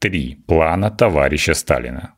3 плана товарища Сталина.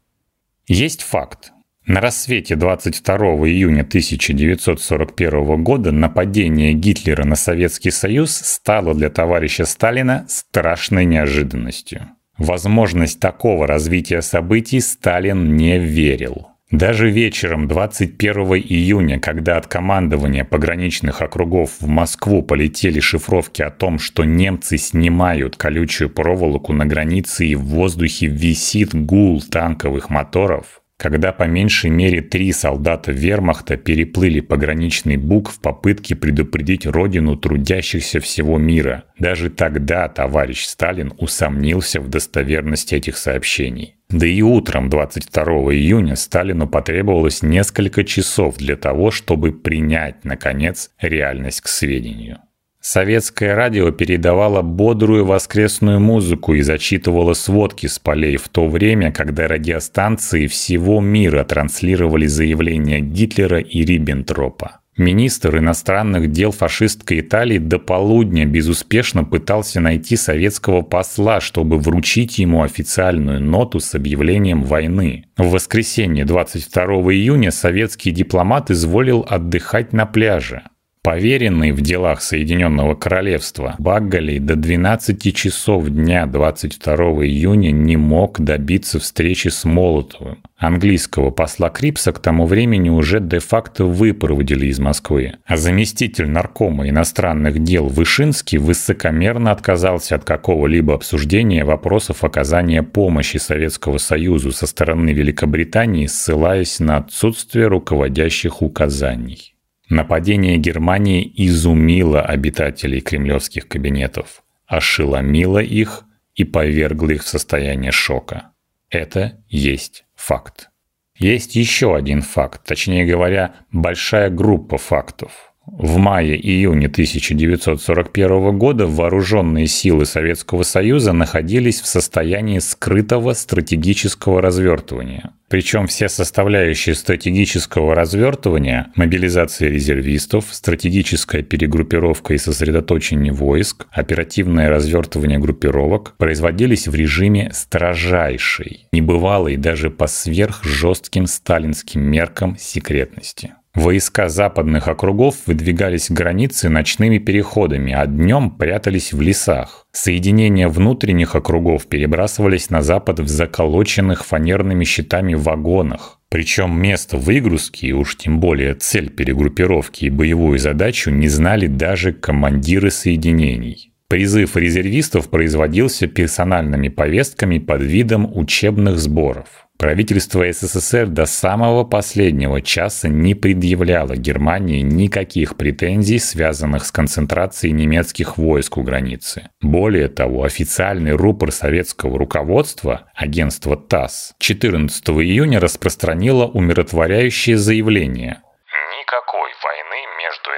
Есть факт. На рассвете 22 июня 1941 года нападение Гитлера на Советский Союз стало для товарища Сталина страшной неожиданностью. Возможность такого развития событий Сталин не верил. Даже вечером 21 июня, когда от командования пограничных округов в Москву полетели шифровки о том, что немцы снимают колючую проволоку на границе и в воздухе висит гул танковых моторов, когда по меньшей мере три солдата вермахта переплыли пограничный бук в попытке предупредить родину трудящихся всего мира. Даже тогда товарищ Сталин усомнился в достоверности этих сообщений. Да и утром 22 июня Сталину потребовалось несколько часов для того, чтобы принять, наконец, реальность к сведению. Советское радио передавало бодрую воскресную музыку и зачитывало сводки с полей в то время, когда радиостанции всего мира транслировали заявления Гитлера и Риббентропа. Министр иностранных дел фашистской Италии до полудня безуспешно пытался найти советского посла, чтобы вручить ему официальную ноту с объявлением войны. В воскресенье 22 июня советский дипломат изволил отдыхать на пляже. Поверенный в делах Соединенного Королевства Баггалей до 12 часов дня 22 июня не мог добиться встречи с Молотовым. Английского посла Крипса к тому времени уже де-факто выпроводили из Москвы, а заместитель наркома иностранных дел Вышинский высокомерно отказался от какого-либо обсуждения вопросов оказания помощи Советского Союзу со стороны Великобритании, ссылаясь на отсутствие руководящих указаний. Нападение Германии изумило обитателей кремлевских кабинетов, ошеломило их и повергло их в состояние шока. Это есть факт. Есть еще один факт, точнее говоря, большая группа фактов – в мае-июне 1941 года вооруженные силы Советского Союза находились в состоянии скрытого стратегического развертывания. Причем все составляющие стратегического развертывания – мобилизация резервистов, стратегическая перегруппировка и сосредоточение войск, оперативное развертывание группировок – производились в режиме строжайшей, небывалой даже по сверхжестким сталинским меркам секретности. Войска западных округов выдвигались к границе ночными переходами, а днем прятались в лесах. Соединения внутренних округов перебрасывались на запад в заколоченных фанерными щитами вагонах. Причем место выгрузки, и уж тем более цель перегруппировки и боевую задачу не знали даже командиры соединений. Призыв резервистов производился персональными повестками под видом учебных сборов. Правительство СССР до самого последнего часа не предъявляло Германии никаких претензий, связанных с концентрацией немецких войск у границы. Более того, официальный рупор советского руководства, агентство ТАСС, 14 июня распространило умиротворяющее заявление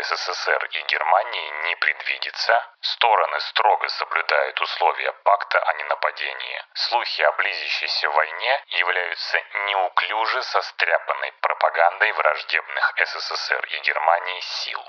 СССР и Германией не предвидится. Стороны строго соблюдают условия пакта о ненападении. Слухи о близящейся войне являются неуклюже состряпанной пропагандой враждебных СССР и Германии сил.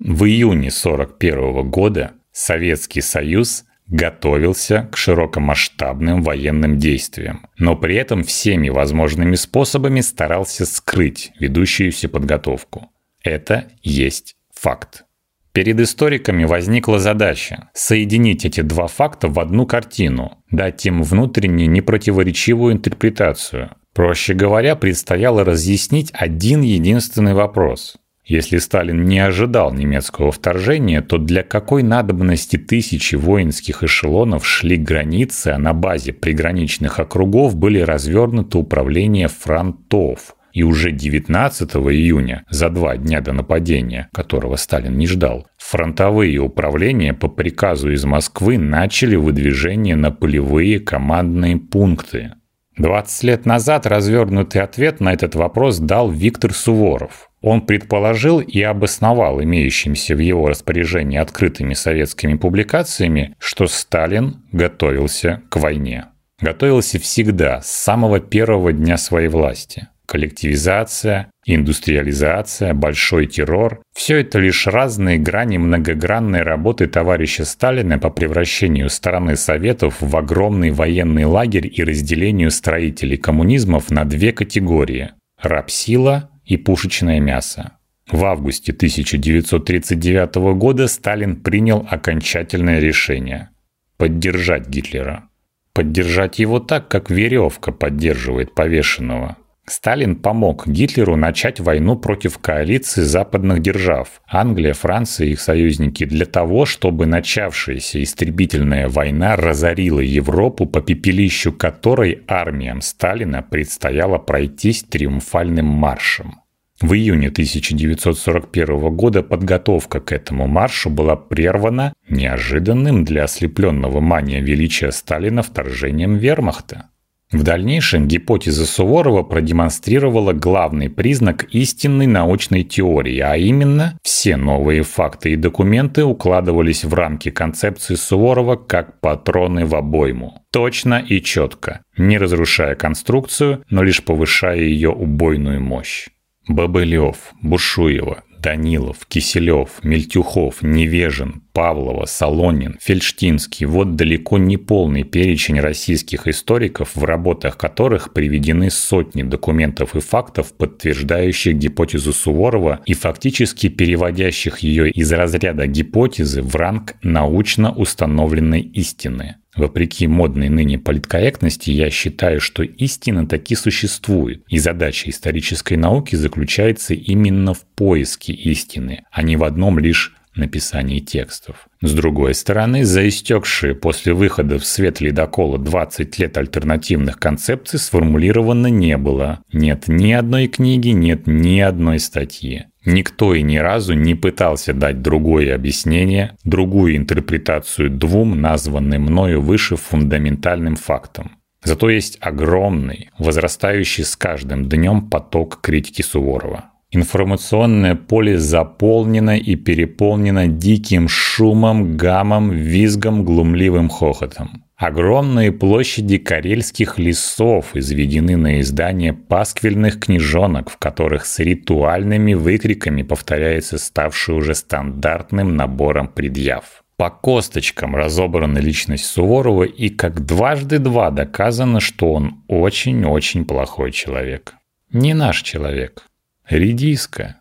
В июне 1941 года Советский Союз готовился к широкомасштабным военным действиям, но при этом всеми возможными способами старался скрыть ведущуюся подготовку. Это есть факт. Перед историками возникла задача соединить эти два факта в одну картину, дать им внутренне непротиворечивую интерпретацию. Проще говоря, предстояло разъяснить один единственный вопрос. Если Сталин не ожидал немецкого вторжения, то для какой надобности тысячи воинских эшелонов шли к границе, а на базе приграничных округов были развернуты управления фронтов? И уже 19 июня, за два дня до нападения, которого Сталин не ждал, фронтовые управления по приказу из Москвы начали выдвижение на полевые командные пункты. 20 лет назад развернутый ответ на этот вопрос дал Виктор Суворов. Он предположил и обосновал имеющимися в его распоряжении открытыми советскими публикациями, что Сталин готовился к войне. Готовился всегда, с самого первого дня своей власти. Коллективизация, Индустриализация, большой террор – все это лишь разные грани многогранной работы товарища Сталина по превращению страны Советов в огромный военный лагерь и разделению строителей коммунизмов на две категории – рабсила и пушечное мясо. В августе 1939 года Сталин принял окончательное решение – поддержать Гитлера. Поддержать его так, как веревка поддерживает повешенного – Сталин помог Гитлеру начать войну против коалиции западных держав – Англия, Франция и их союзники – для того, чтобы начавшаяся истребительная война разорила Европу, по пепелищу которой армиям Сталина предстояло пройтись триумфальным маршем. В июне 1941 года подготовка к этому маршу была прервана неожиданным для ослепленного мания величия Сталина вторжением вермахта. В дальнейшем гипотеза Суворова продемонстрировала главный признак истинной научной теории, а именно все новые факты и документы укладывались в рамки концепции Суворова как патроны в обойму. Точно и четко, не разрушая конструкцию, но лишь повышая ее убойную мощь. Бабылев, Бушуева, Данилов, Киселев, Мельтюхов, Невежин, Павлова, Солонин, Фельштинский – вот далеко не полный перечень российских историков, в работах которых приведены сотни документов и фактов, подтверждающих гипотезу Суворова и фактически переводящих ее из разряда гипотезы в ранг научно установленной истины. Вопреки модной ныне политкорректности, я считаю, что истина таки существует, и задача исторической науки заключается именно в поиске истины, а не в одном лишь написании текстов. С другой стороны, за истекшие после выхода в свет ледокола 20 лет альтернативных концепций сформулировано не было. Нет ни одной книги, нет ни одной статьи. Никто и ни разу не пытался дать другое объяснение, другую интерпретацию двум названным мною выше фундаментальным фактам. Зато есть огромный, возрастающий с каждым днем поток критики Суворова. Информационное поле заполнено и переполнено диким шумом, гамом, визгом, глумливым хохотом. Огромные площади карельских лесов изведены на издание пасквильных книжонок, в которых с ритуальными выкриками повторяется ставший уже стандартным набором предъяв. По косточкам разобрана личность Суворова и как дважды два доказано, что он очень-очень плохой человек. Не наш человек. Редиска.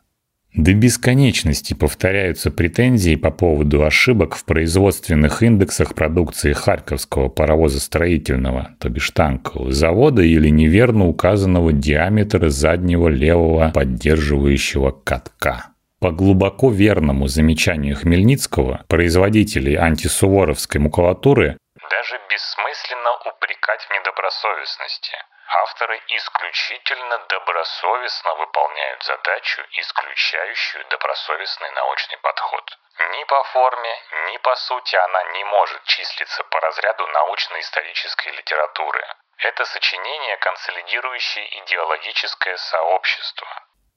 До бесконечности повторяются претензии по поводу ошибок в производственных индексах продукции Харьковского паровозостроительного, то бишь танкового завода или неверно указанного диаметра заднего левого поддерживающего катка. По глубоко верному замечанию Хмельницкого, производителей антисуворовской макулатуры даже бессмысленно упрекать в недобросовестности – авторы исключительно добросовестно выполняют задачу, исключающую добросовестный научный подход. Ни по форме, ни по сути она не может числиться по разряду научно-исторической литературы. Это сочинение, консолидирующее идеологическое сообщество.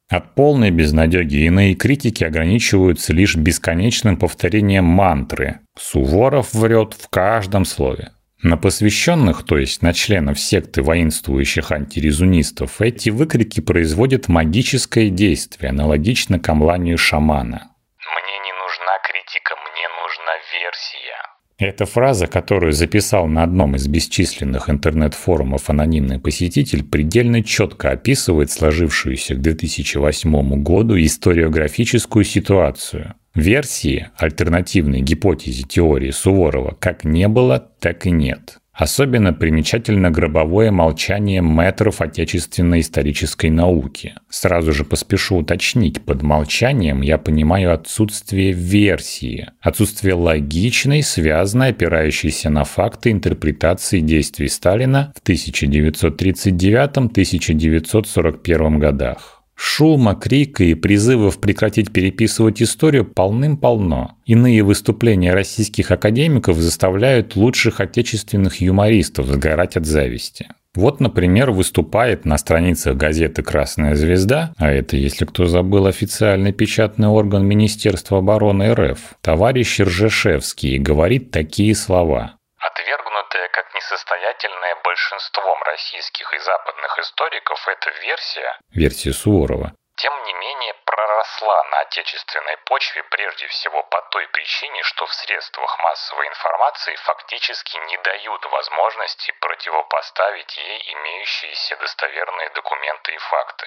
От полной безнадеги иные критики ограничиваются лишь бесконечным повторением мантры «Суворов врет в каждом слове». На посвященных, то есть на членов секты воинствующих антирезунистов, эти выкрики производят магическое действие, аналогично камланию шамана. «Мне не нужна критика, мне нужна версия». Эта фраза, которую записал на одном из бесчисленных интернет-форумов анонимный посетитель, предельно четко описывает сложившуюся к 2008 году историографическую ситуацию – Версии альтернативной гипотезе теории Суворова как не было, так и нет. Особенно примечательно гробовое молчание метров отечественной исторической науки. Сразу же поспешу уточнить, под молчанием я понимаю отсутствие версии, отсутствие логичной, связанной, опирающейся на факты интерпретации действий Сталина в 1939-1941 годах. Шума, крика и призывов прекратить переписывать историю полным-полно. Иные выступления российских академиков заставляют лучших отечественных юмористов сгорать от зависти. Вот, например, выступает на страницах газеты «Красная звезда», а это, если кто забыл, официальный печатный орган Министерства обороны РФ, товарищ Ржешевский говорит такие слова. Отвергнутая как несостоятельная большинством российских и западных историков эта версия, версия Суворова, тем не менее проросла на отечественной почве прежде всего по той причине, что в средствах массовой информации фактически не дают возможности противопоставить ей имеющиеся достоверные документы и факты.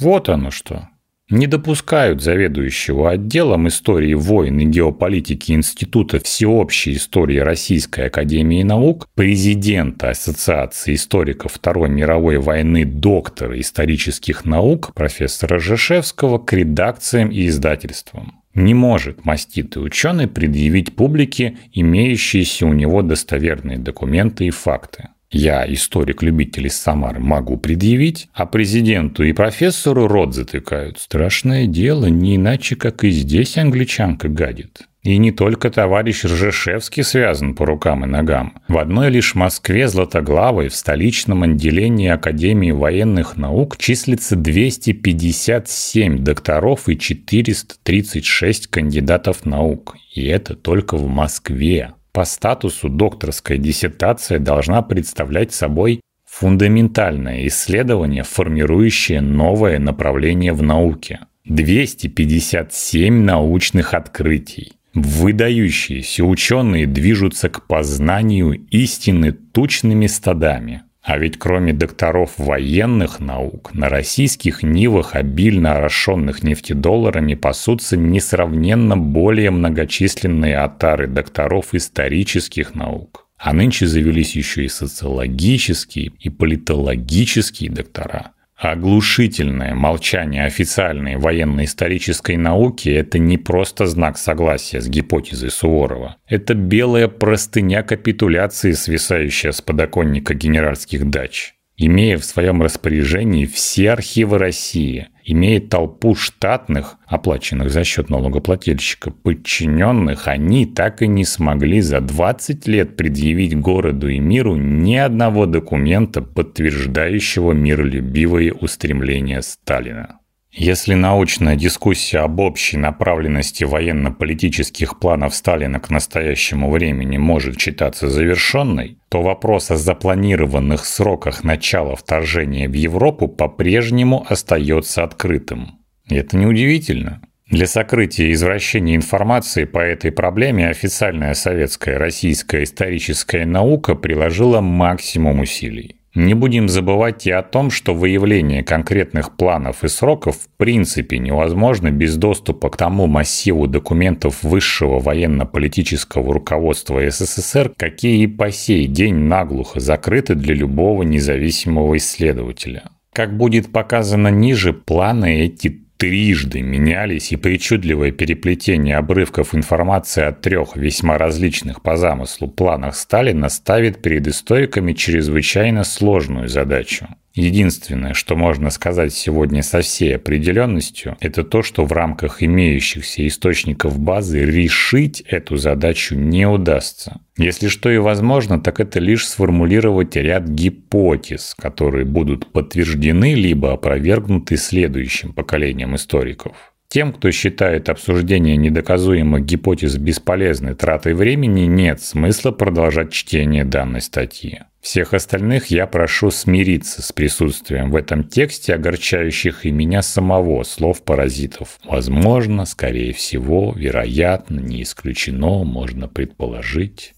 Вот оно что не допускают заведующего отделом истории войн и геополитики Института всеобщей истории Российской Академии Наук, президента Ассоциации историков Второй мировой войны доктора исторических наук профессора Жешевского к редакциям и издательствам. Не может маститый ученый предъявить публике имеющиеся у него достоверные документы и факты. Я, историк-любитель из Самары, могу предъявить, а президенту и профессору рот затыкают. Страшное дело, не иначе, как и здесь англичанка гадит. И не только товарищ Ржешевский связан по рукам и ногам. В одной лишь Москве Златоглавой в столичном отделении Академии военных наук числится 257 докторов и 436 кандидатов наук. И это только в Москве. По статусу докторская диссертация должна представлять собой фундаментальное исследование, формирующее новое направление в науке. 257 научных открытий. Выдающиеся ученые движутся к познанию истины тучными стадами – а ведь кроме докторов военных наук, на российских нивах, обильно орошенных нефтедолларами, пасутся несравненно более многочисленные отары докторов исторических наук. А нынче завелись еще и социологические, и политологические доктора – Оглушительное молчание официальной военно-исторической науки – это не просто знак согласия с гипотезой Суворова. Это белая простыня капитуляции, свисающая с подоконника генеральских дач имея в своем распоряжении все архивы России, имея толпу штатных, оплаченных за счет налогоплательщика, подчиненных, они так и не смогли за 20 лет предъявить городу и миру ни одного документа, подтверждающего миролюбивые устремления Сталина. Если научная дискуссия об общей направленности военно-политических планов Сталина к настоящему времени может считаться завершенной, то вопрос о запланированных сроках начала вторжения в Европу по-прежнему остается открытым. И это неудивительно. Для сокрытия извращения информации по этой проблеме официальная советская российская историческая наука приложила максимум усилий. Не будем забывать и о том, что выявление конкретных планов и сроков в принципе невозможно без доступа к тому массиву документов высшего военно-политического руководства СССР, какие и по сей день наглухо закрыты для любого независимого исследователя. Как будет показано ниже, планы эти трижды менялись, и причудливое переплетение обрывков информации о трех весьма различных по замыслу планах Сталина ставит перед историками чрезвычайно сложную задачу. Единственное, что можно сказать сегодня со всей определенностью, это то, что в рамках имеющихся источников базы решить эту задачу не удастся. Если что и возможно, так это лишь сформулировать ряд гипотез, которые будут подтверждены либо опровергнуты следующим поколением историков. Тем, кто считает обсуждение недоказуемых гипотез бесполезной тратой времени, нет смысла продолжать чтение данной статьи. Всех остальных я прошу смириться с присутствием в этом тексте огорчающих и меня самого слов паразитов. Возможно, скорее всего, вероятно, не исключено, можно предположить.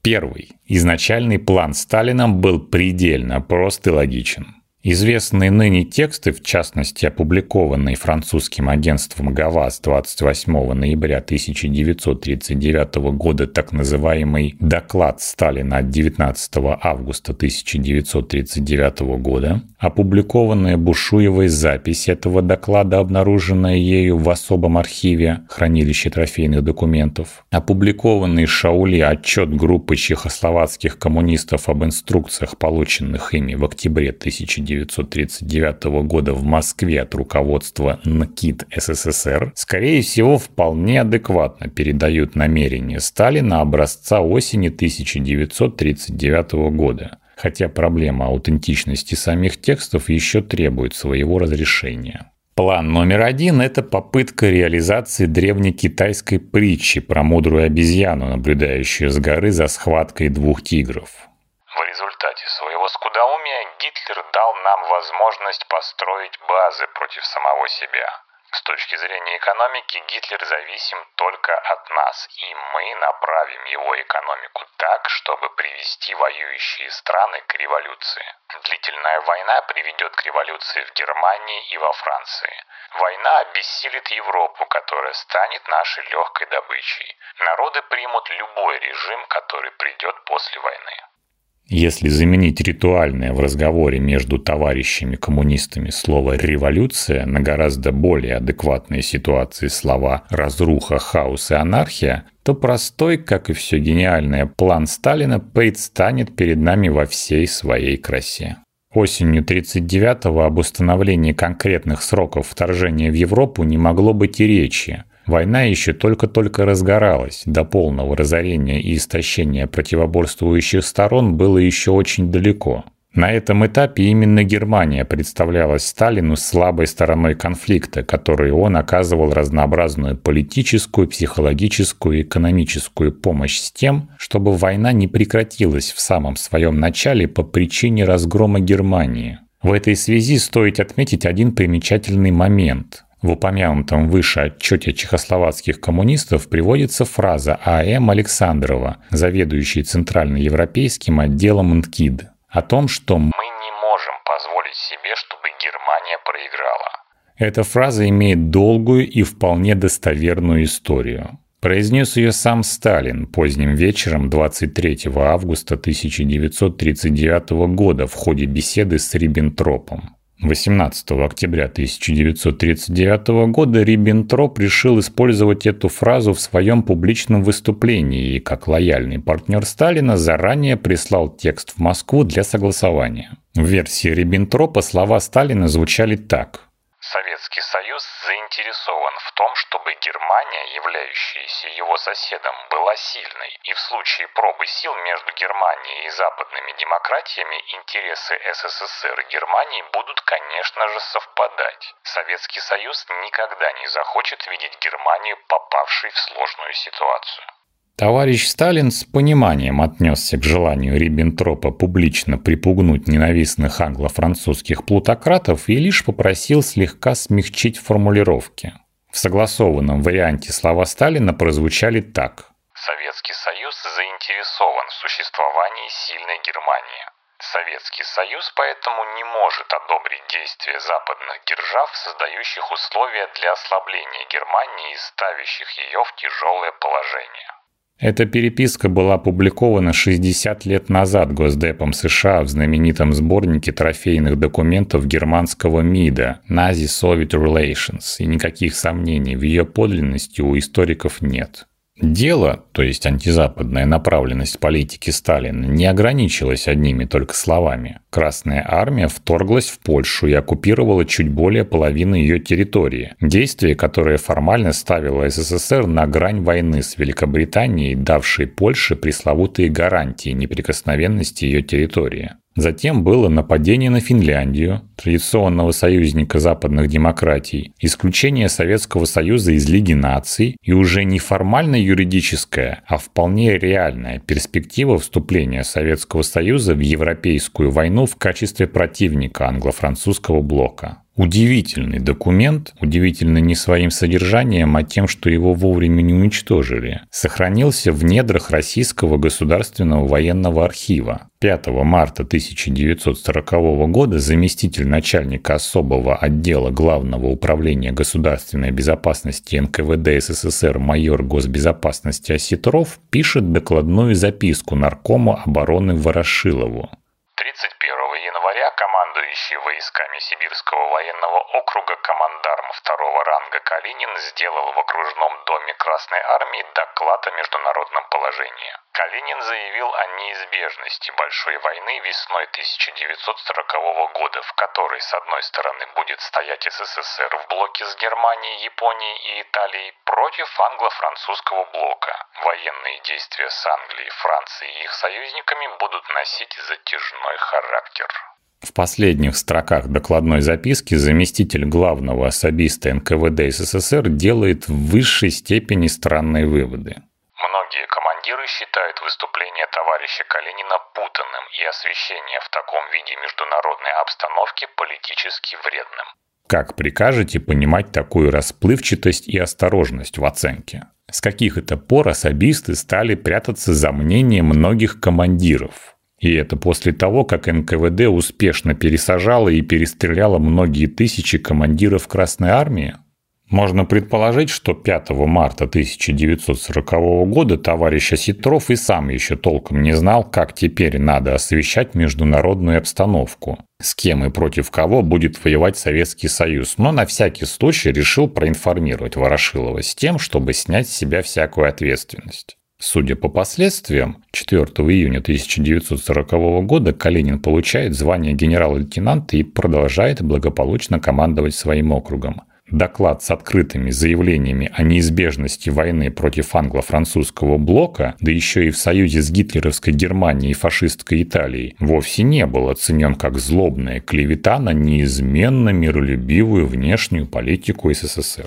Первый. Изначальный план Сталина был предельно прост и логичен. Известные ныне тексты, в частности опубликованные французским агентством ГАВАС 28 ноября 1939 года так называемый «Доклад Сталина от 19 августа 1939 года», опубликованная Бушуевой запись этого доклада, обнаруженная ею в особом архиве хранилище трофейных документов, опубликованный Шаули отчет группы чехословацких коммунистов об инструкциях, полученных ими в октябре 1939 1939 года в Москве от руководства НКИД СССР, скорее всего, вполне адекватно передают намерения Сталина образца осени 1939 года, хотя проблема аутентичности самих текстов еще требует своего разрешения. План номер один – это попытка реализации древнекитайской притчи про мудрую обезьяну, наблюдающую с горы за схваткой двух тигров результате своего скудоумия Гитлер дал нам возможность построить базы против самого себя. С точки зрения экономики Гитлер зависим только от нас, и мы направим его экономику так, чтобы привести воюющие страны к революции. Длительная война приведет к революции в Германии и во Франции. Война обессилит Европу, которая станет нашей легкой добычей. Народы примут любой режим, который придет после войны. Если заменить ритуальное в разговоре между товарищами-коммунистами слово «революция» на гораздо более адекватные ситуации слова «разруха», «хаос» и «анархия», то простой, как и все гениальное, план Сталина предстанет перед нами во всей своей красе. Осенью 1939-го об установлении конкретных сроков вторжения в Европу не могло быть и речи, Война еще только-только разгоралась, до полного разорения и истощения противоборствующих сторон было еще очень далеко. На этом этапе именно Германия представлялась Сталину слабой стороной конфликта, которой он оказывал разнообразную политическую, психологическую и экономическую помощь с тем, чтобы война не прекратилась в самом своем начале по причине разгрома Германии. В этой связи стоит отметить один примечательный момент. В упомянутом выше отчете чехословацких коммунистов приводится фраза А.М. Александрова, заведующей Центральноевропейским отделом НКИД, о том, что «Мы не можем позволить себе, чтобы Германия проиграла». Эта фраза имеет долгую и вполне достоверную историю. Произнес ее сам Сталин поздним вечером 23 августа 1939 года в ходе беседы с Риббентропом. 18 октября 1939 года Риббентроп решил использовать эту фразу в своем публичном выступлении и, как лояльный партнер Сталина, заранее прислал текст в Москву для согласования. В версии Риббентропа слова Сталина звучали так – Советский заинтересован в том, чтобы Германия, являющаяся его соседом, была сильной, и в случае пробы сил между Германией и западными демократиями интересы СССР и Германии будут, конечно же, совпадать. Советский Союз никогда не захочет видеть Германию, попавшей в сложную ситуацию. Товарищ Сталин с пониманием отнесся к желанию Риббентропа публично припугнуть ненавистных англо-французских плутократов и лишь попросил слегка смягчить формулировки. В согласованном варианте слова Сталина прозвучали так. Советский Союз заинтересован в существовании сильной Германии. Советский Союз поэтому не может одобрить действия западных держав, создающих условия для ослабления Германии и ставящих ее в тяжелое положение. Эта переписка была опубликована 60 лет назад Госдепом США в знаменитом сборнике трофейных документов германского МИДа «Nazi-Soviet Relations», и никаких сомнений в ее подлинности у историков нет. Дело, то есть антизападная направленность политики Сталина, не ограничилась одними только словами. Красная армия вторглась в Польшу и оккупировала чуть более половины ее территории. Действие, которое формально ставило СССР на грань войны с Великобританией, давшей Польше пресловутые гарантии неприкосновенности ее территории. Затем было нападение на Финляндию, традиционного союзника западных демократий, исключение Советского Союза из Лиги наций и уже не формально юридическая, а вполне реальная перспектива вступления Советского Союза в Европейскую войну в качестве противника англо-французского блока. Удивительный документ, удивительный не своим содержанием, а тем, что его вовремя не уничтожили, сохранился в недрах Российского государственного военного архива. 5 марта 1940 года заместитель начальника особого отдела Главного управления государственной безопасности НКВД СССР майор госбезопасности Осетров пишет докладную записку наркому обороны Ворошилову. 31 января командующий войсками Сибирского военного округа командарм второго ранга Калинин сделал в окружном доме Красной Армии доклад о международном положении. Калинин заявил о неизбежности большой войны весной 1940 года, в которой с одной стороны будет стоять СССР в блоке с Германией, Японией и Италией против англо-французского блока. Военные действия с Англией, Францией и их союзниками будут носить затяжной характер. В последних строках докладной записки заместитель главного особиста НКВД СССР делает в высшей степени странные выводы. Многие командиры считают выступление товарища Калинина путанным и освещение в таком виде международной обстановки политически вредным. Как прикажете понимать такую расплывчатость и осторожность в оценке? С каких это пор особисты стали прятаться за мнением многих командиров? И это после того, как НКВД успешно пересажало и перестреляло многие тысячи командиров Красной Армии? Можно предположить, что 5 марта 1940 года товарищ Осетров и сам еще толком не знал, как теперь надо освещать международную обстановку, с кем и против кого будет воевать Советский Союз, но на всякий случай решил проинформировать Ворошилова с тем, чтобы снять с себя всякую ответственность. Судя по последствиям, 4 июня 1940 года Калинин получает звание генерал-лейтенанта и продолжает благополучно командовать своим округом. Доклад с открытыми заявлениями о неизбежности войны против англо-французского блока, да еще и в союзе с гитлеровской Германией и фашистской Италией, вовсе не был оценен как злобная клевета на неизменно миролюбивую внешнюю политику СССР.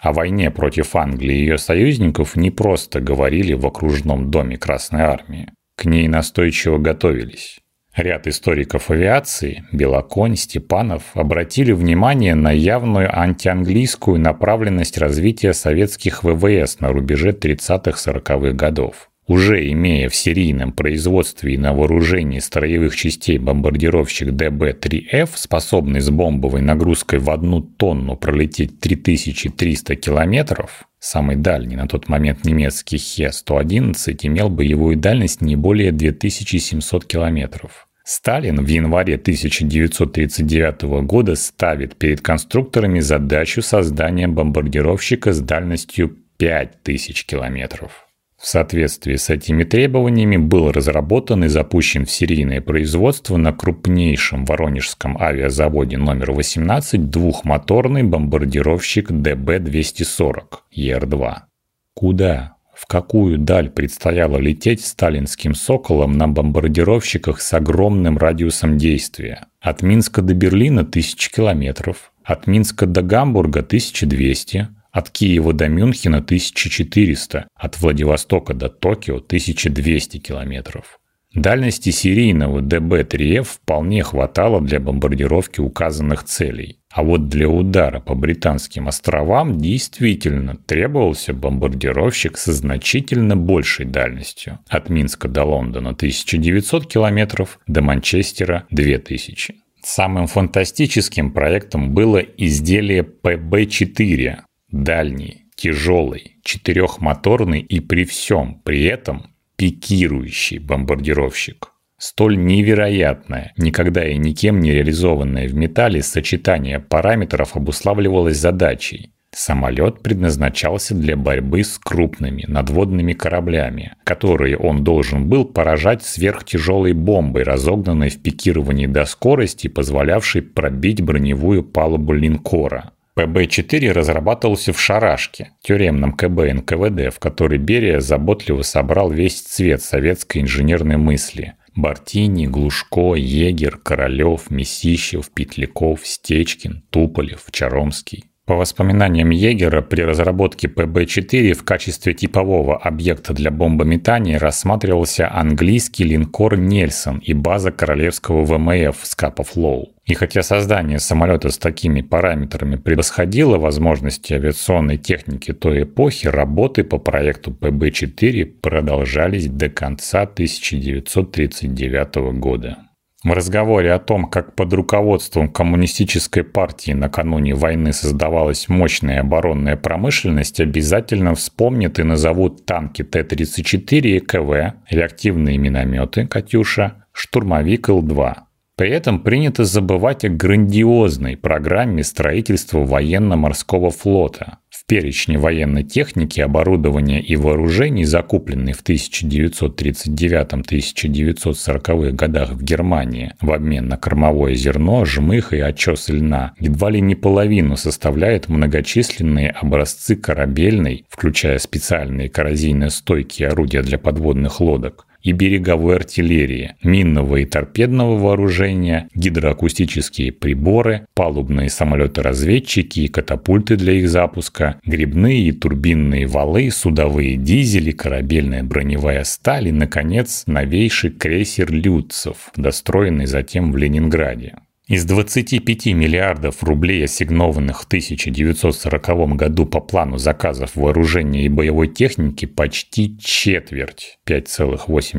О войне против Англии и ее союзников не просто говорили в окружном доме Красной Армии. К ней настойчиво готовились. Ряд историков авиации, Белоконь, Степанов, обратили внимание на явную антианглийскую направленность развития советских ВВС на рубеже 30-40-х годов. Уже имея в серийном производстве и на вооружении строевых частей бомбардировщик ДБ-3Ф, способный с бомбовой нагрузкой в одну тонну пролететь 3300 километров, Самый дальний на тот момент немецкий Хе-111 имел боевую дальность не более 2700 километров. Сталин в январе 1939 года ставит перед конструкторами задачу создания бомбардировщика с дальностью 5000 километров. В соответствии с этими требованиями был разработан и запущен в серийное производство на крупнейшем воронежском авиазаводе номер 18 двухмоторный бомбардировщик ДБ-240 ЕР-2. Куда? в какую даль предстояло лететь сталинским «Соколом» на бомбардировщиках с огромным радиусом действия. От Минска до Берлина 1000 километров, от Минска до Гамбурга 1200, от Киева до Мюнхена 1400, от Владивостока до Токио 1200 километров. Дальности серийного ДБ-3Ф вполне хватало для бомбардировки указанных целей. А вот для удара по британским островам действительно требовался бомбардировщик со значительно большей дальностью. От Минска до Лондона 1900 километров, до Манчестера 2000. Самым фантастическим проектом было изделие ПБ-4, дальний, тяжелый, четырехмоторный и при всем при этом пикирующий бомбардировщик. Столь невероятное, никогда и никем не реализованное в металле сочетание параметров обуславливалось задачей. Самолет предназначался для борьбы с крупными надводными кораблями, которые он должен был поражать сверхтяжелой бомбой, разогнанной в пикировании до скорости, позволявшей пробить броневую палубу линкора. ПБ-4 разрабатывался в Шарашке, тюремном КБ НКВД, в который Берия заботливо собрал весь цвет советской инженерной мысли. Бартини, Глушко, Егер, Королев, Месищев, Петляков, Стечкин, Туполев, Чаромский. По воспоминаниям Егера, при разработке ПБ-4 в качестве типового объекта для бомбометания рассматривался английский линкор «Нельсон» и база королевского ВМФ «Скапов-Лоу». И хотя создание самолета с такими параметрами превосходило возможности авиационной техники той эпохи, работы по проекту ПБ-4 продолжались до конца 1939 года. В разговоре о том, как под руководством коммунистической партии накануне войны создавалась мощная оборонная промышленность, обязательно вспомнят и назовут танки Т-34 и КВ, реактивные минометы «Катюша», штурмовик Л-2. При этом принято забывать о грандиозной программе строительства военно-морского флота, перечне военной техники, оборудования и вооружений, закупленной в 1939-1940-х годах в Германии в обмен на кормовое зерно, жмых и очес льна, едва ли не половину составляют многочисленные образцы корабельной, включая специальные коррозийно-стойкие орудия для подводных лодок, и береговой артиллерии, минного и торпедного вооружения, гидроакустические приборы, палубные самолеты-разведчики и катапульты для их запуска, грибные и турбинные валы, судовые дизели, корабельная броневая сталь и, наконец, новейший крейсер «Люцев», достроенный затем в Ленинграде. Из 25 миллиардов рублей, ассигнованных в 1940 году по плану заказов вооружения и боевой техники, почти четверть, 5,8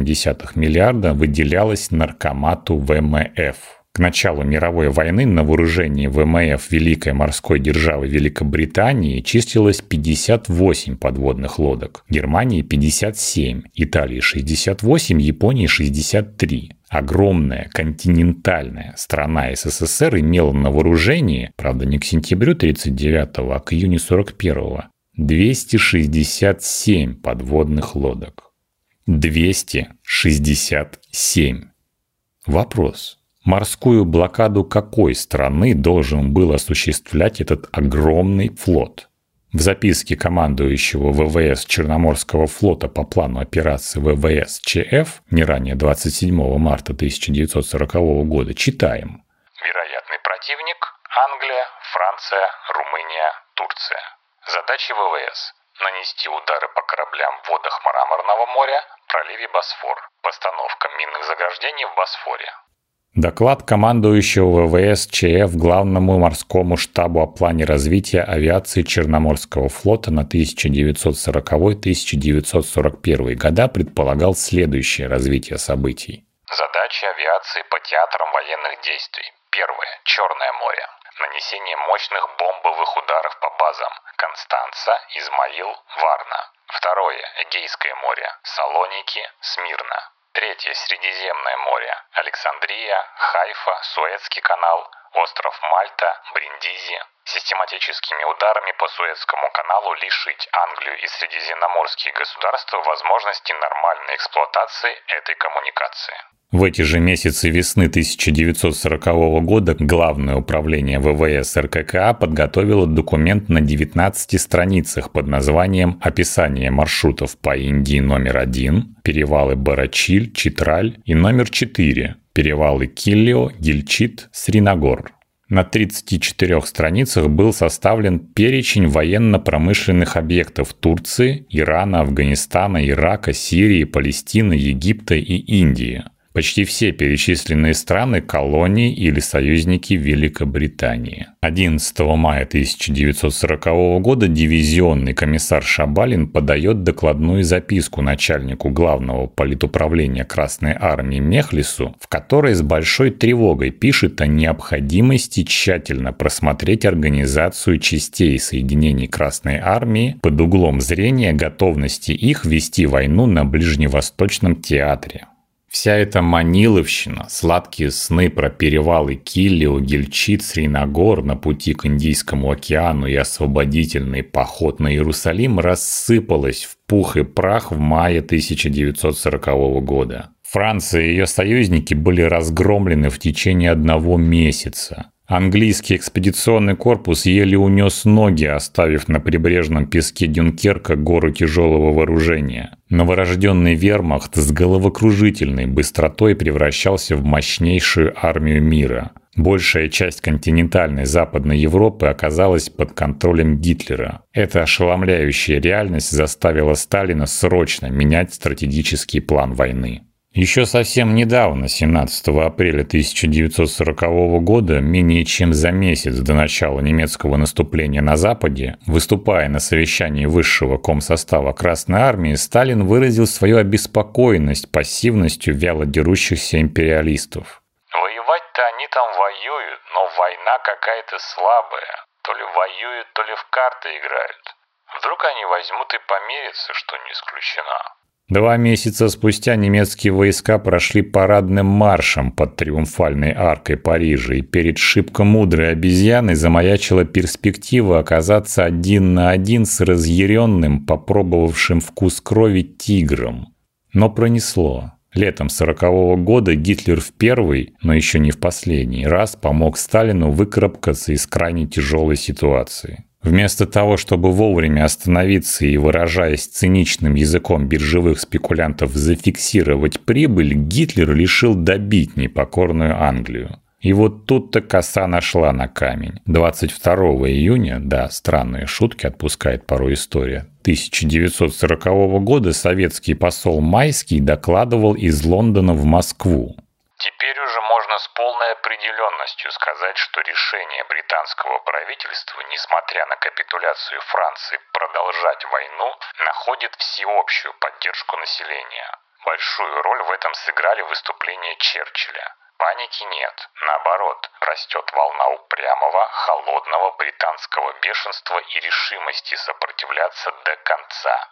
миллиарда, выделялось наркомату ВМФ. К началу мировой войны на вооружении ВМФ Великой морской державы Великобритании числилось 58 подводных лодок, Германии 57, Италии 68, Японии 63. Огромная континентальная страна СССР имела на вооружении, правда не к сентябрю 1939, а к июню 1941, 267 подводных лодок. 267. Вопрос. Морскую блокаду какой страны должен был осуществлять этот огромный флот? В записке командующего ВВС Черноморского флота по плану операции ВВС ЧФ не ранее 27 марта 1940 года читаем. Вероятный противник – Англия, Франция, Румыния, Турция. Задачи ВВС – нанести удары по кораблям в водах Мраморного моря, проливе Босфор, постановка минных заграждений в Босфоре. Доклад командующего ВВС ЧФ Главному морскому штабу о плане развития авиации Черноморского флота на 1940-1941 года предполагал следующее развитие событий. Задачи авиации по театрам военных действий. Первое. Черное море. Нанесение мощных бомбовых ударов по базам Констанца, Измаил, Варна. Второе. Эгейское море. Салоники, Смирна. Третье – Средиземное море. Александрия, Хайфа, Суэцкий канал, остров Мальта, Бриндизи. Систематическими ударами по Суэцкому каналу лишить Англию и Средиземноморские государства возможности нормальной эксплуатации этой коммуникации. В эти же месяцы весны 1940 года Главное управление ВВС РККА подготовило документ на 19 страницах под названием «Описание маршрутов по Индии номер один, перевалы Барачиль, Читраль и номер 4, перевалы Киллио, Гильчит, Сринагор». На 34 страницах был составлен перечень военно-промышленных объектов Турции, Ирана, Афганистана, Ирака, Сирии, Палестины, Египта и Индии – Почти все перечисленные страны – колонии или союзники Великобритании. 11 мая 1940 года дивизионный комиссар Шабалин подает докладную записку начальнику главного политуправления Красной Армии Мехлису, в которой с большой тревогой пишет о необходимости тщательно просмотреть организацию частей соединений Красной Армии под углом зрения готовности их вести войну на Ближневосточном театре. Вся эта маниловщина, сладкие сны про перевалы Киллио, Гельчит, Сринагор на пути к Индийскому океану и освободительный поход на Иерусалим рассыпалась в пух и прах в мае 1940 года. Франция и ее союзники были разгромлены в течение одного месяца. Английский экспедиционный корпус еле унес ноги, оставив на прибрежном песке Дюнкерка гору тяжелого вооружения. Новорожденный вермахт с головокружительной быстротой превращался в мощнейшую армию мира. Большая часть континентальной Западной Европы оказалась под контролем Гитлера. Эта ошеломляющая реальность заставила Сталина срочно менять стратегический план войны. Еще совсем недавно, 17 апреля 1940 года, менее чем за месяц до начала немецкого наступления на Западе, выступая на совещании высшего комсостава Красной Армии, Сталин выразил свою обеспокоенность пассивностью вяло дерущихся империалистов. Воевать-то они там воюют, но война какая-то слабая. То ли воюют, то ли в карты играют. Вдруг они возьмут и помирятся, что не исключено. Два месяца спустя немецкие войска прошли парадным маршем под триумфальной аркой Парижа, и перед шибко мудрой обезьяной замаячила перспектива оказаться один на один с разъяренным, попробовавшим вкус крови тигром. Но пронесло. Летом сорокового года Гитлер в первый, но еще не в последний раз помог Сталину выкарабкаться из крайне тяжелой ситуации. Вместо того, чтобы вовремя остановиться и, выражаясь циничным языком биржевых спекулянтов, зафиксировать прибыль, Гитлер решил добить непокорную Англию. И вот тут-то коса нашла на камень. 22 июня, да, странные шутки отпускает порой история, 1940 года советский посол Майский докладывал из Лондона в Москву. Теперь уже можно с полной определенностью сказать, что решение британского правительства, несмотря на капитуляцию Франции, продолжать войну, находит всеобщую поддержку населения. Большую роль в этом сыграли выступления Черчилля. Паники нет. Наоборот, растет волна упрямого, холодного британского бешенства и решимости сопротивляться до конца.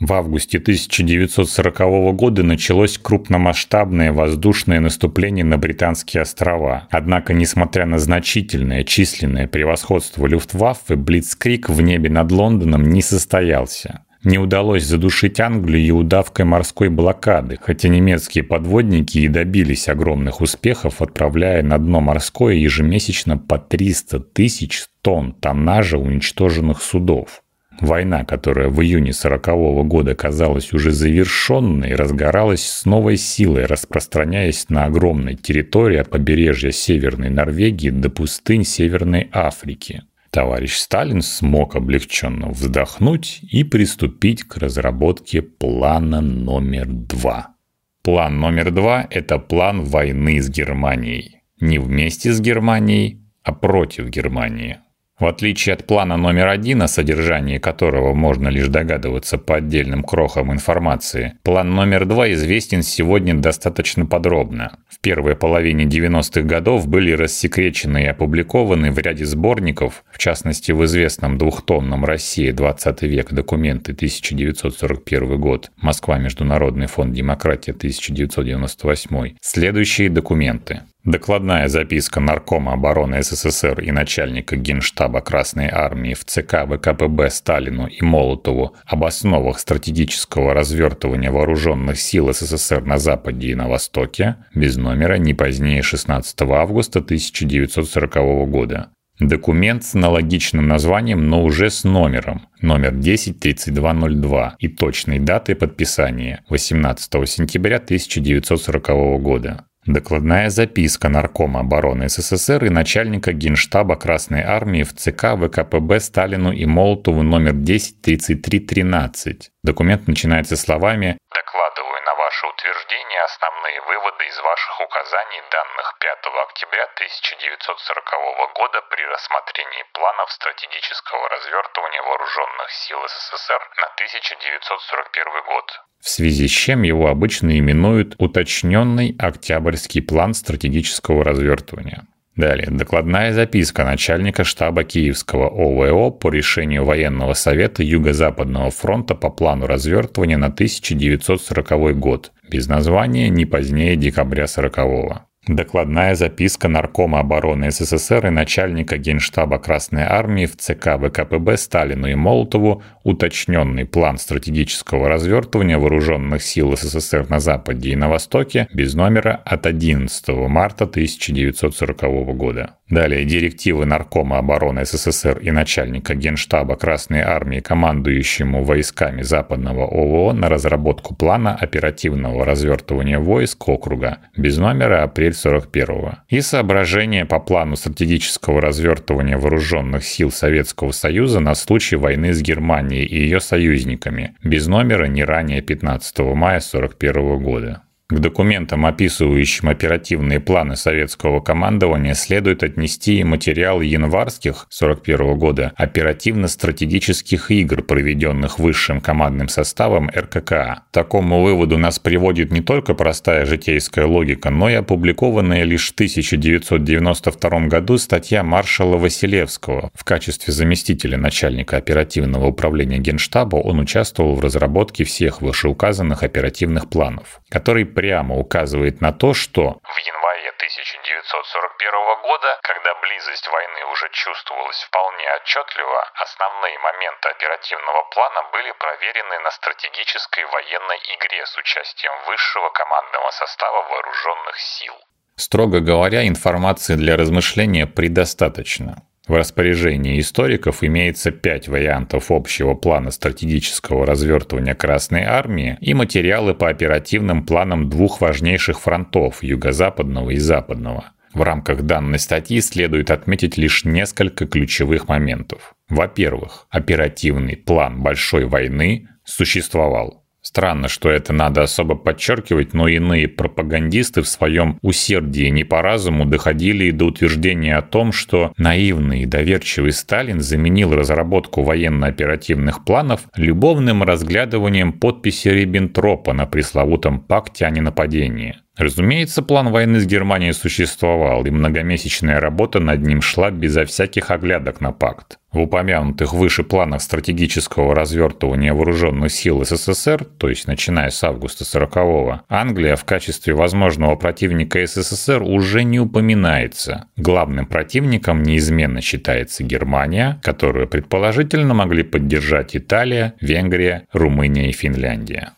В августе 1940 года началось крупномасштабное воздушное наступление на Британские острова. Однако, несмотря на значительное численное превосходство Люфтваффе, Блицкрик в небе над Лондоном не состоялся не удалось задушить Англию и удавкой морской блокады, хотя немецкие подводники и добились огромных успехов, отправляя на дно морское ежемесячно по 300 тысяч тонн тоннажа уничтоженных судов. Война, которая в июне 40 -го года казалась уже завершенной, разгоралась с новой силой, распространяясь на огромной территории от побережья Северной Норвегии до пустынь Северной Африки товарищ Сталин смог облегченно вздохнуть и приступить к разработке плана номер два. План номер два – это план войны с Германией. Не вместе с Германией, а против Германии. В отличие от плана номер один, о содержании которого можно лишь догадываться по отдельным крохам информации, план номер два известен сегодня достаточно подробно. В первой половине 90-х годов были рассекречены и опубликованы в ряде сборников, в частности в известном двухтомном «Россия. 20 век. Документы. 1941 год. Москва. Международный фонд демократии. 1998», следующие документы. Докладная записка Наркома обороны СССР и начальника Генштаба Красной Армии в ЦК ВКПБ Сталину и Молотову об основах стратегического развертывания вооруженных сил СССР на Западе и на Востоке, без номера не позднее 16 августа 1940 года. Документ с аналогичным названием, но уже с номером, номер 103202 и точной датой подписания 18 сентября 1940 года. Докладная записка Наркома обороны СССР и начальника Генштаба Красной Армии в ЦК ВКПБ Сталину и Молотову номер 103313. Документ начинается словами «Докладываю на ваше утверждение основные выводы из ваших указаний, данных 5 октября 1940 года при рассмотрении планов стратегического развертывания вооруженных сил СССР на 1941 год. В связи с чем его обычно именуют уточненный Октябрьский план стратегического развертывания. Далее. Докладная записка начальника штаба Киевского ОВО по решению Военного совета Юго-Западного фронта по плану развертывания на 1940 год, без названия не позднее декабря 40 -го. Докладная записка Наркома обороны СССР и начальника Генштаба Красной Армии в ЦК ВКПБ Сталину и Молотову уточненный план стратегического развертывания вооруженных сил СССР на Западе и на Востоке без номера от 11 марта 1940 года. Далее директивы Наркома обороны СССР и начальника Генштаба Красной Армии, командующему войсками Западного ОВО на разработку плана оперативного развертывания войск округа без номера апрель 41 и соображения по плану стратегического развертывания вооруженных сил Советского Союза на случай войны с Германией и ее союзниками без номера не ранее 15 мая 41 года. К документам, описывающим оперативные планы советского командования, следует отнести и материал январских 41 года оперативно-стратегических игр, проведенных высшим командным составом РККА. К такому выводу нас приводит не только простая житейская логика, но и опубликованная лишь в 1992 году статья маршала Василевского. В качестве заместителя начальника оперативного управления Генштаба он участвовал в разработке всех вышеуказанных оперативных планов, который прямо указывает на то, что в январе 1941 года, когда близость войны уже чувствовалась вполне отчетливо, основные моменты оперативного плана были проверены на стратегической военной игре с участием высшего командного состава вооруженных сил. Строго говоря, информации для размышления предостаточно. В распоряжении историков имеется пять вариантов общего плана стратегического развертывания Красной Армии и материалы по оперативным планам двух важнейших фронтов – юго-западного и западного. В рамках данной статьи следует отметить лишь несколько ключевых моментов. Во-первых, оперативный план большой войны существовал. Странно, что это надо особо подчеркивать, но иные пропагандисты в своем усердии не по разуму доходили и до утверждения о том, что наивный и доверчивый Сталин заменил разработку военно-оперативных планов любовным разглядыванием подписи Риббентропа на пресловутом пакте о ненападении. Разумеется, план войны с Германией существовал, и многомесячная работа над ним шла безо всяких оглядок на пакт. В упомянутых выше планах стратегического развертывания вооруженных сил СССР, то есть начиная с августа 40-го, Англия в качестве возможного противника СССР уже не упоминается. Главным противником неизменно считается Германия, которую предположительно могли поддержать Италия, Венгрия, Румыния и Финляндия.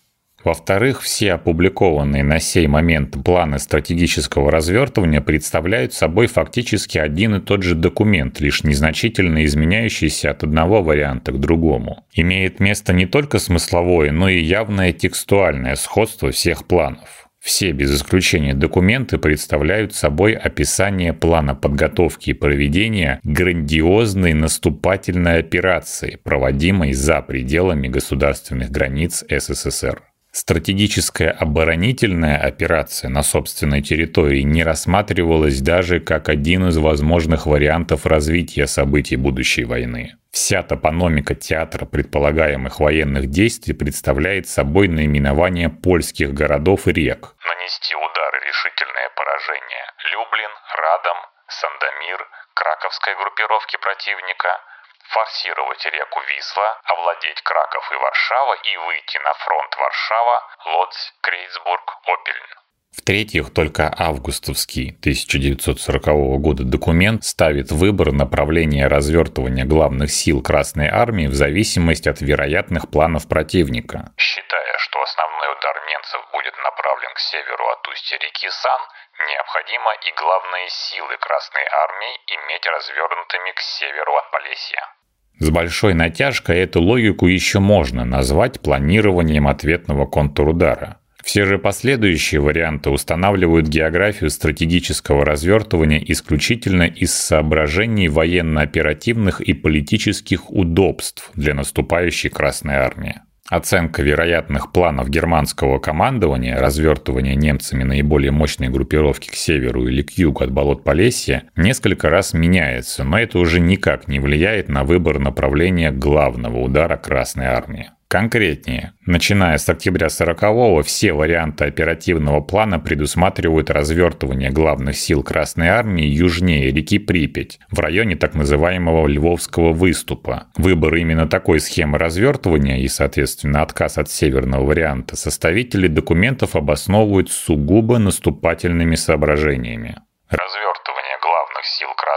Во-вторых, все опубликованные на сей момент планы стратегического развертывания представляют собой фактически один и тот же документ, лишь незначительно изменяющийся от одного варианта к другому. Имеет место не только смысловое, но и явное текстуальное сходство всех планов. Все без исключения документы представляют собой описание плана подготовки и проведения грандиозной наступательной операции, проводимой за пределами государственных границ СССР. Стратегическая оборонительная операция на собственной территории не рассматривалась даже как один из возможных вариантов развития событий будущей войны. Вся топономика театра предполагаемых военных действий представляет собой наименование польских городов и рек. Нанести удары решительное поражение. Люблин, Радом, Сандомир, Краковской группировки противника – форсировать реку Висла, овладеть Краков и Варшава и выйти на фронт Варшава, Лодзь, Крейцбург, Опельн. В-третьих, только августовский 1940 года документ ставит выбор направления развертывания главных сил Красной Армии в зависимости от вероятных планов противника. Считая, что основной удар немцев будет направлен к северу от устья реки Сан, необходимо и главные силы Красной Армии иметь развернутыми к северу от Полесья. С большой натяжкой эту логику еще можно назвать планированием ответного контрудара. Все же последующие варианты устанавливают географию стратегического развертывания исключительно из соображений военно-оперативных и политических удобств для наступающей Красной Армии. Оценка вероятных планов германского командования, развертывания немцами наиболее мощной группировки к северу или к югу от болот Полесья, несколько раз меняется, но это уже никак не влияет на выбор направления главного удара Красной Армии. Конкретнее, начиная с октября 40-го, все варианты оперативного плана предусматривают развертывание главных сил Красной Армии южнее реки Припять, в районе так называемого Львовского выступа. Выбор именно такой схемы развертывания и, соответственно, отказ от северного варианта составители документов обосновывают сугубо наступательными соображениями. Развертывание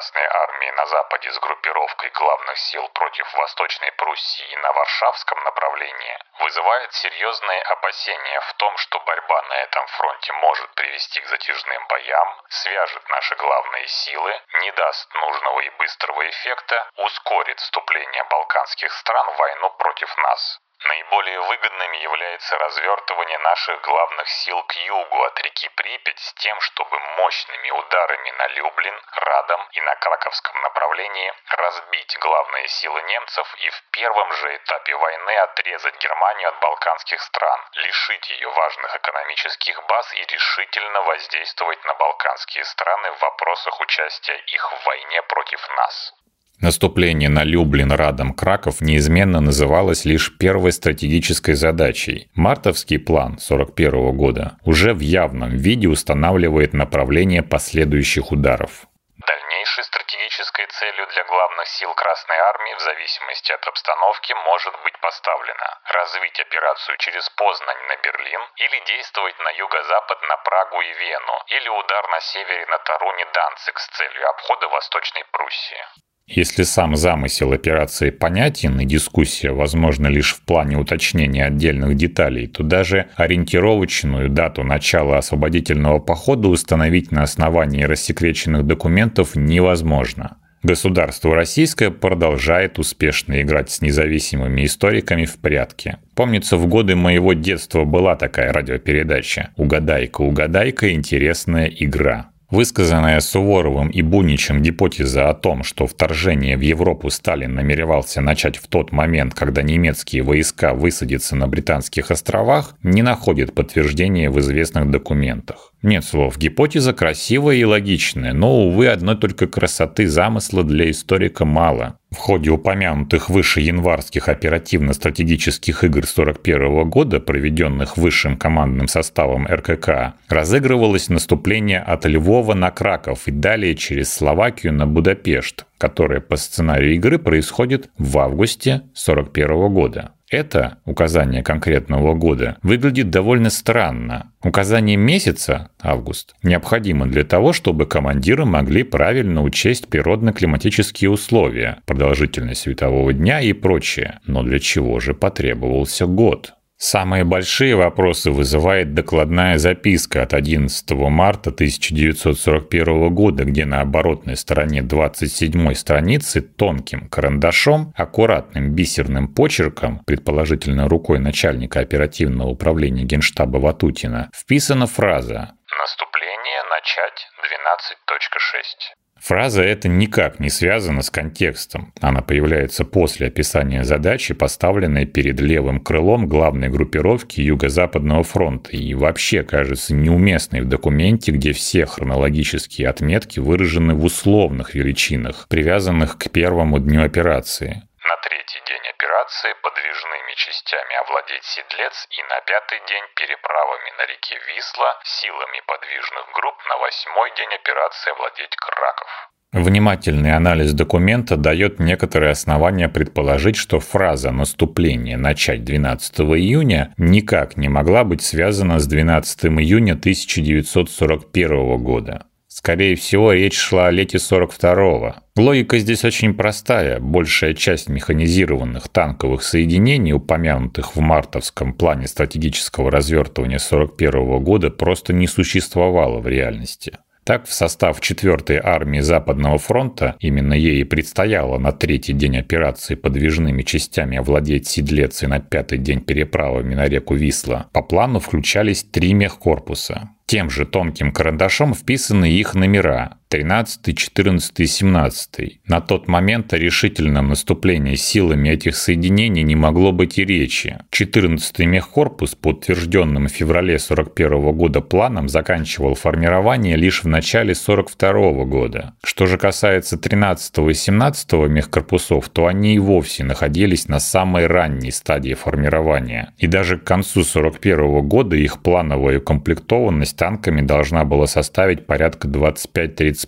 Красной Армии на западе с группировкой главных сил против Восточной Пруссии на Варшавском направлении вызывает серьезные опасения в том, что борьба на этом фронте может привести к затяжным боям, свяжет наши главные силы, не даст нужного и быстрого эффекта, ускорит вступление балканских стран в войну против нас. Наиболее выгодными является развертывание наших главных сил к югу от реки Припять с тем, чтобы мощными ударами на Люблин, Радом и на Краковском направлении разбить главные силы немцев и в первом же этапе войны отрезать Германию от балканских стран, лишить ее важных экономических баз и решительно воздействовать на балканские страны в вопросах участия их в войне против нас. Наступление на Люблин, Радом, Краков неизменно называлось лишь первой стратегической задачей. Мартовский план 1941 года уже в явном виде устанавливает направление последующих ударов. Дальнейшей стратегической целью для главных сил Красной Армии в зависимости от обстановки может быть поставлена развить операцию через Познань на Берлин или действовать на юго-запад на Прагу и Вену или удар на севере на Таруни-Данцик с целью обхода Восточной Пруссии. Если сам замысел операции понятен и дискуссия возможна лишь в плане уточнения отдельных деталей, то даже ориентировочную дату начала освободительного похода установить на основании рассекреченных документов невозможно. Государство российское продолжает успешно играть с независимыми историками в прятки. Помнится, в годы моего детства была такая радиопередача «Угадайка, угадайка, интересная игра». Высказанная Суворовым и Буничем гипотеза о том, что вторжение в Европу Сталин намеревался начать в тот момент, когда немецкие войска высадятся на Британских островах, не находит подтверждения в известных документах. Нет слов, гипотеза красивая и логичная, но, увы, одной только красоты замысла для историка мало. В ходе упомянутых выше январских оперативно-стратегических игр 1941 года, проведенных высшим командным составом РКК, разыгрывалось наступление от Львова на Краков и далее через Словакию на Будапешт, которое по сценарию игры происходит в августе 1941 года. Это указание конкретного года выглядит довольно странно. Указание месяца, август, необходимо для того, чтобы командиры могли правильно учесть природно-климатические условия, продолжительность светового дня и прочее. Но для чего же потребовался год? Самые большие вопросы вызывает докладная записка от 11 марта 1941 года, где на оборотной стороне 27 страницы тонким карандашом, аккуратным бисерным почерком, предположительно рукой начальника оперативного управления Генштаба Ватутина, вписана фраза «Наступление начать 12.6». Фраза эта никак не связана с контекстом. Она появляется после описания задачи, поставленной перед левым крылом главной группировки Юго-Западного фронта, и вообще кажется неуместной в документе, где все хронологические отметки выражены в условных величинах, привязанных к первому дню операции. На третий день операции подвижными частями овладеть Седлец и на пятый день переправами на реке Висла силами подвижных групп на восьмой день операции овладеть Краков. Внимательный анализ документа дает некоторые основания предположить, что фраза «наступление начать 12 июня» никак не могла быть связана с 12 июня 1941 года. Скорее всего, речь шла о лете 42-го. Логика здесь очень простая. Большая часть механизированных танковых соединений, упомянутых в мартовском плане стратегического развертывания 41 года, просто не существовало в реальности. Так, в состав 4-й армии Западного фронта, именно ей и предстояло на третий день операции подвижными частями овладеть Седлец и на пятый день переправами на реку Висла, по плану включались три мехкорпуса. Тем же тонким карандашом вписаны их номера 13, 14 и 17. На тот момент о решительном наступлении силами этих соединений не могло быть и речи. 14-й мехкорпус по утвержденным в феврале 41 года планам заканчивал формирование лишь в начале 42 года. Что же касается 13 и 17 мехкорпусов, то они и вовсе находились на самой ранней стадии формирования. И даже к концу 41 года их плановая укомплектованность танками должна была составить порядка 25-30%.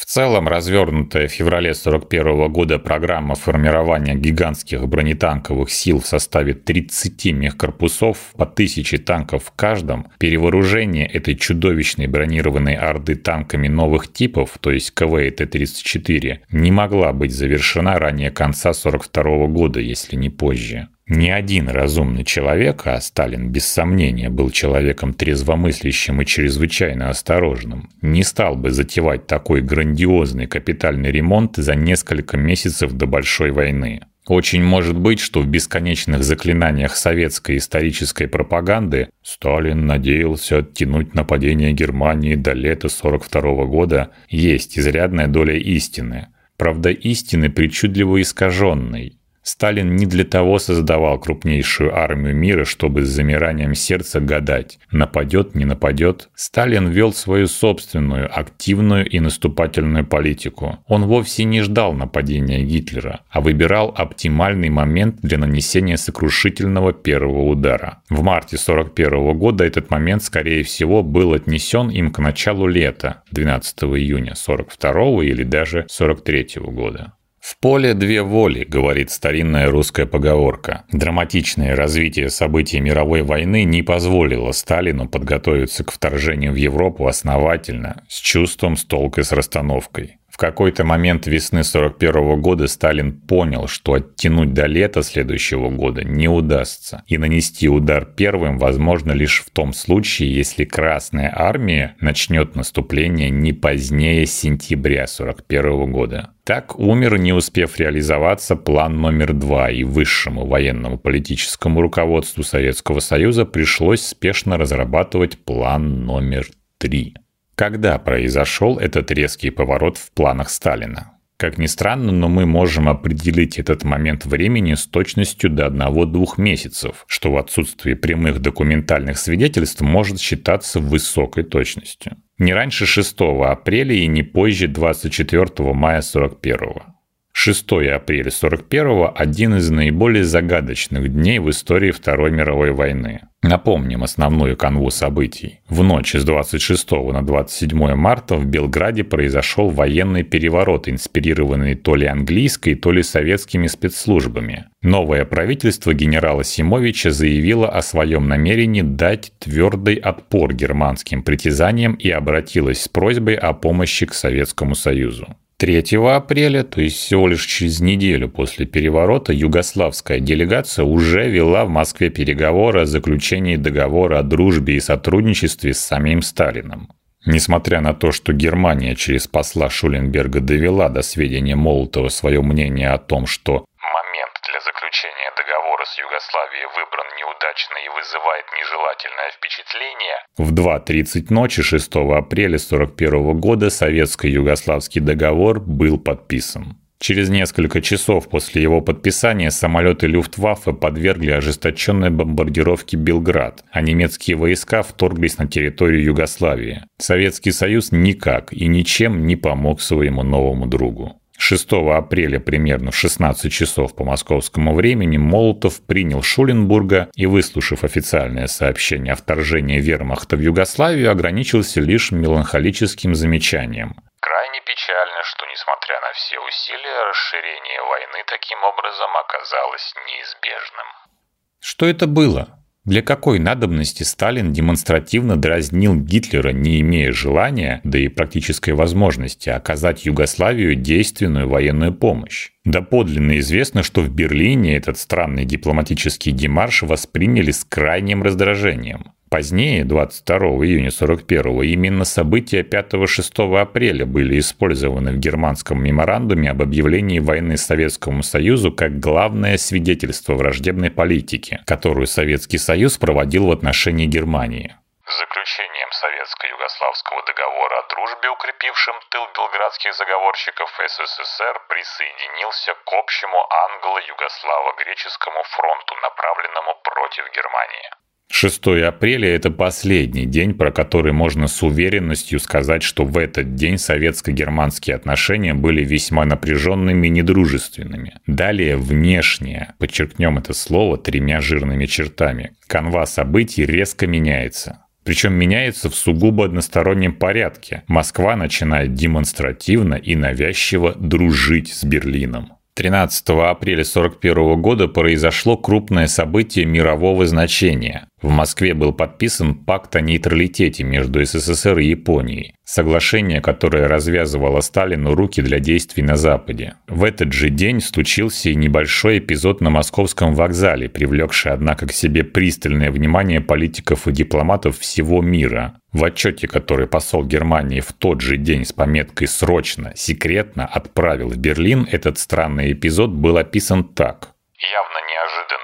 В целом, развернутая в феврале 1941 года программа формирования гигантских бронетанковых сил в составе 30 мехкорпусов по тысяче танков в каждом, перевооружение этой чудовищной бронированной орды танками новых типов, то есть КВ и Т-34, не могла быть завершена ранее конца 1942 года, если не позже. Ни один разумный человек, а Сталин без сомнения был человеком трезвомыслящим и чрезвычайно осторожным, не стал бы затевать такой грандиозный капитальный ремонт за несколько месяцев до Большой войны. Очень может быть, что в бесконечных заклинаниях советской исторической пропаганды Сталин надеялся оттянуть нападение Германии до лета 42 года есть изрядная доля истины. Правда, истины причудливо искаженной. Сталин не для того создавал крупнейшую армию мира, чтобы с замиранием сердца гадать, нападет, не нападет. Сталин вел свою собственную активную и наступательную политику. Он вовсе не ждал нападения Гитлера, а выбирал оптимальный момент для нанесения сокрушительного первого удара. В марте 1941 года этот момент, скорее всего, был отнесен им к началу лета, 12 июня 1942 или даже 1943 года. «В поле две воли», — говорит старинная русская поговорка. Драматичное развитие событий мировой войны не позволило Сталину подготовиться к вторжению в Европу основательно, с чувством, с толкой, с расстановкой какой-то момент весны 41 года Сталин понял, что оттянуть до лета следующего года не удастся, и нанести удар первым возможно лишь в том случае, если Красная Армия начнет наступление не позднее сентября 41 года. Так умер, не успев реализоваться, план номер два, и высшему военному политическому руководству Советского Союза пришлось спешно разрабатывать план номер три. Когда произошел этот резкий поворот в планах Сталина? Как ни странно, но мы можем определить этот момент времени с точностью до 1-2 месяцев, что в отсутствии прямых документальных свидетельств может считаться высокой точностью. Не раньше 6 апреля и не позже 24 мая 41 6 апреля 41 – один из наиболее загадочных дней в истории Второй мировой войны. Напомним основную канву событий. В ночь с 26 на 27 марта в Белграде произошел военный переворот, инспирированный то ли английской, то ли советскими спецслужбами. Новое правительство генерала Симовича заявило о своем намерении дать твердый отпор германским притязаниям и обратилось с просьбой о помощи к Советскому Союзу. 3 апреля, то есть всего лишь через неделю после переворота, югославская делегация уже вела в Москве переговоры о заключении договора о дружбе и сотрудничестве с самим Сталином. Несмотря на то, что Германия через посла Шуленберга довела до сведения Молотова свое мнение о том, что с Югославией выбран неудачно и вызывает нежелательное впечатление. В 2.30 ночи 6 апреля 1941 года советско-югославский договор был подписан. Через несколько часов после его подписания самолеты Люфтваффе подвергли ожесточенной бомбардировке Белград, а немецкие войска вторглись на территорию Югославии. Советский Союз никак и ничем не помог своему новому другу. 6 апреля примерно в 16 часов по московскому времени Молотов принял Шуленбурга и, выслушав официальное сообщение о вторжении вермахта в Югославию, ограничился лишь меланхолическим замечанием. Крайне печально, что, несмотря на все усилия, расширение войны таким образом оказалось неизбежным. Что это было? Для какой надобности Сталин демонстративно дразнил Гитлера, не имея желания, да и практической возможности оказать Югославию действенную военную помощь? Да подлинно известно, что в Берлине этот странный дипломатический демарш восприняли с крайним раздражением. Позднее, 22 июня 41 именно события 5-6 апреля были использованы в германском меморандуме об объявлении войны Советскому Союзу как главное свидетельство враждебной политики, которую Советский Союз проводил в отношении Германии. Заключением Советско-Югославского договора о дружбе, укрепившим тыл белградских заговорщиков СССР, присоединился к общему англо-югославо-греческому фронту, направленному против Германии. 6 апреля – это последний день, про который можно с уверенностью сказать, что в этот день советско-германские отношения были весьма напряженными и недружественными. Далее внешнее, подчеркнем это слово тремя жирными чертами. Канва событий резко меняется. Причем меняется в сугубо одностороннем порядке. Москва начинает демонстративно и навязчиво дружить с Берлином. 13 апреля 1941 года произошло крупное событие мирового значения. В Москве был подписан пакт о нейтралитете между СССР и Японией, соглашение, которое развязывало Сталину руки для действий на Западе. В этот же день случился и небольшой эпизод на московском вокзале, привлекший, однако, к себе пристальное внимание политиков и дипломатов всего мира. В отчете, который посол Германии в тот же день с пометкой «Срочно», секретно отправил в Берлин, этот странный эпизод был описан так. Явно неожиданно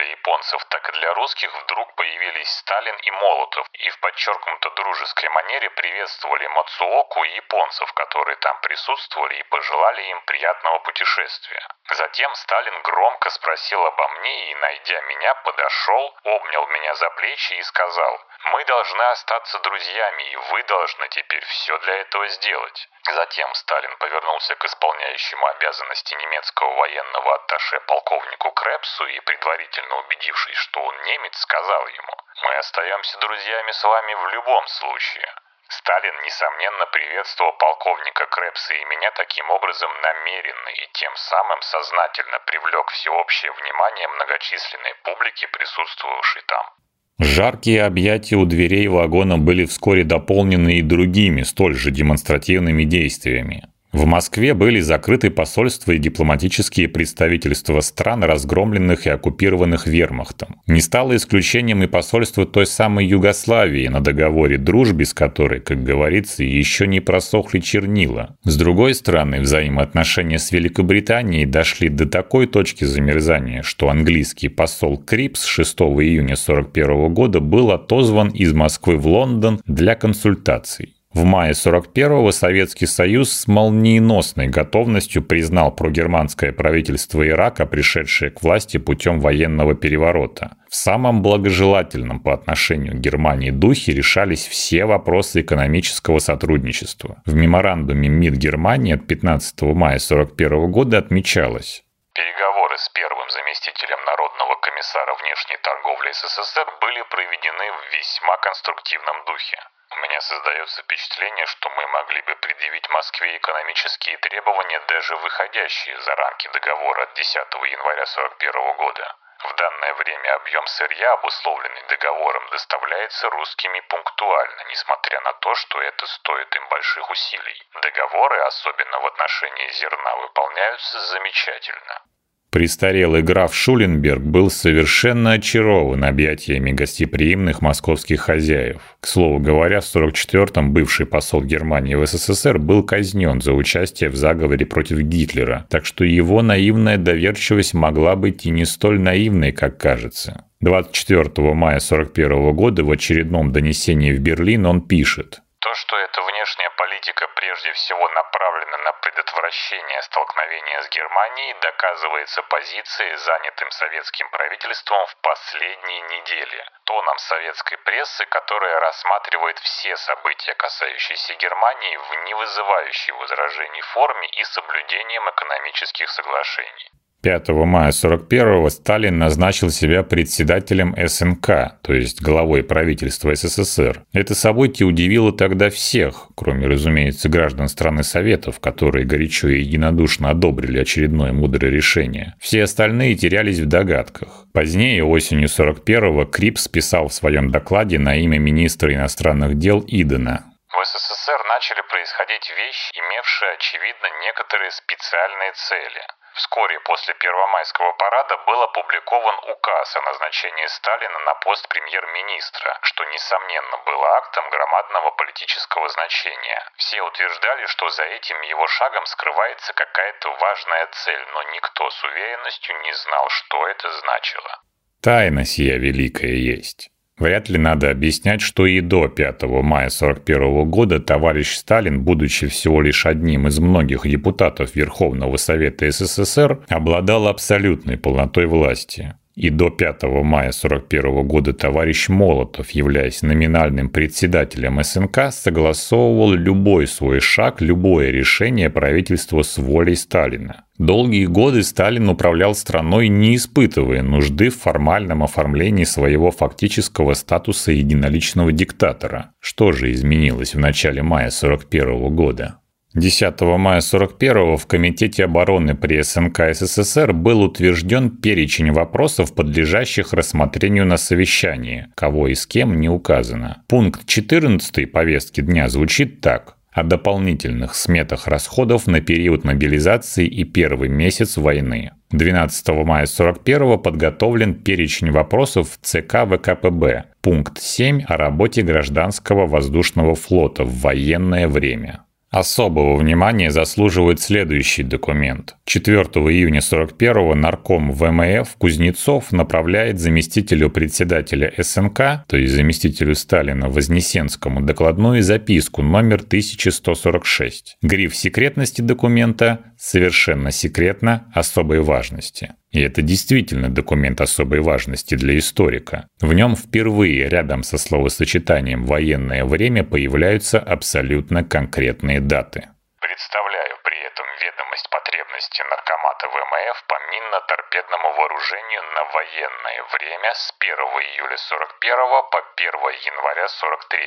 для японцев, так и для русских вдруг появились Сталин и Молотов и в подчеркнуто дружеской манере приветствовали Мацуоку и японцев, которые там присутствовали и пожелали им приятного путешествия. Затем Сталин громко спросил обо мне и, найдя меня, подошел, обнял меня за плечи и сказал «Мы должны остаться друзьями, и вы должны теперь все для этого сделать». Затем Сталин повернулся к исполняющему обязанности немецкого военного атташе полковнику Крепсу и, предварительно убедившись, что он немец, сказал ему «Мы остаемся друзьями с вами в любом случае». Сталин, несомненно, приветствовал полковника Крепса и меня таким образом намеренно и тем самым сознательно привлек всеобщее внимание многочисленной публики, присутствовавшей там. Жаркие объятия у дверей вагона были вскоре дополнены и другими, столь же демонстративными действиями. В Москве были закрыты посольства и дипломатические представительства стран, разгромленных и оккупированных вермахтом. Не стало исключением и посольство той самой Югославии на договоре дружбы, с которой, как говорится, еще не просохли чернила. С другой стороны, взаимоотношения с Великобританией дошли до такой точки замерзания, что английский посол Крипс 6 июня 1941 года был отозван из Москвы в Лондон для консультаций. В мае 41-го Советский Союз с молниеносной готовностью признал прогерманское правительство Ирака, пришедшее к власти путем военного переворота. В самом благожелательном по отношению к Германии духе решались все вопросы экономического сотрудничества. В меморандуме МИД Германии от 15 мая 41 года отмечалось, Переговоры с первым заместителем Народного комиссара внешней торговли СССР были проведены в весьма конструктивном духе. Меня создается впечатление, что мы могли бы предъявить Москве экономические требования, даже выходящие за рамки договора от 10 января 1941 года. В данное время объем сырья, обусловленный договором, доставляется русскими пунктуально, несмотря на то, что это стоит им больших усилий. Договоры, особенно в отношении зерна, выполняются замечательно. Престарелый граф Шуленберг был совершенно очарован объятиями гостеприимных московских хозяев. К слову говоря, в 44-м бывший посол Германии в СССР был казнен за участие в заговоре против Гитлера, так что его наивная доверчивость могла быть и не столь наивной, как кажется. 24 мая 1941 года в очередном донесении в Берлин он пишет то, что эта внешняя политика прежде всего направлена на предотвращение столкновения с Германией, доказывается позицией, занятым советским правительством в последние недели, тоном советской прессы, которая рассматривает все события, касающиеся Германии, в не вызывающей возражений форме и соблюдением экономических соглашений. 5 мая 41-го Сталин назначил себя председателем СНК, то есть главой правительства СССР. Это событие удивило тогда всех, кроме, разумеется, граждан страны Советов, которые горячо и единодушно одобрили очередное мудрое решение. Все остальные терялись в догадках. Позднее, осенью 41-го, Крипс писал в своем докладе на имя министра иностранных дел Идена. В СССР начали происходить вещи, имевшие, очевидно, некоторые специальные цели – Вскоре после Первомайского парада был опубликован указ о назначении Сталина на пост премьер-министра, что, несомненно, было актом громадного политического значения. Все утверждали, что за этим его шагом скрывается какая-то важная цель, но никто с уверенностью не знал, что это значило. Тайна сия великая есть. Вряд ли надо объяснять, что и до 5 мая 1941 года товарищ Сталин, будучи всего лишь одним из многих депутатов Верховного Совета СССР, обладал абсолютной полнотой власти. И до 5 мая 1941 года товарищ Молотов, являясь номинальным председателем СНК, согласовывал любой свой шаг, любое решение правительства с волей Сталина. Долгие годы Сталин управлял страной, не испытывая нужды в формальном оформлении своего фактического статуса единоличного диктатора. Что же изменилось в начале мая 1941 года? 10 мая 41 в Комитете обороны при СНК СССР был утвержден перечень вопросов, подлежащих рассмотрению на совещании, кого и с кем не указано. Пункт 14 повестки дня звучит так о дополнительных сметах расходов на период мобилизации и первый месяц войны. 12 мая 41 подготовлен перечень вопросов ЦК ВКПБ. Пункт 7 о работе гражданского воздушного флота в военное время. Особого внимания заслуживает следующий документ. 4 июня 41-го нарком ВМФ Кузнецов направляет заместителю председателя СНК, то есть заместителю Сталина Вознесенскому, докладную записку номер 1146. Гриф секретности документа «Совершенно секретно особой важности». И это действительно документ особой важности для историка. В нем впервые рядом со словосочетанием «военное время» появляются абсолютно конкретные даты. Представляю при этом ведомость потребности наркомата ВМФ по минно-торпедному вооружению на военное время с 1 июля 41 по 1 января 43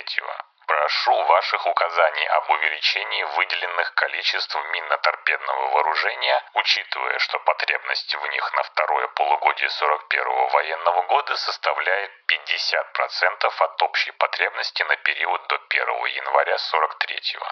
Прошу ваших указаний об увеличении выделенных количеств минно-торпедного вооружения, учитывая, что потребность в них на второе полугодие 41 военного года составляет 50% от общей потребности на период до 1 января 43 -го.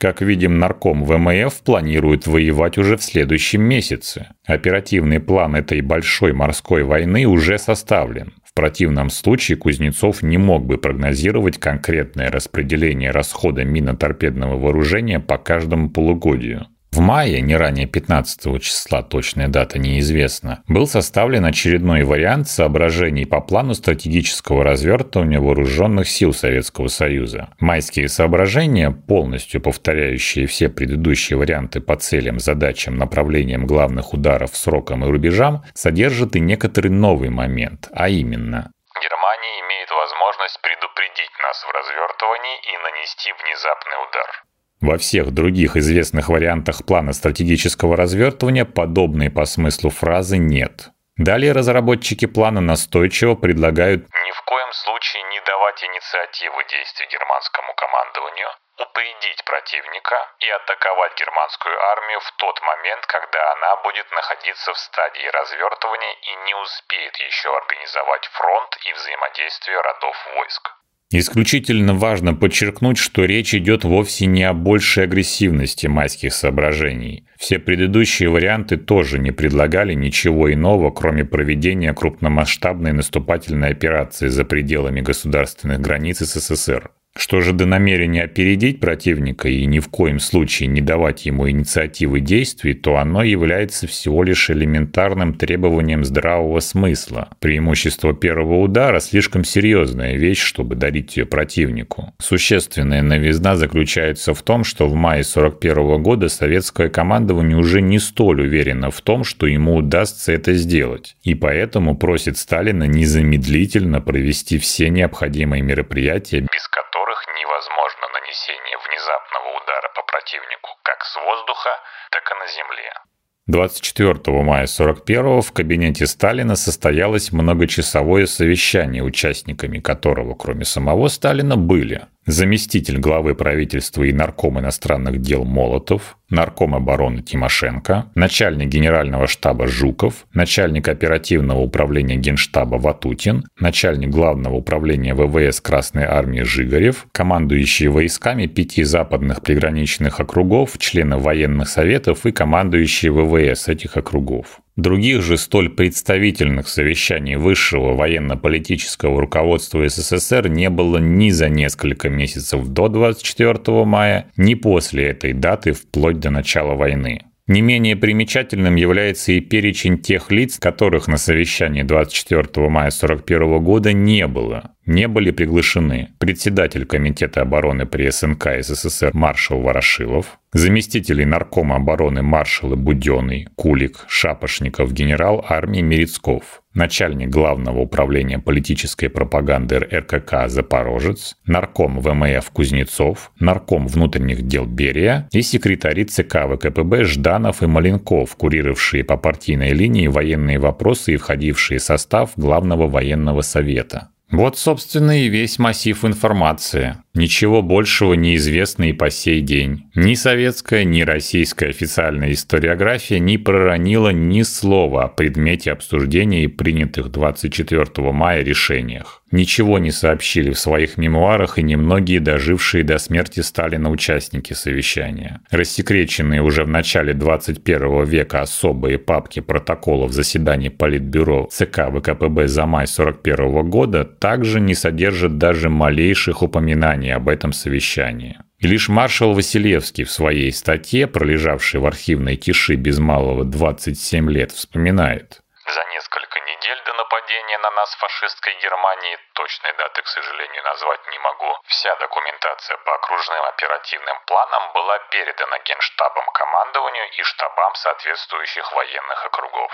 Как видим, нарком ВМФ планирует воевать уже в следующем месяце. Оперативный план этой большой морской войны уже составлен. Противном случае Кузнецов не мог бы прогнозировать конкретное распределение расхода миноторпедного вооружения по каждому полугодию. В мае, не ранее 15 числа, точная дата неизвестна, был составлен очередной вариант соображений по плану стратегического развертывания вооруженных сил Советского Союза. Майские соображения, полностью повторяющие все предыдущие варианты по целям, задачам, направлениям главных ударов, срокам и рубежам, содержат и некоторый новый момент, а именно Германия имеет возможность предупредить нас в развертывании и нанести внезапный удар. Во всех других известных вариантах плана стратегического развертывания подобной по смыслу фразы нет. Далее разработчики плана настойчиво предлагают ни в коем случае не давать инициативы действий германскому командованию, упредить противника и атаковать германскую армию в тот момент, когда она будет находиться в стадии развертывания и не успеет еще организовать фронт и взаимодействие родов войск. Исключительно важно подчеркнуть, что речь идет вовсе не о большей агрессивности майских соображений. Все предыдущие варианты тоже не предлагали ничего иного, кроме проведения крупномасштабной наступательной операции за пределами государственных границ СССР. Что же до намерения опередить противника и ни в коем случае не давать ему инициативы действий, то оно является всего лишь элементарным требованием здравого смысла. Преимущество первого удара – слишком серьезная вещь, чтобы дарить ее противнику. Существенная новизна заключается в том, что в мае 1941 года советское командование уже не столь уверено в том, что ему удастся это сделать, и поэтому просит Сталина незамедлительно провести все необходимые мероприятия, без которых нанесение внезапного удара по противнику как с воздуха, так и на земле. 24 мая 41 в кабинете Сталина состоялось многочасовое совещание, участниками которого, кроме самого Сталина, были заместитель главы правительства и нарком иностранных дел Молотов, нарком обороны Тимошенко, начальник генерального штаба Жуков, начальник оперативного управления Генштаба Ватутин, начальник главного управления ВВС Красной Армии Жигарев, командующие войсками пяти западных приграничных округов, члены военных советов и командующие ВВС этих округов. Других же столь представительных совещаний высшего военно-политического руководства СССР не было ни за несколько месяцев до 24 мая, ни после этой даты вплоть до начала войны. Не менее примечательным является и перечень тех лиц, которых на совещании 24 мая 1941 года не было, не были приглашены. Председатель Комитета обороны при СНК СССР маршал Ворошилов, заместители наркома обороны маршалы Буденный, Кулик, Шапошников, генерал армии Мерецков, начальник Главного управления политической пропаганды РКК «Запорожец», нарком ВМФ Кузнецов, нарком внутренних дел Берия и секретари ЦК ВКПБ Жданов и Маленков, курировавшие по партийной линии военные вопросы и входившие в состав Главного военного совета. Вот, собственно, и весь массив информации. Ничего большего не известно и по сей день. Ни советская, ни российская официальная историография не проронила ни слова о предмете обсуждения и принятых 24 мая решениях. Ничего не сообщили в своих мемуарах и немногие дожившие до смерти Сталина участники совещания. Рассекреченные уже в начале 21 века особые папки протоколов заседаний Политбюро ЦК ВКПБ за май 41 года также не содержат даже малейших упоминаний об этом совещании. И лишь маршал Василевский в своей статье, пролежавшей в архивной тиши без малого 27 лет, вспоминает. За нападения на нас фашистской Германии, точной даты, к сожалению, назвать не могу, вся документация по окружным оперативным планам была передана Генштабам командованию и штабам соответствующих военных округов.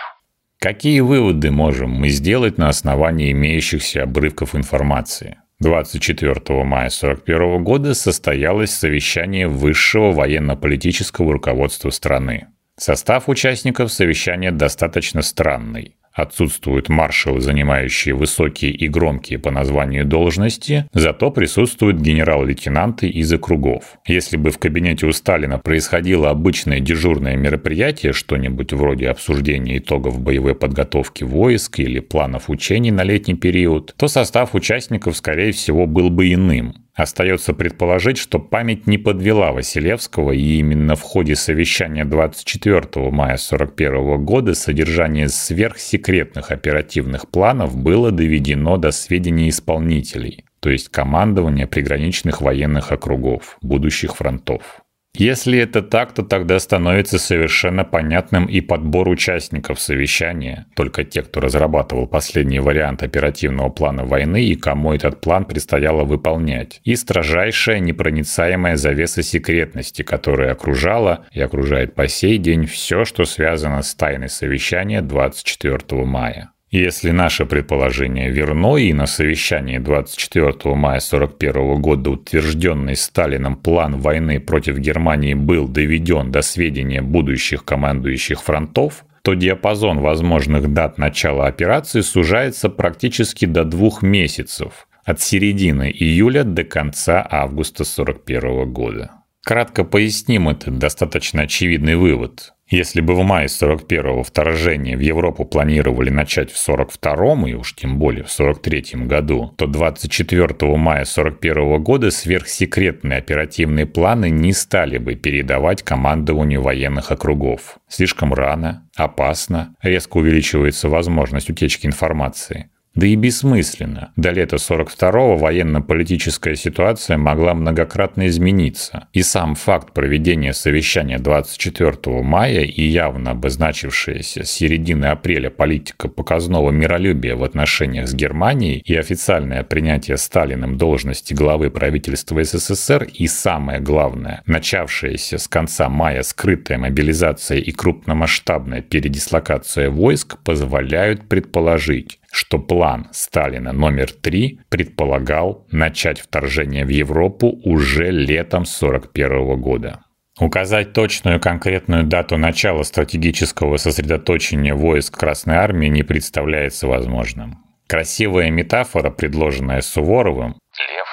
Какие выводы можем мы сделать на основании имеющихся обрывков информации? 24 мая 1941 года состоялось совещание высшего военно-политического руководства страны. Состав участников совещания достаточно странный. Отсутствуют маршалы, занимающие высокие и громкие по названию должности, зато присутствуют генерал-лейтенанты из округов. Если бы в кабинете у Сталина происходило обычное дежурное мероприятие, что-нибудь вроде обсуждения итогов боевой подготовки войск или планов учений на летний период, то состав участников, скорее всего, был бы иным. Остается предположить, что память не подвела Василевского, и именно в ходе совещания 24 мая 1941 года содержание сверхсекретных оперативных планов было доведено до сведения исполнителей, то есть командования приграничных военных округов, будущих фронтов. Если это так, то тогда становится совершенно понятным и подбор участников совещания, только те, кто разрабатывал последний вариант оперативного плана войны и кому этот план предстояло выполнять, и строжайшая непроницаемая завеса секретности, которая окружала и окружает по сей день все, что связано с тайной совещания 24 мая. Если наше предположение верно, и на совещании 24 мая 1941 года утвержденный Сталином план войны против Германии был доведен до сведения будущих командующих фронтов, то диапазон возможных дат начала операции сужается практически до двух месяцев, от середины июля до конца августа 1941 года. Кратко поясним этот достаточно очевидный вывод. Если бы в мае 41-го вторжение в Европу планировали начать в 42-м и уж тем более в 43-м году, то 24 мая 41 года сверхсекретные оперативные планы не стали бы передавать командованию военных округов. Слишком рано, опасно, резко увеличивается возможность утечки информации. Да и бессмысленно. До лета 42-го военно-политическая ситуация могла многократно измениться. И сам факт проведения совещания 24 мая и явно обозначившаяся с середины апреля политика показного миролюбия в отношениях с Германией и официальное принятие Сталиным должности главы правительства СССР и самое главное, начавшаяся с конца мая скрытая мобилизация и крупномасштабная передислокация войск позволяют предположить, что план Сталина номер три предполагал начать вторжение в Европу уже летом 1941 года. Указать точную конкретную дату начала стратегического сосредоточения войск Красной Армии не представляется возможным. Красивая метафора, предложенная Суворовым, Лев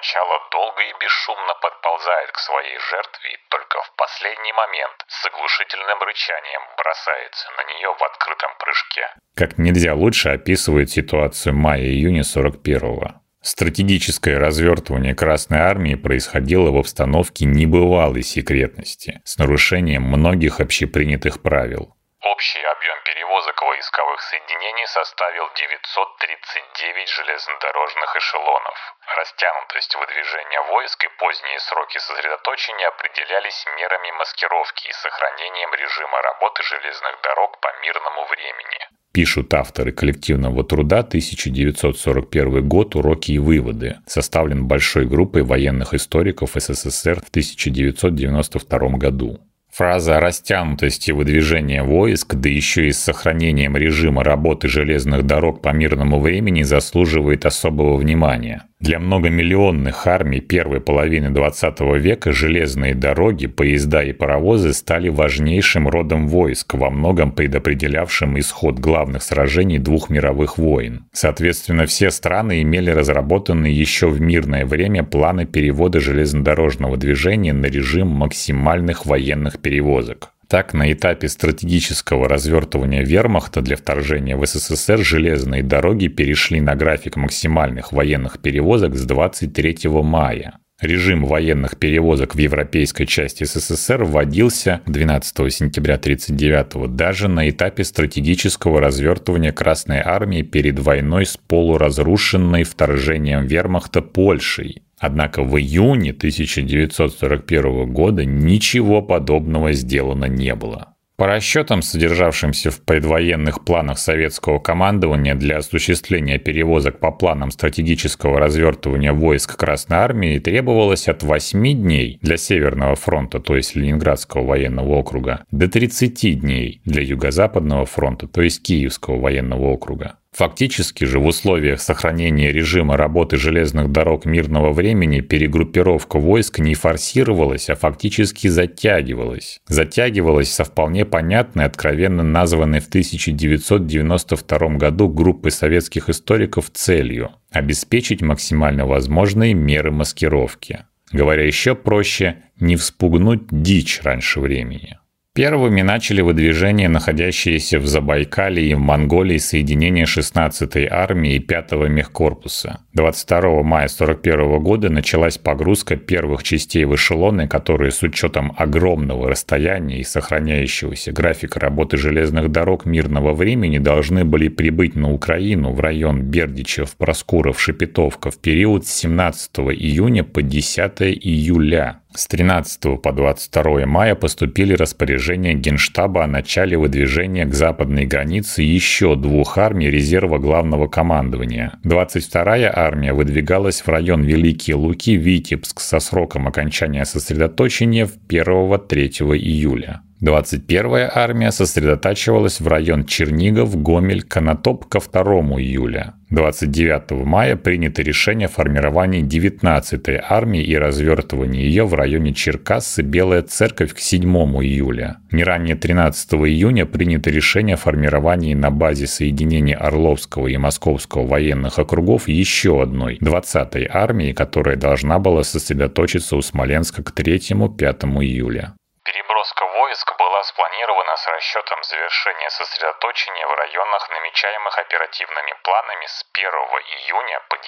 сначала долго и бесшумно подползает к своей жертве и только в последний момент с оглушительным рычанием бросается на нее в открытом прыжке. Как нельзя лучше описывает ситуацию мая-июня 41-го. Стратегическое развертывание Красной Армии происходило в обстановке небывалой секретности, с нарушением многих общепринятых правил. Общий объем перевозок войсковых соединений составил 939 железнодорожных эшелонов. Растянутость выдвижения войск и поздние сроки сосредоточения определялись мерами маскировки и сохранением режима работы железных дорог по мирному времени. Пишут авторы коллективного труда 1941 год «Уроки и выводы», составлен большой группой военных историков СССР в 1992 году. Фраза о растянутости выдвижения войск, да еще и с сохранением режима работы железных дорог по мирному времени заслуживает особого внимания. Для многомиллионных армий первой половины 20 века железные дороги, поезда и паровозы стали важнейшим родом войск, во многом предопределявшим исход главных сражений двух мировых войн. Соответственно, все страны имели разработанные еще в мирное время планы перевода железнодорожного движения на режим максимальных военных перевозок. Так, на этапе стратегического развертывания вермахта для вторжения в СССР железные дороги перешли на график максимальных военных перевозок с 23 мая. Режим военных перевозок в европейской части СССР вводился 12 сентября 1939 даже на этапе стратегического развертывания Красной Армии перед войной с полуразрушенной вторжением вермахта Польшей. Однако в июне 1941 года ничего подобного сделано не было. По расчетам, содержавшимся в предвоенных планах советского командования для осуществления перевозок по планам стратегического развертывания войск Красной Армии, требовалось от 8 дней для Северного фронта, то есть Ленинградского военного округа, до 30 дней для Юго-Западного фронта, то есть Киевского военного округа. Фактически же в условиях сохранения режима работы железных дорог мирного времени перегруппировка войск не форсировалась, а фактически затягивалась. Затягивалась со вполне понятной, откровенно названной в 1992 году группой советских историков целью – обеспечить максимально возможные меры маскировки. Говоря еще проще, не вспугнуть дичь раньше времени. Первыми начали выдвижение находящиеся в Забайкале и в Монголии соединения 16-й армии и 5-го мехкорпуса. 22 мая 1941 года началась погрузка первых частей в эшелоны, которые с учетом огромного расстояния и сохраняющегося графика работы железных дорог мирного времени должны были прибыть на Украину в район Бердичев, Проскуров, Шепетовка в период с 17 июня по 10 июля. С 13 по 22 мая поступили распоряжения Генштаба о начале выдвижения к западной границе еще двух армий резерва главного командования. 22-я армия выдвигалась в район Великие Луки, Витебск со сроком окончания сосредоточения в 1-3 июля. 21-я армия сосредотачивалась в район Чернигов, Гомель, Конотоп ко 2 июля. 29 мая принято решение о формировании 19-й армии и развертывании ее в районе Черкассы Белая Церковь к 7 июля. Не ранее 13 июня принято решение о формировании на базе соединений Орловского и Московского военных округов еще одной 20-й армии, которая должна была сосредоточиться у Смоленска к 3-5 июля. Переброска войск была спланирована с расчетом завершения сосредоточения в районах, намечаемых оперативными планами с 1 июня по 10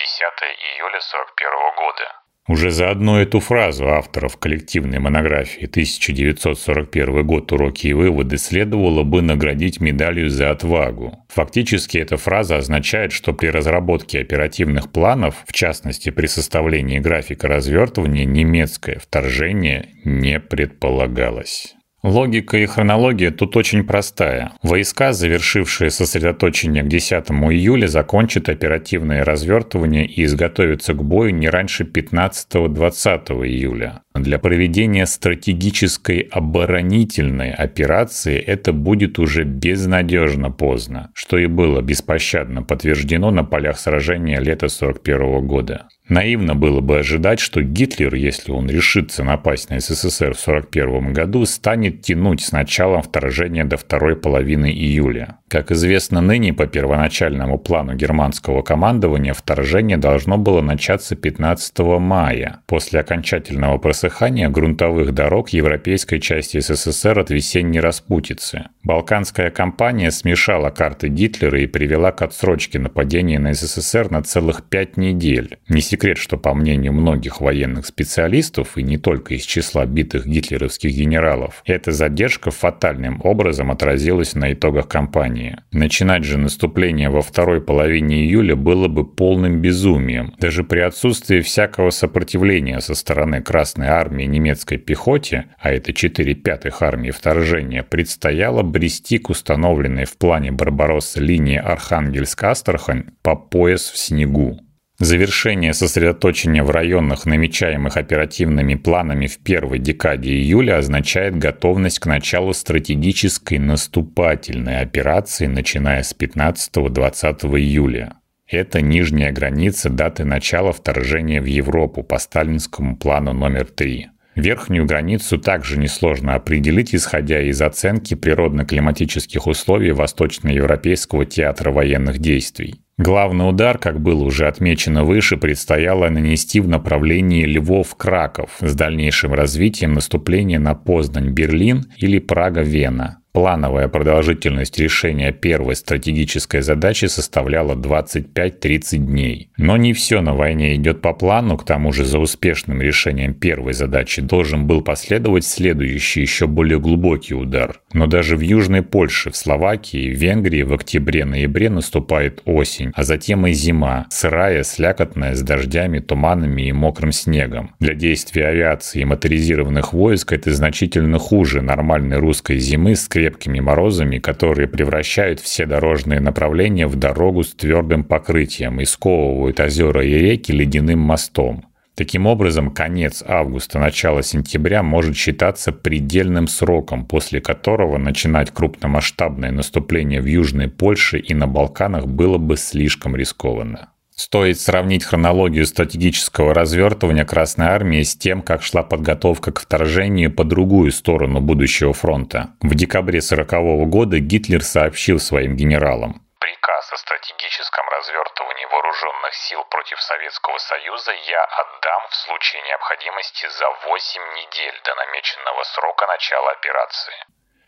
июля 1941 года. Уже за одну эту фразу авторов коллективной монографии 1941 год «Уроки и выводы» следовало бы наградить медалью за отвагу. Фактически эта фраза означает, что при разработке оперативных планов, в частности при составлении графика развертывания, немецкое вторжение не предполагалось. Логика и хронология тут очень простая. Войска, завершившие сосредоточение к 10 июля, закончат оперативное развертывание и изготовятся к бою не раньше 15-20 июля. Для проведения стратегической оборонительной операции это будет уже безнадежно поздно, что и было беспощадно подтверждено на полях сражения лета 1941 года. Наивно было бы ожидать, что Гитлер, если он решится напасть на СССР в 1941 году, станет тянуть с началом вторжения до второй половины июля. Как известно ныне, по первоначальному плану германского командования вторжение должно было начаться 15 мая, после окончательного просыхания грунтовых дорог европейской части СССР от весенней распутицы. Балканская кампания смешала карты Гитлера и привела к отсрочке нападения на СССР на целых пять недель. Не секрет, что по мнению многих военных специалистов, и не только из числа битых гитлеровских генералов, эта задержка фатальным образом отразилась на итогах кампании. Начинать же наступление во второй половине июля было бы полным безумием. Даже при отсутствии всякого сопротивления со стороны Красной армии немецкой пехоте, а это 4 пятых армии вторжения, предстояло брести к установленной в плане Барбаросса линии Архангельск-Астрахань по пояс в снегу. Завершение сосредоточения в районах, намечаемых оперативными планами в первой декаде июля, означает готовность к началу стратегической наступательной операции, начиная с 15-20 июля. Это нижняя граница даты начала вторжения в Европу по сталинскому плану номер 3. Верхнюю границу также несложно определить, исходя из оценки природно-климатических условий Восточноевропейского театра военных действий. Главный удар, как было уже отмечено выше, предстояло нанести в направлении Львов-Краков с дальнейшим развитием наступления на Познань-Берлин или Прага-Вена. Плановая продолжительность решения первой стратегической задачи составляла 25-30 дней. Но не все на войне идет по плану, к тому же за успешным решением первой задачи должен был последовать следующий еще более глубокий удар. Но даже в Южной Польше, в Словакии, Венгрии в октябре-ноябре наступает осень, а затем и зима, сырая, слякотная, с дождями, туманами и мокрым снегом. Для действия авиации и моторизированных войск это значительно хуже нормальной русской зимы с крепкими морозами, которые превращают все дорожные направления в дорогу с твердым покрытием и сковывают озера и реки ледяным мостом. Таким образом, конец августа, начало сентября может считаться предельным сроком, после которого начинать крупномасштабное наступление в Южной Польше и на Балканах было бы слишком рискованно. Стоит сравнить хронологию стратегического развертывания Красной Армии с тем, как шла подготовка к вторжению по другую сторону будущего фронта. В декабре 1940 года Гитлер сообщил своим генералам. Приказ о стратегическом развертывании вооруженных сил против Советского Союза я отдам в случае необходимости за 8 недель до намеченного срока начала операции.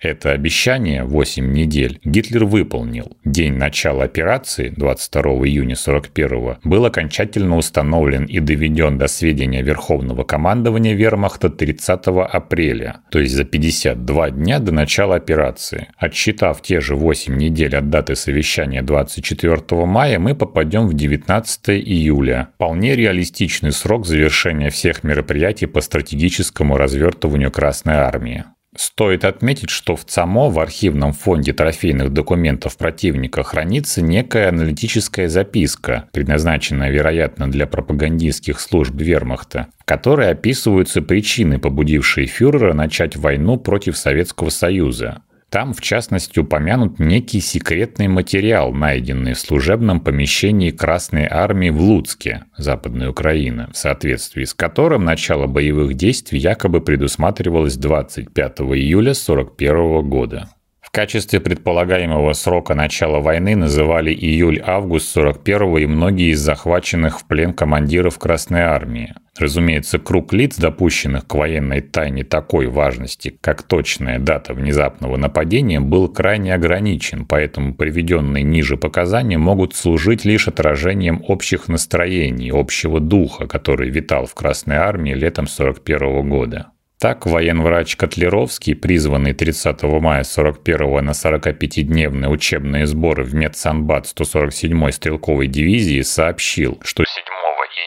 Это обещание, 8 недель, Гитлер выполнил. День начала операции, 22 июня 41 был окончательно установлен и доведен до сведения Верховного командования Вермахта 30 апреля, то есть за 52 дня до начала операции. Отсчитав те же 8 недель от даты совещания 24 мая, мы попадем в 19 июля. Вполне реалистичный срок завершения всех мероприятий по стратегическому развертыванию Красной Армии. Стоит отметить, что в ЦАМО в архивном фонде трофейных документов противника хранится некая аналитическая записка, предназначенная, вероятно, для пропагандистских служб вермахта, в которой описываются причины, побудившие фюрера начать войну против Советского Союза. Там, в частности, упомянут некий секретный материал, найденный в служебном помещении Красной Армии в Луцке, Западная Украина, в соответствии с которым начало боевых действий якобы предусматривалось 25 июля 1941 года. Качестве предполагаемого срока начала войны называли июль-август 41 и многие из захваченных в плен командиров Красной Армии. Разумеется, круг лиц, допущенных к военной тайне такой важности, как точная дата внезапного нападения, был крайне ограничен, поэтому приведенные ниже показания могут служить лишь отражением общих настроений, общего духа, который витал в Красной Армии летом 1941 года. Так, военврач Котлеровский, призванный 30 мая 41 на 45-дневные учебные сборы в медсанбат 147-й стрелковой дивизии, сообщил, что 7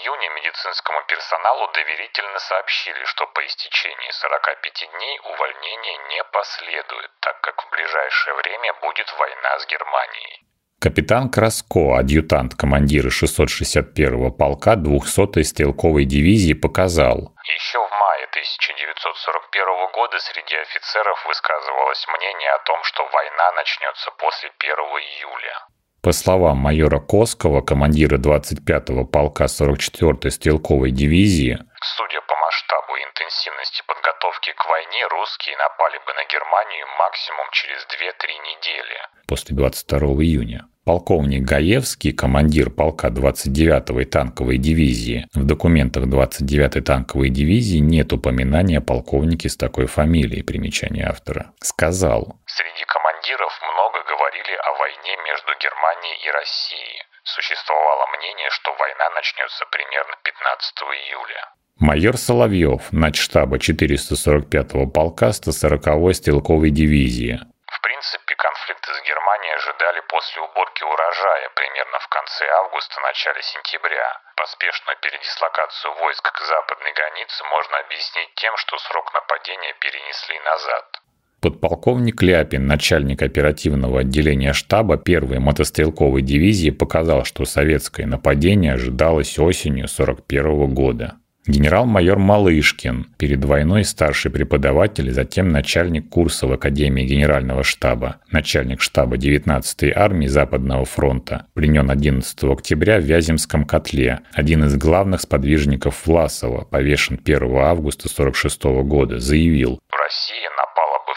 июня медицинскому персоналу доверительно сообщили, что по истечении 45 дней увольнение не последует, так как в ближайшее время будет война с Германией. Капитан Краско, адъютант командира 661-го полка 200-й стрелковой дивизии, показал. Еще в мае 1941 года среди офицеров высказывалось мнение о том, что война начнется после 1 июля. По словам майора Коскова, командира 25-го полка 44-й стрелковой дивизии, Судя по масштабу и интенсивности подготовки к войне, русские напали бы на Германию максимум через 2-3 недели. После 22 июня. Полковник Гаевский, командир полка 29-й танковой дивизии. В документах 29-й танковой дивизии нет упоминания о полковнике с такой фамилией, примечание автора. Сказал. Среди командиров много говорили о войне между Германией и Россией. Существовало мнение, что война начнется примерно 15 июля. Майор Соловьев, начштаба 445-го полка 140-й стрелковой дивизии. В принципе, конфликты с Германией ожидали после уборки урожая примерно в конце августа-начале сентября. Поспешную передислокацию войск к западной границе можно объяснить тем, что срок нападения перенесли назад. Подполковник Ляпин, начальник оперативного отделения штаба первой мотострелковой дивизии, показал, что советское нападение ожидалось осенью 1941 года. Генерал-майор Малышкин, перед войной старший преподаватель, затем начальник курса в Академии Генерального штаба, начальник штаба 19-й армии Западного фронта, пленен 11 октября в Вяземском котле, один из главных сподвижников Власова, повешен 1 августа 1946 года, заявил напала бы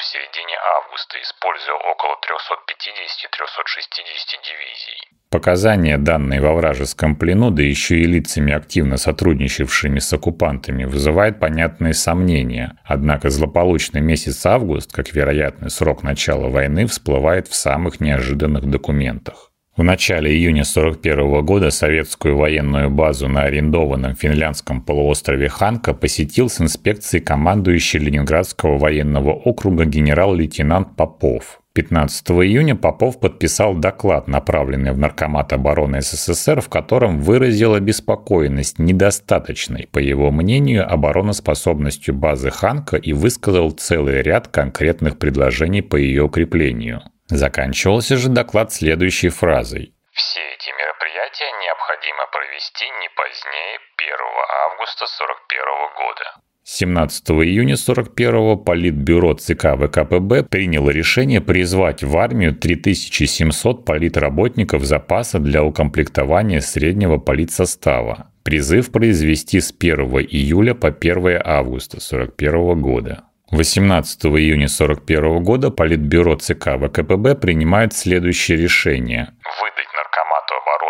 в середине августа, используя около 350-360 дивизий. Показания, данные во вражеском плену, да еще и лицами, активно сотрудничавшими с оккупантами, вызывает понятные сомнения. Однако злополучный месяц август, как вероятный срок начала войны, всплывает в самых неожиданных документах. В начале июня 1941 года советскую военную базу на арендованном финляндском полуострове Ханка посетил с инспекцией командующий Ленинградского военного округа генерал-лейтенант Попов. 15 июня Попов подписал доклад, направленный в Наркомат обороны СССР, в котором выразил обеспокоенность недостаточной, по его мнению, обороноспособностью базы Ханка и высказал целый ряд конкретных предложений по ее укреплению. Заканчивался же доклад следующей фразой. Все эти мероприятия необходимо провести не позднее 1 августа 1941 года. 17 июня 41-го Политбюро ЦК ВКПБ приняло решение призвать в армию 3700 политработников запаса для укомплектования среднего политсостава. Призыв произвести с 1 июля по 1 августа 1941 года. 18 июня 1941 года Политбюро ЦК ВКПБ принимает следующее решение. Выдать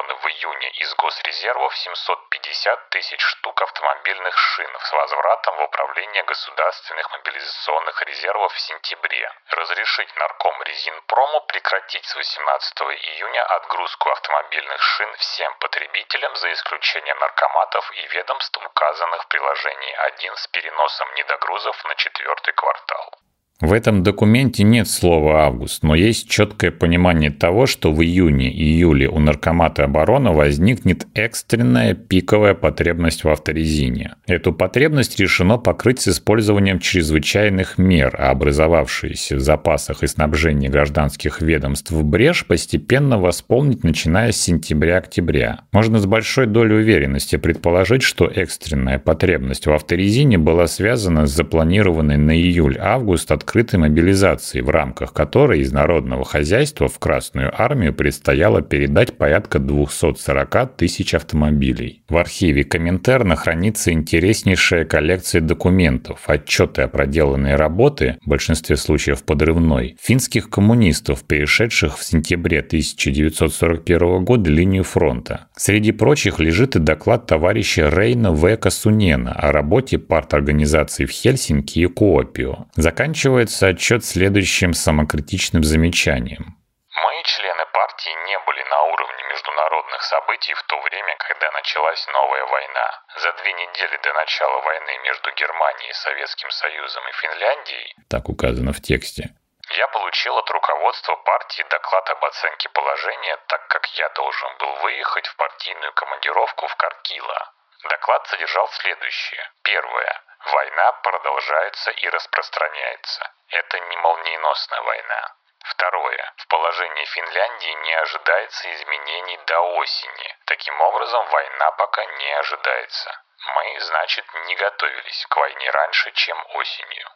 Обороны в июня из госрезервов 750 тысяч штук автомобильных шин с возвратом в управление государственных мобилизационных резервов в сентябре. Разрешить нарком резинпрому прекратить с 18 июня отгрузку автомобильных шин всем потребителям за исключением наркоматов и ведомств, указанных в приложении 1 с переносом недогрузов на четвертый квартал. В этом документе нет слова «август», но есть четкое понимание того, что в июне-июле у наркомата обороны возникнет экстренная пиковая потребность в авторезине. Эту потребность решено покрыть с использованием чрезвычайных мер, а образовавшиеся в запасах и снабжении гражданских ведомств в брешь постепенно восполнить начиная с сентября-октября. Можно с большой долей уверенности предположить, что экстренная потребность в авторезине была связана с запланированной на июль-август от открытой мобилизации, в рамках которой из народного хозяйства в Красную армию предстояло передать порядка 240 тысяч автомобилей. В архиве Коминтерна хранится интереснейшая коллекция документов, отчеты о проделанной работы, в большинстве случаев подрывной, финских коммунистов, перешедших в сентябре 1941 года линию фронта. Среди прочих лежит и доклад товарища Рейна В. Касунена о работе парторганизации в Хельсинки и Куопио. Заканчивая заканчивается отчет следующим самокритичным замечанием. Мы, члены партии, не были на уровне международных событий в то время, когда началась новая война. За две недели до начала войны между Германией, Советским Союзом и Финляндией, так указано в тексте, я получил от руководства партии доклад об оценке положения, так как я должен был выехать в партийную командировку в Каркила. Доклад содержал следующее. Первое. Война продолжается и распространяется. Это не молниеносная война. Второе. В положении Финляндии не ожидается изменений до осени. Таким образом, война пока не ожидается. Мы, значит, не готовились к войне раньше, чем осенью.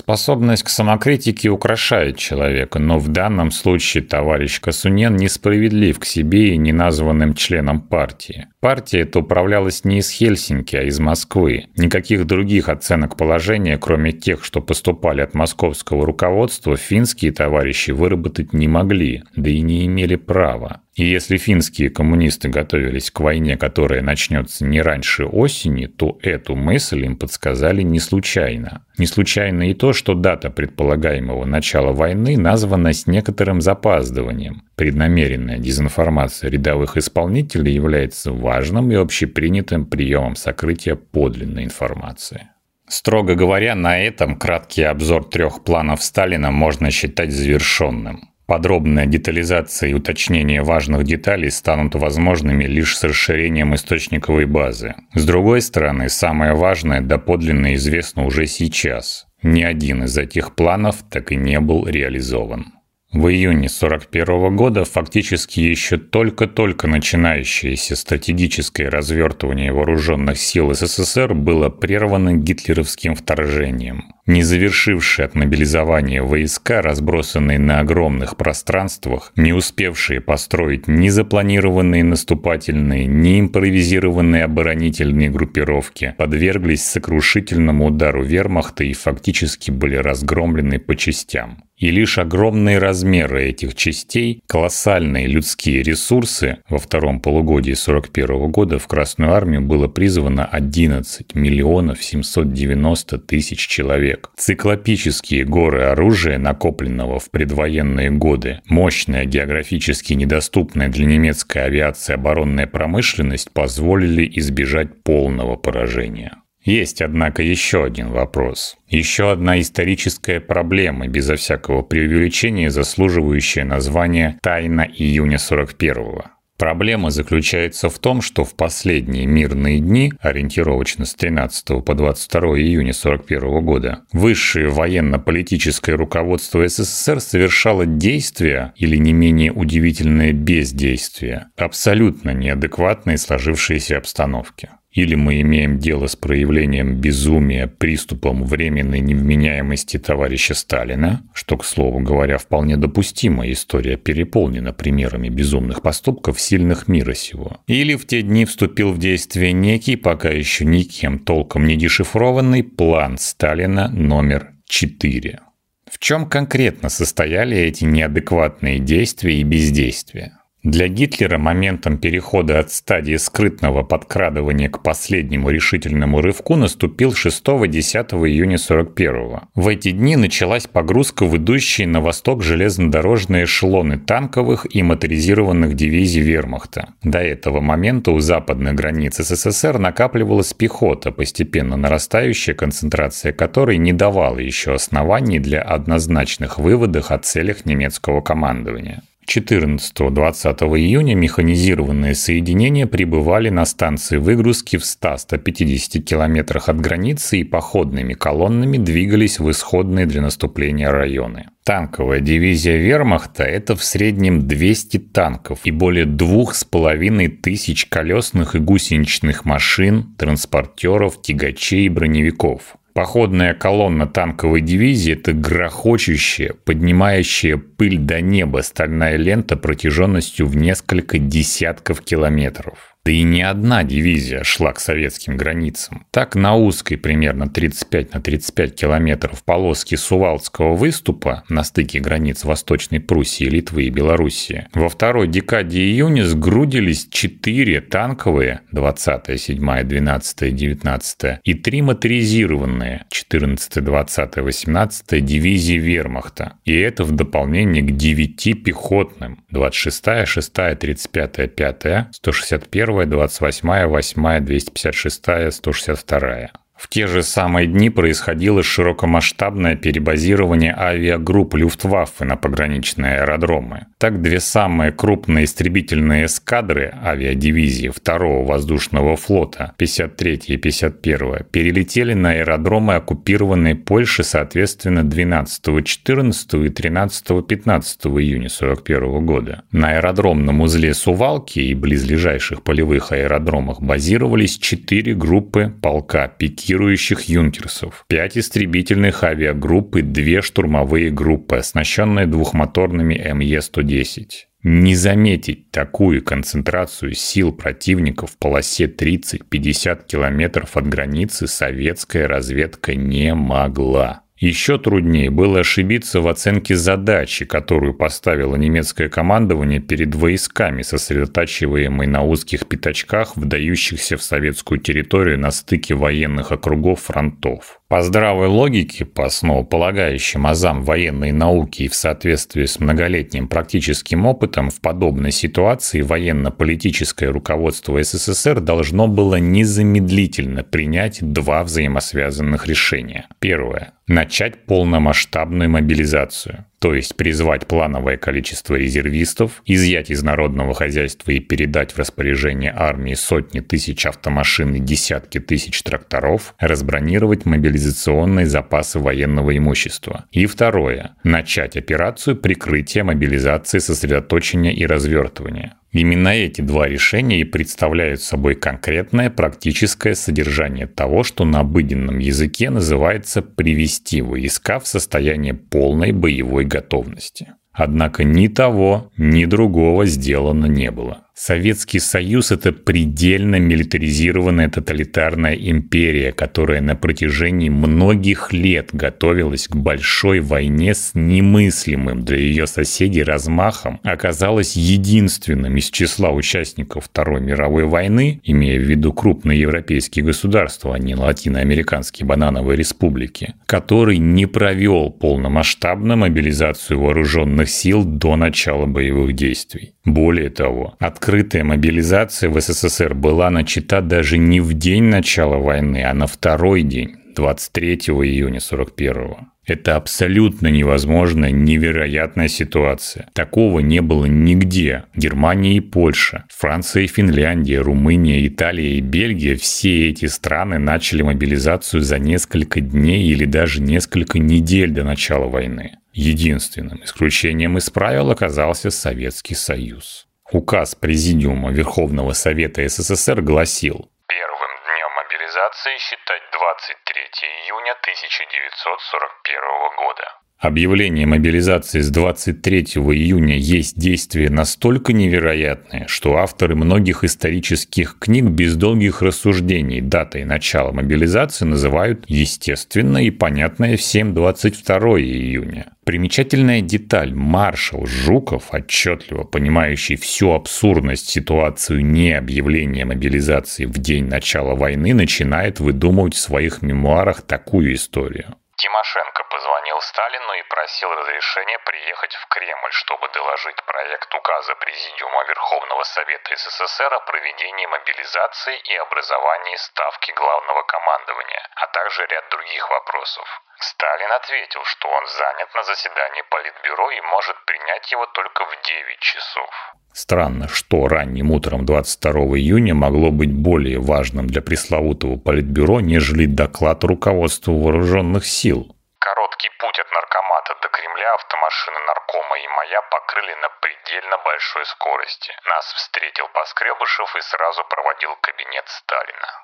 Способность к самокритике украшает человека, но в данном случае товарищ Касунен несправедлив к себе и неназванным членам партии. Партия эта управлялась не из Хельсинки, а из Москвы. Никаких других оценок положения, кроме тех, что поступали от московского руководства, финские товарищи выработать не могли, да и не имели права. И если финские коммунисты готовились к войне, которая начнется не раньше осени, то эту мысль им подсказали не случайно. Не случайно и то, что дата предполагаемого начала войны названа с некоторым запаздыванием. Преднамеренная дезинформация рядовых исполнителей является важным и общепринятым приемом сокрытия подлинной информации. Строго говоря, на этом краткий обзор трех планов Сталина можно считать завершенным. Подробная детализация и уточнение важных деталей станут возможными лишь с расширением источниковой базы. С другой стороны, самое важное доподлинно известно уже сейчас. Ни один из этих планов так и не был реализован. В июне 1941 года фактически еще только-только начинающееся стратегическое развертывание вооруженных сил СССР было прервано гитлеровским вторжением. Не завершившие от мобилизования войска, разбросанные на огромных пространствах, не успевшие построить ни запланированные наступательные, ни импровизированные оборонительные группировки, подверглись сокрушительному удару вермахта и фактически были разгромлены по частям. И лишь огромные размеры этих частей, колоссальные людские ресурсы, во втором полугодии 1941 года в Красную армию было призвано 11 миллионов 790 тысяч человек. Циклопические горы оружия, накопленного в предвоенные годы, мощная географически недоступная для немецкой авиации оборонная промышленность позволили избежать полного поражения. Есть, однако, еще один вопрос. Еще одна историческая проблема, безо всякого преувеличения, заслуживающая названия «Тайна июня 41-го». Проблема заключается в том, что в последние мирные дни, ориентировочно с 13 по 22 июня 1941 года, высшее военно-политическое руководство СССР совершало действия, или не менее удивительное бездействие, абсолютно неадекватной сложившейся обстановке. Или мы имеем дело с проявлением безумия, приступом временной невменяемости товарища Сталина, что, к слову говоря, вполне допустимо, история переполнена примерами безумных поступков сильных мира сего. Или в те дни вступил в действие некий, пока еще никем толком не дешифрованный план Сталина номер 4. В чем конкретно состояли эти неадекватные действия и бездействия? Для Гитлера моментом перехода от стадии скрытного подкрадывания к последнему решительному рывку наступил 6-10 июня 41 В эти дни началась погрузка в идущие на восток железнодорожные эшелоны танковых и моторизированных дивизий вермахта. До этого момента у западных границ СССР накапливалась пехота, постепенно нарастающая концентрация которой не давала еще оснований для однозначных выводов о целях немецкого командования. 14-20 июня механизированные соединения прибывали на станции выгрузки в 100-150 километрах от границы и походными колоннами двигались в исходные для наступления районы. Танковая дивизия вермахта – это в среднем 200 танков и более двух с половиной тысяч колесных и гусеничных машин, транспортеров, тягачей и броневиков. Походная колонна танковой дивизии – это грохочущая, поднимающая пыль до неба стальная лента протяженностью в несколько десятков километров. Да и не одна дивизия шла к советским границам. Так на узкой примерно 35 на 35 километров полоске Сувалдского выступа на стыке границ Восточной Пруссии, Литвы и Белоруссии во второй декаде июня сгрудились 4 танковые 20, 7, 12, 19 и 3 моторизированные 14, 20, 18 дивизии вермахта. И это в дополнение к 9 пехотным 26, 6, 35, 5, 161 28, 8, 256, 162. В те же самые дни происходило широкомасштабное перебазирование авиагрупп Люфтваффе на пограничные аэродромы. Так, две самые крупные истребительные эскадры авиадивизии 2-го воздушного флота 53 и 51 перелетели на аэродромы, оккупированные Польшей, соответственно, 12, 14 и 13, 15 июня 41 года. На аэродромном узле Сувалки и близлежащих полевых аэродромах базировались четыре группы полка «Пики» пикирующих юнкерсов, 5 истребительных авиагрупп и 2 штурмовые группы, оснащенные двухмоторными МЕ-110. Не заметить такую концентрацию сил противника в полосе 30-50 километров от границы советская разведка не могла. Еще труднее было ошибиться в оценке задачи, которую поставило немецкое командование перед войсками, сосредотачиваемой на узких пятачках, вдающихся в советскую территорию на стыке военных округов фронтов. По здравой логике, по основополагающим азам военной науки и в соответствии с многолетним практическим опытом, в подобной ситуации военно-политическое руководство СССР должно было незамедлительно принять два взаимосвязанных решения. Первое начать полномасштабную мобилизацию то есть призвать плановое количество резервистов, изъять из народного хозяйства и передать в распоряжение армии сотни тысяч автомашин и десятки тысяч тракторов, разбронировать мобилизационные запасы военного имущества. И второе. Начать операцию прикрытия мобилизации, сосредоточения и развертывания. Именно эти два решения и представляют собой конкретное практическое содержание того, что на обыденном языке называется «привести войска в состояние полной боевой готовности». Однако ни того, ни другого сделано не было. Советский Союз – это предельно милитаризированная тоталитарная империя, которая на протяжении многих лет готовилась к большой войне с немыслимым для ее соседей размахом, оказалась единственным из числа участников Второй мировой войны, имея в виду крупные европейские государства, а не латиноамериканские банановые республики, который не провел полномасштабную мобилизацию вооруженных сил до начала боевых действий. Более того, открытая мобилизация в СССР была начата даже не в день начала войны, а на второй день, 23 июня 41 это абсолютно невозможная, невероятная ситуация. Такого не было нигде. Германия и Польша, Франция и Финляндия, Румыния, Италия и Бельгия – все эти страны начали мобилизацию за несколько дней или даже несколько недель до начала войны. Единственным исключением из правил оказался Советский Союз. Указ Президиума Верховного Совета СССР гласил Первым днем мобилизации считать 23 июня 1941 года. Объявление мобилизации с 23 июня есть действие настолько невероятное, что авторы многих исторических книг без долгих рассуждений датой начала мобилизации называют естественно и понятное всем 22 июня. Примечательная деталь. Маршал Жуков, отчетливо понимающий всю абсурдность ситуацию необъявления мобилизации в день начала войны, начинает выдумывать в своих мемуарах такую историю. Тимошенко позвонил Сталину и просил разрешения приехать в Кремль, чтобы доложить проект указа Президиума Верховного Совета СССР о проведении мобилизации и образовании Ставки Главного командования, а также ряд других вопросов. Сталин ответил, что он занят на заседании Политбюро и может принять его только в 9 часов. Странно, что ранним утром 22 июня могло быть более важным для пресловутого Политбюро, нежели доклад руководству вооруженных сил. Короткий путь от наркомата до Кремля автомашины наркома и моя покрыли на предельно большой скорости. Нас встретил Поскребышев и сразу проводил кабинет Сталина.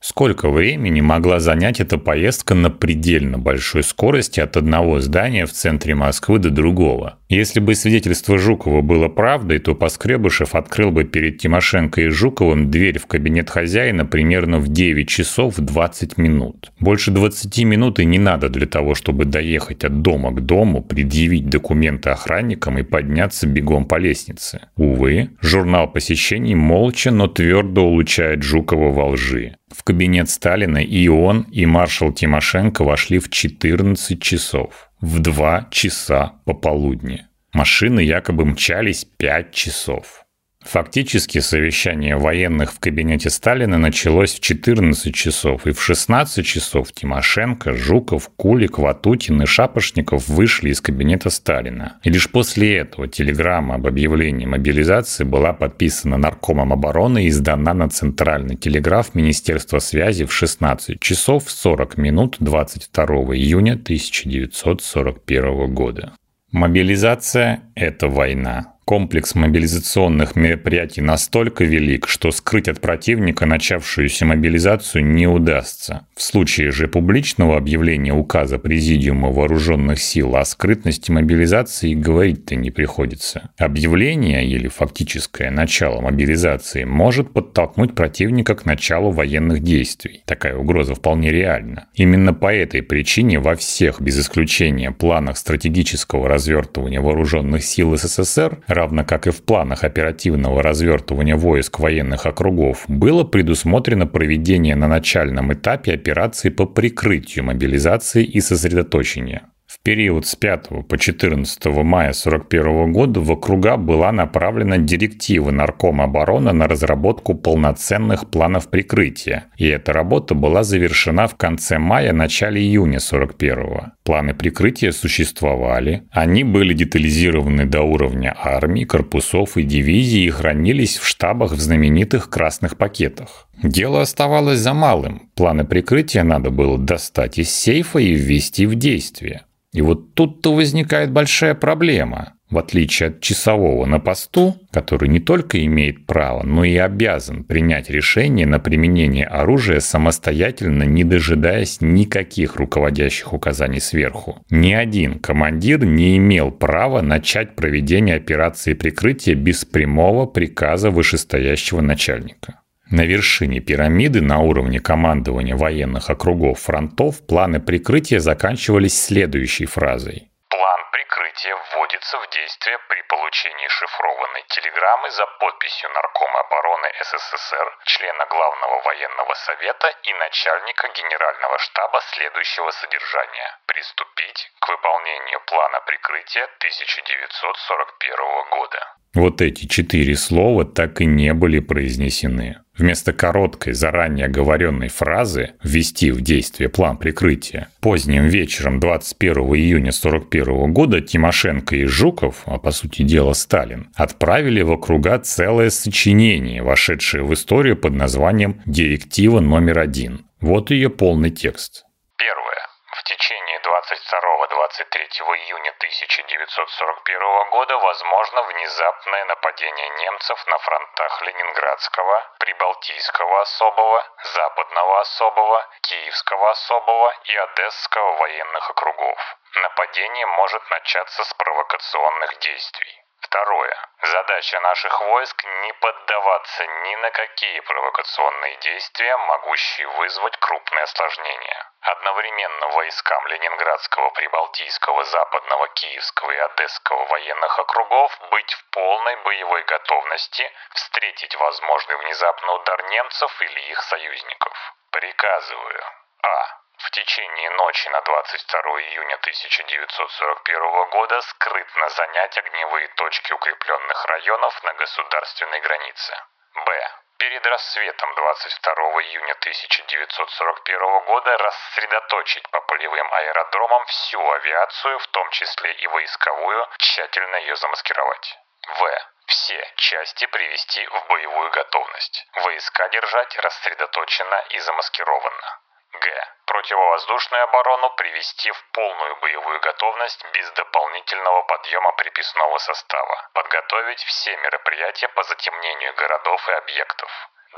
Сколько времени могла занять эта поездка на предельно большой скорости от одного здания в центре Москвы до другого? Если бы свидетельство Жукова было правдой, то Поскребышев открыл бы перед Тимошенко и Жуковым дверь в кабинет хозяина примерно в 9 часов 20 минут. Больше 20 минут и не надо для того, чтобы доехать от дома к дому, предъявить документы охранникам и подняться бегом по лестнице. Увы, журнал посещений молча, но твердо улучшает Жукова во лжи. В кабинет Сталина и он, и маршал Тимошенко вошли в 14 часов. В 2 часа пополудни. Машины якобы мчались 5 часов. Фактически совещание военных в кабинете Сталина началось в 14 часов, и в 16 часов Тимошенко, Жуков, Кулик, Ватутин и Шапошников вышли из кабинета Сталина. И лишь после этого телеграмма об объявлении мобилизации была подписана Наркомом обороны и сдана на Центральный телеграф Министерства связи в 16 часов 40 минут 22 июня 1941 года. Мобилизация – это война. Комплекс мобилизационных мероприятий настолько велик, что скрыть от противника начавшуюся мобилизацию не удастся. В случае же публичного объявления указа Президиума Вооруженных сил о скрытности мобилизации говорить-то не приходится. Объявление или фактическое начало мобилизации может подтолкнуть противника к началу военных действий. Такая угроза вполне реальна. Именно по этой причине во всех, без исключения, планах стратегического развертывания вооруженных сил СССР равно как и в планах оперативного развертывания войск военных округов, было предусмотрено проведение на начальном этапе операции по прикрытию мобилизации и сосредоточения. Период с 5 по 14 мая 1941 года в округа была направлена директива Наркома обороны на разработку полноценных планов прикрытия, и эта работа была завершена в конце мая-начале июня 1941. Планы прикрытия существовали, они были детализированы до уровня армий, корпусов и дивизий и хранились в штабах в знаменитых красных пакетах. Дело оставалось за малым. Планы прикрытия надо было достать из сейфа и ввести в действие. И вот тут-то возникает большая проблема. В отличие от часового на посту, который не только имеет право, но и обязан принять решение на применение оружия самостоятельно, не дожидаясь никаких руководящих указаний сверху. Ни один командир не имел права начать проведение операции прикрытия без прямого приказа вышестоящего начальника. На вершине пирамиды на уровне командования военных округов фронтов планы прикрытия заканчивались следующей фразой. План прикрытия вводится в действие при получении шифрованной телеграммы за подписью Наркома обороны СССР, члена Главного военного совета и начальника Генерального штаба следующего содержания. Приступить к выполнению плана прикрытия 1941 года. Вот эти четыре слова так и не были произнесены. Вместо короткой, заранее оговоренной фразы «ввести в действие план прикрытия» поздним вечером 21 июня 1941 года Тимошенко и Жуков, а по сути дела Сталин, отправили в округа целое сочинение, вошедшее в историю под названием «Директива номер один». Вот ее полный текст. Первое. В течение 22-23 июня 1941 года возможно внезапное нападение немцев на фронтах Ленинградского, Прибалтийского особого, Западного особого, Киевского особого и Одесского военных округов. Нападение может начаться с провокационных действий. Второе. Задача наших войск не поддаваться ни на какие провокационные действия, могущие вызвать крупные осложнения. Одновременно войскам Ленинградского, Прибалтийского, Западного, Киевского и Одесского военных округов быть в полной боевой готовности встретить возможный внезапный удар немцев или их союзников. Приказываю. А. В течение ночи на 22 июня 1941 года скрытно занять огневые точки укрепленных районов на государственной границе. Б. Перед рассветом 22 июня 1941 года рассредоточить по полевым аэродромам всю авиацию, в том числе и войсковую, тщательно ее замаскировать. В. Все части привести в боевую готовность. Войска держать рассредоточенно и замаскированно. Г. Противовоздушную оборону привести в полную боевую готовность без дополнительного подъема приписного состава. Подготовить все мероприятия по затемнению городов и объектов.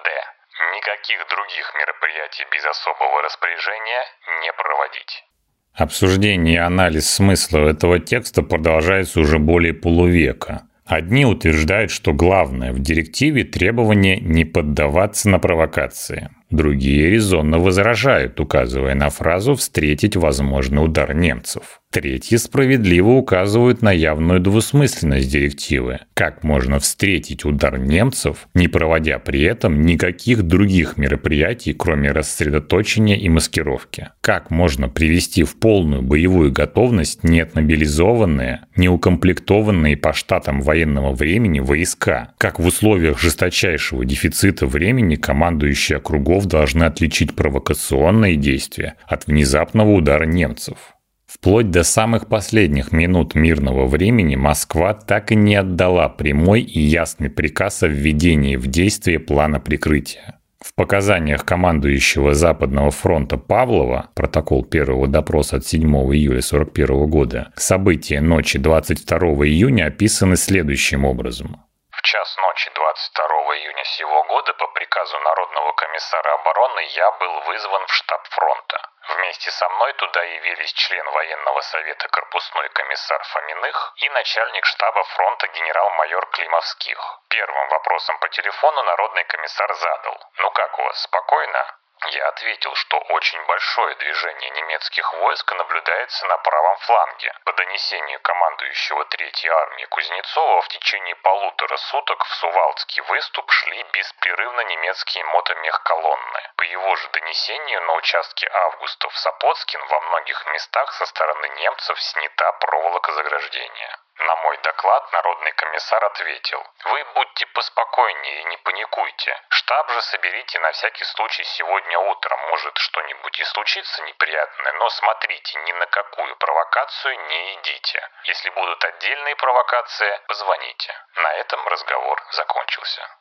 Д. Никаких других мероприятий без особого распоряжения не проводить. Обсуждение и анализ смысла этого текста продолжается уже более полувека. Одни утверждают, что главное в директиве требование не поддаваться на провокации. Другие резонно возражают, указывая на фразу «встретить возможный удар немцев». Третьи справедливо указывают на явную двусмысленность директивы. Как можно встретить удар немцев, не проводя при этом никаких других мероприятий, кроме рассредоточения и маскировки? Как можно привести в полную боевую готовность неотмобилизованные, неукомплектованные по штатам военного времени войска? Как в условиях жесточайшего дефицита времени командующие округов должны отличить провокационные действия от внезапного удара немцев? Вплоть до самых последних минут мирного времени Москва так и не отдала прямой и ясный приказ о введении в действие плана прикрытия. В показаниях командующего Западного фронта Павлова, протокол первого допроса от 7 июля 1941 года, события ночи 22 июня описаны следующим образом. В час ночи 22 июня сего года по приказу Народного комиссара обороны я был вызван в штаб фронта. Вместе со мной туда явились член военного совета корпусной комиссар Фоминых и начальник штаба фронта генерал-майор Климовских. Первым вопросом по телефону народный комиссар задал «Ну как у вас, спокойно?» Я ответил, что очень большое движение немецких войск наблюдается на правом фланге. По донесению командующего Третьей армии Кузнецова в течение полутора суток в Сувалдский выступ шли беспрерывно немецкие мотомехколонны. По его же донесению на участке Августов-Сапоцкин во многих местах со стороны немцев снята проволока заграждения. На мой доклад народный комиссар ответил, «Вы будьте поспокойнее и не паникуйте. Штаб же соберите на всякий случай сегодня утром. Может что-нибудь и случится неприятное, но смотрите, ни на какую провокацию не идите. Если будут отдельные провокации, позвоните». На этом разговор закончился.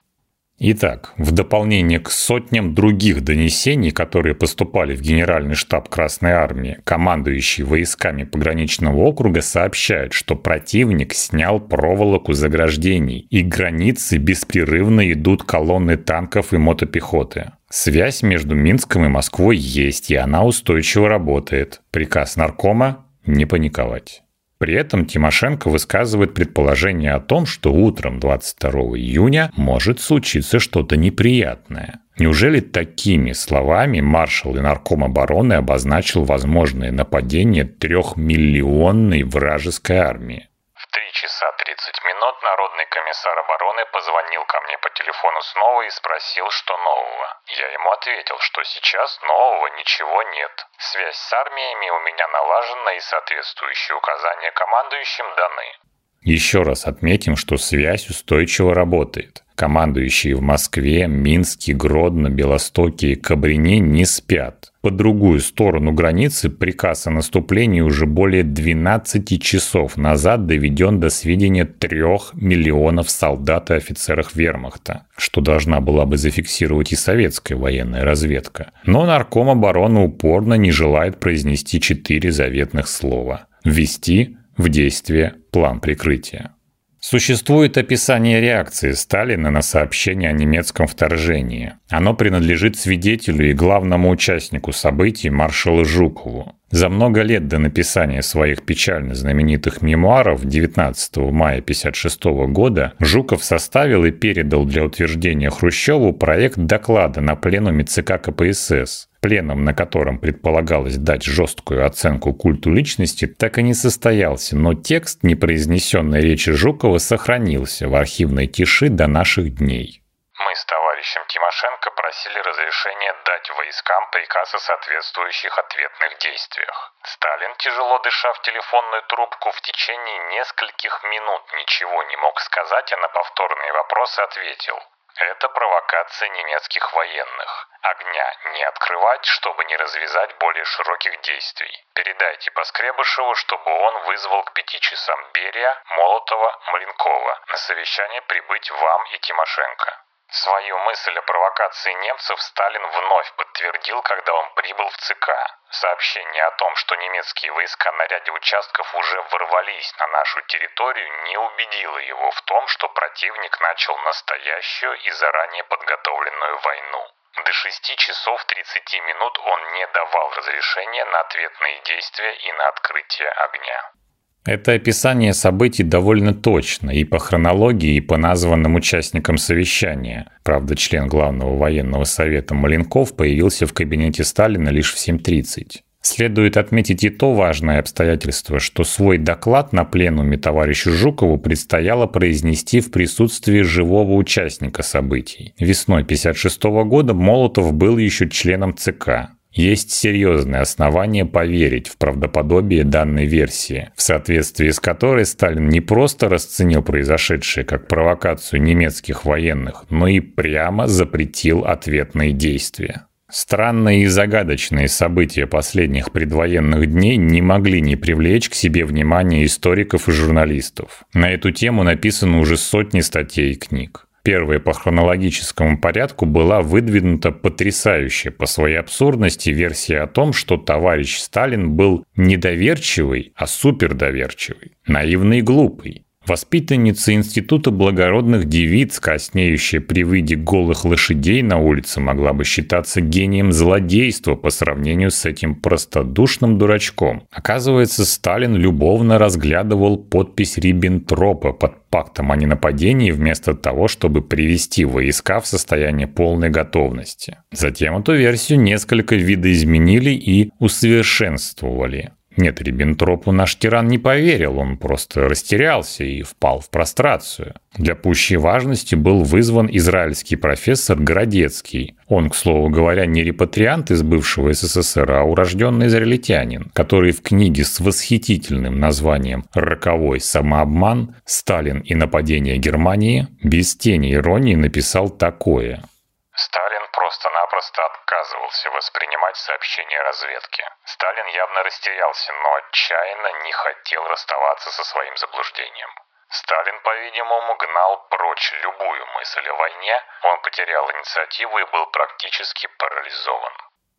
Итак, в дополнение к сотням других донесений, которые поступали в Генеральный штаб Красной Армии, командующий войсками пограничного округа сообщает, что противник снял проволоку заграждений, и границы беспрерывно идут колонны танков и мотопехоты. Связь между Минском и Москвой есть, и она устойчиво работает. Приказ наркома – не паниковать. При этом Тимошенко высказывает предположение о том, что утром 22 июня может случиться что-то неприятное. Неужели такими словами маршал и нарком обороны обозначил возможное нападение трехмиллионной вражеской армии? часа 30 минут народный комиссар обороны позвонил ко мне по телефону снова и спросил, что нового. Я ему ответил, что сейчас нового ничего нет. Связь с армиями у меня налажена и соответствующие указания командующим даны. Еще раз отметим, что связь устойчиво работает. Командующие в Москве, Минске, Гродно, Белостоке и Кабрине не спят. По другую сторону границы приказ о наступлении уже более 12 часов назад доведен до сведения трех миллионов солдат и офицеров вермахта, что должна была бы зафиксировать и советская военная разведка. Но нарком обороны упорно не желает произнести четыре заветных слова – ввести в действие план прикрытия. Существует описание реакции Сталина на сообщение о немецком вторжении. Оно принадлежит свидетелю и главному участнику событий маршалу Жукову. За много лет до написания своих печально знаменитых мемуаров 19 мая 1956 года Жуков составил и передал для утверждения Хрущеву проект доклада на пленуме ЦК КПСС пленом на котором предполагалось дать жесткую оценку культу личности, так и не состоялся, но текст непроизнесенной речи Жукова сохранился в архивной тиши до наших дней. Мы с товарищем Тимошенко просили разрешения дать войскам приказ о соответствующих ответных действиях. Сталин, тяжело дыша в телефонную трубку, в течение нескольких минут ничего не мог сказать, а на повторные вопросы ответил – это провокация немецких военных. Огня не открывать, чтобы не развязать более широких действий. Передайте Поскребышеву, чтобы он вызвал к пяти часам Берия, Молотова, Маленкова на совещание прибыть вам и Тимошенко. Свою мысль о провокации немцев Сталин вновь подтвердил, когда он прибыл в ЦК. Сообщение о том, что немецкие войска на ряде участков уже ворвались на нашу территорию, не убедило его в том, что противник начал настоящую и заранее подготовленную войну. До 6 часов 30 минут он не давал разрешения на ответные действия и на открытие огня. Это описание событий довольно точно и по хронологии, и по названным участникам совещания. Правда, член Главного военного совета Маленков появился в кабинете Сталина лишь в 7.30. Следует отметить и то важное обстоятельство, что свой доклад на пленуме товарищу Жукову предстояло произнести в присутствии живого участника событий. Весной 1956 года Молотов был еще членом ЦК. Есть серьезные основания поверить в правдоподобие данной версии, в соответствии с которой Сталин не просто расценил произошедшее как провокацию немецких военных, но и прямо запретил ответные действия. Странные и загадочные события последних предвоенных дней не могли не привлечь к себе внимание историков и журналистов. На эту тему написано уже сотни статей и книг. Первая по хронологическому порядку была выдвинута потрясающая по своей абсурдности версия о том, что товарищ Сталин был недоверчивый, а супердоверчивый, наивный и глупый. Воспитанница Института благородных девиц, коснеющая при виде голых лошадей на улице, могла бы считаться гением злодейства по сравнению с этим простодушным дурачком. Оказывается, Сталин любовно разглядывал подпись Риббентропа под пактом о ненападении вместо того, чтобы привести войска в состояние полной готовности. Затем эту версию несколько видоизменили и усовершенствовали. Нет, Риббентропу наш тиран не поверил, он просто растерялся и впал в прострацию. Для пущей важности был вызван израильский профессор Городецкий. Он, к слову говоря, не репатриант из бывшего СССР, а урожденный израильтянин, который в книге с восхитительным названием «Роковой самообман. Сталин и нападение Германии» без тени иронии написал такое. Сталин просто-напросто отказывался воспринимать сообщения разведки. Сталин явно растерялся, но отчаянно не хотел расставаться со своим заблуждением. Сталин, по-видимому, гнал прочь любую мысль о войне, он потерял инициативу и был практически парализован.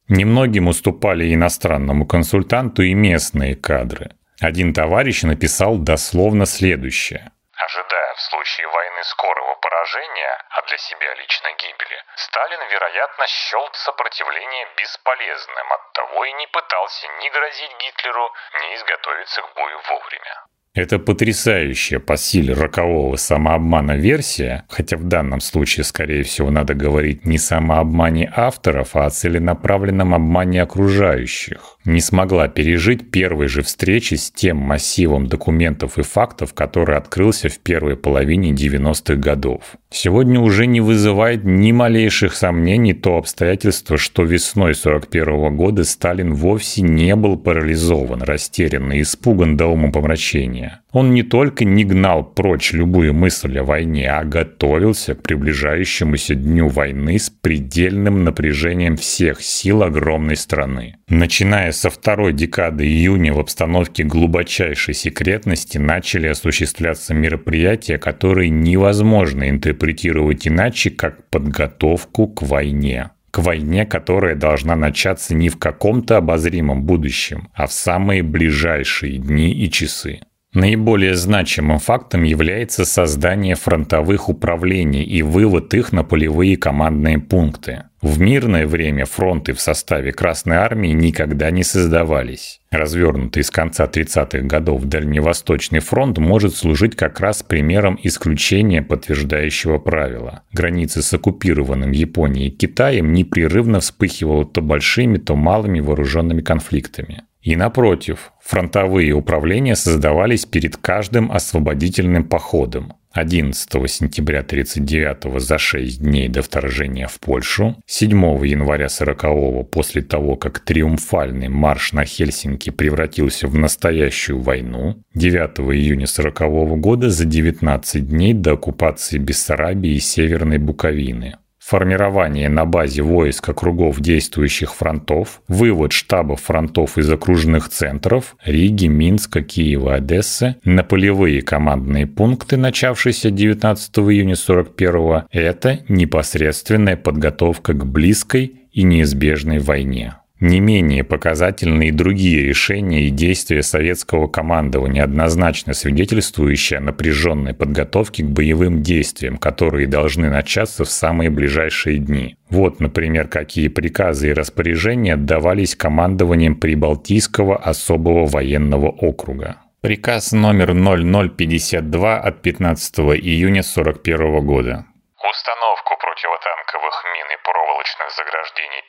Немногим уступали иностранному консультанту и местные кадры. Один товарищ написал дословно следующее. Ожидая в случае войны скорого поражения, а для себя лично гибели, Сталин, вероятно, счел сопротивление бесполезным, оттого и не пытался ни грозить Гитлеру, ни изготовиться к бою вовремя. Это потрясающая по силе рокового самообмана версия, хотя в данном случае, скорее всего, надо говорить не самообмане авторов, а о целенаправленном обмане окружающих. Не смогла пережить первой же встречи с тем массивом документов и фактов, который открылся в первой половине 90-х годов. Сегодня уже не вызывает ни малейших сомнений то обстоятельство, что весной 41 года Сталин вовсе не был парализован, растерян и испуган до умопомрачения. Он не только не гнал прочь любую мысль о войне, а готовился к приближающемуся дню войны с предельным напряжением всех сил огромной страны. Начиная со второй декады июня в обстановке глубочайшей секретности начали осуществляться мероприятия, которые невозможно интерпретировать иначе, как подготовку к войне к войне, которая должна начаться не в каком-то обозримом будущем, а в самые ближайшие дни и часы. Наиболее значимым фактом является создание фронтовых управлений и вывод их на полевые командные пункты. В мирное время фронты в составе Красной Армии никогда не создавались. Развернутый с конца 30-х годов Дальневосточный фронт может служить как раз примером исключения подтверждающего правила. Границы с оккупированным Японией и Китаем непрерывно вспыхивало то большими, то малыми вооруженными конфликтами. И напротив, фронтовые управления создавались перед каждым освободительным походом. 11 сентября 1939 за 6 дней до вторжения в Польшу, 7 января 40 после того, как триумфальный марш на Хельсинки превратился в настоящую войну, 9 июня 40 года за 19 дней до оккупации Бессарабии и Северной Буковины формирование на базе войск округов действующих фронтов, вывод штабов фронтов из окружных центров Риги, Минска, Киева, Одессы на полевые командные пункты, начавшиеся 19 июня 41 это непосредственная подготовка к близкой и неизбежной войне. Не менее показательны и другие решения и действия советского командования, однозначно свидетельствующие о напряженной подготовке к боевым действиям, которые должны начаться в самые ближайшие дни. Вот, например, какие приказы и распоряжения отдавались командованием Прибалтийского особого военного округа. Приказ номер 0052 от 15 июня 1941 года. Установку противотанковых мин и проволочных заграждений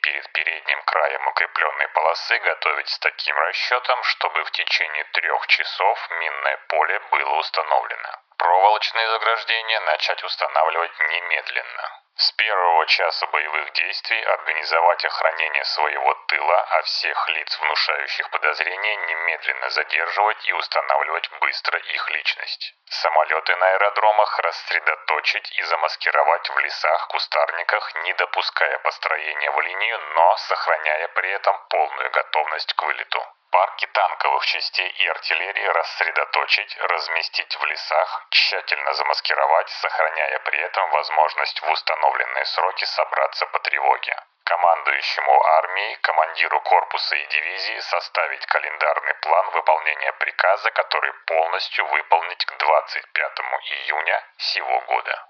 укрепленной полосы готовить с таким расчетом, чтобы в течение трех часов минное поле было установлено. Проволочные заграждения начать устанавливать немедленно. С первого часа боевых действий организовать охранение своего тыла, а всех лиц, внушающих подозрения, немедленно задерживать и устанавливать быстро их личность. Самолеты на аэродромах рассредоточить и замаскировать в лесах, кустарниках, не допуская построения в линию, но сохраняя при этом полную готовность к вылету. Парки танковых частей и артиллерии рассредоточить, разместить в лесах, тщательно замаскировать, сохраняя при этом возможность в установленные сроки собраться по тревоге. Командующему армией, командиру корпуса и дивизии составить календарный план выполнения приказа, который полностью выполнить к 25 июня сего года.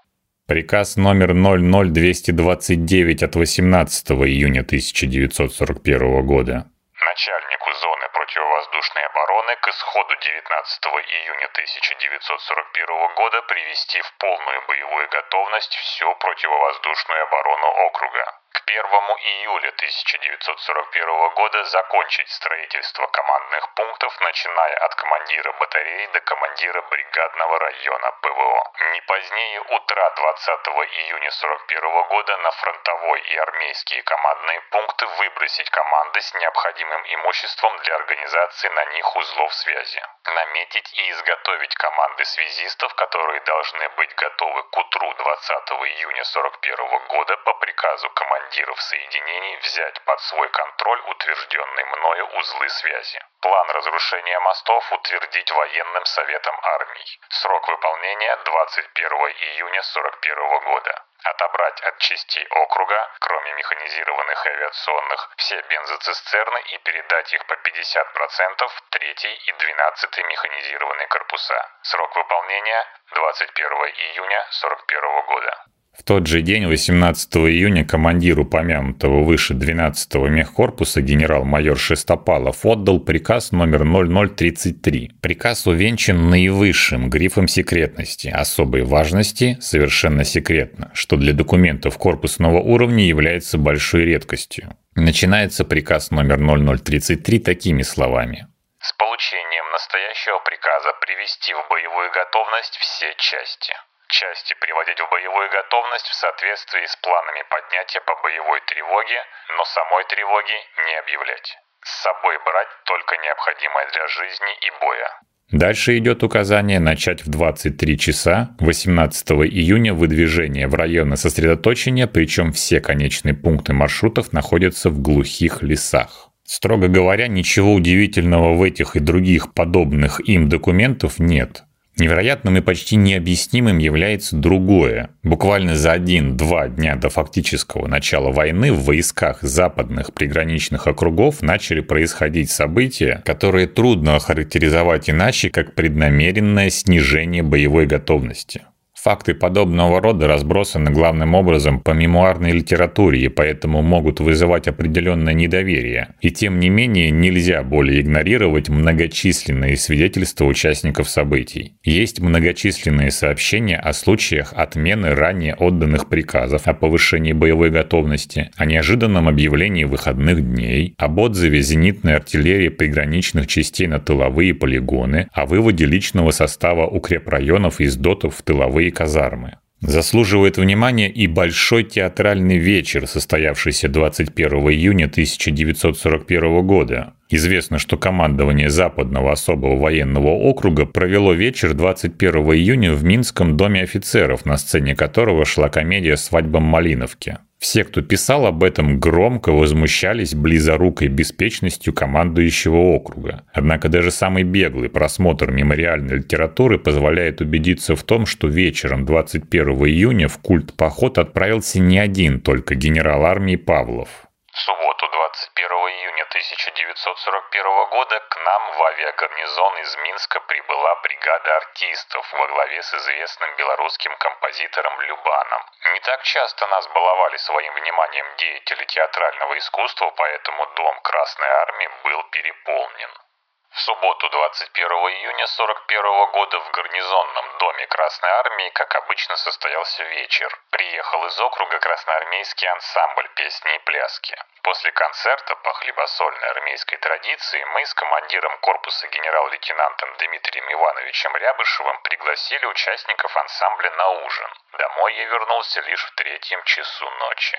Приказ номер 00229 от 18 июня 1941 года начальнику зоны противовоздушной обороны к исходу 19 июня 1941 года привести в полную боевую готовность всю противовоздушную оборону округа. К 1 июля 1941 года закончить строительство командных пунктов, начиная от командира батареи до командира бригадного района ПВО. Не позднее утра 20 июня 1941 года на фронтовой и армейские командные пункты выбросить команды с необходимым имуществом для организации на них узлов связи. Наметить и изготовить команды связистов, которые должны быть готовы к утру 20 июня 1941 года по приказу командиров соединений взять под свой контроль утвержденные мною узлы связи. План разрушения мостов утвердить военным советом армий. Срок выполнения 21 июня 1941 года. Отобрать от частей округа, кроме механизированных авиационных, все бензоцистерны и передать их по 50% в 3 и 12 механизированные корпуса. Срок выполнения 21 июня 1941 года. В тот же день, 18 июня, командир упомянутого выше 12-го мехкорпуса генерал-майор Шестопалов отдал приказ номер 0033. Приказ увенчан наивысшим грифом секретности, особой важности, совершенно секретно, что для документов корпусного уровня является большой редкостью. Начинается приказ номер 0033 такими словами. С получением настоящего приказа привести в боевую готовность все части части приводить в боевую готовность в соответствии с планами поднятия по боевой тревоге, но самой тревоги не объявлять. С собой брать только необходимое для жизни и боя. Дальше идет указание начать в 23 часа 18 июня выдвижение в районы сосредоточения, причем все конечные пункты маршрутов находятся в глухих лесах. Строго говоря, ничего удивительного в этих и других подобных им документов нет. Невероятным и почти необъяснимым является другое. Буквально за один-два дня до фактического начала войны в войсках западных приграничных округов начали происходить события, которые трудно охарактеризовать иначе, как преднамеренное снижение боевой готовности. Факты подобного рода разбросаны главным образом по мемуарной литературе и поэтому могут вызывать определенное недоверие. И тем не менее нельзя более игнорировать многочисленные свидетельства участников событий. Есть многочисленные сообщения о случаях отмены ранее отданных приказов о повышении боевой готовности, о неожиданном объявлении выходных дней, об отзыве зенитной артиллерии приграничных частей на тыловые полигоны, о выводе личного состава укрепрайонов из дотов в тыловые казармы. Заслуживает внимания и большой театральный вечер, состоявшийся 21 июня 1941 года. Известно, что командование Западного особого военного округа провело вечер 21 июня в Минском доме офицеров, на сцене которого шла комедия «Свадьба Малиновки». Все, кто писал об этом, громко возмущались близорукой беспечностью командующего округа. Однако даже самый беглый просмотр мемориальной литературы позволяет убедиться в том, что вечером 21 июня в культ поход отправился не один только генерал армии Павлов. В субботу 21 июня 1941 года к нам в авиагарнизон из Минска прибыла бригада артистов во главе с известным белорусским композитором Любаном. Не так часто нас баловали своим вниманием деятели театрального искусства, поэтому дом Красной Армии был переполнен. В субботу 21 июня 41 года в гарнизонном доме Красной Армии, как обычно, состоялся вечер. Приехал из округа красноармейский ансамбль песни и пляски. После концерта по хлебосольной армейской традиции мы с командиром корпуса генерал-лейтенантом Дмитрием Ивановичем Рябышевым пригласили участников ансамбля на ужин. Домой я вернулся лишь в третьем часу ночи.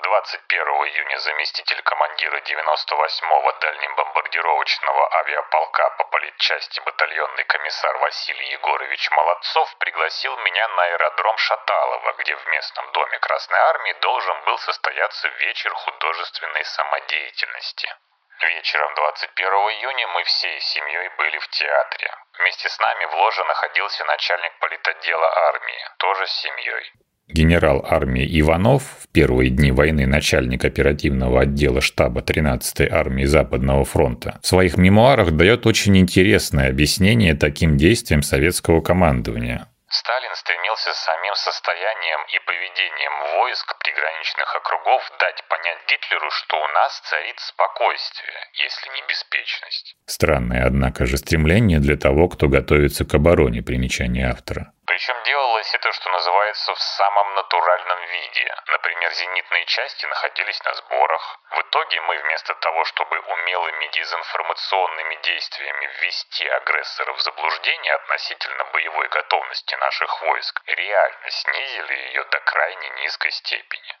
21 июня заместитель командира 98-го дальнебомбардировочного авиаполка по политчасти батальонный комиссар Василий Егорович Молодцов пригласил меня на аэродром Шаталова, где в местном доме Красной Армии должен был состояться вечер художественной самодеятельности. Вечером 21 июня мы всей семьей были в театре. Вместе с нами в ложе находился начальник политотдела армии, тоже с семьей. Генерал армии Иванов, в первые дни войны начальник оперативного отдела штаба 13-й армии Западного фронта, в своих мемуарах дает очень интересное объяснение таким действиям советского командования. Сталин стремился самим состоянием и поведением войск приграничных округов дать понять Гитлеру, что у нас царит спокойствие, если не беспечность. Странное, однако же, стремление для того, кто готовится к обороне, примечание автора. Причем делалось это, что называется, в самом натуральном виде. Например, зенитные части находились на сборах. В итоге мы вместо того, чтобы умелыми дезинформационными действиями ввести агрессора в заблуждение относительно боевой готовности наших войск, реально снизили ее до крайне низкой степени.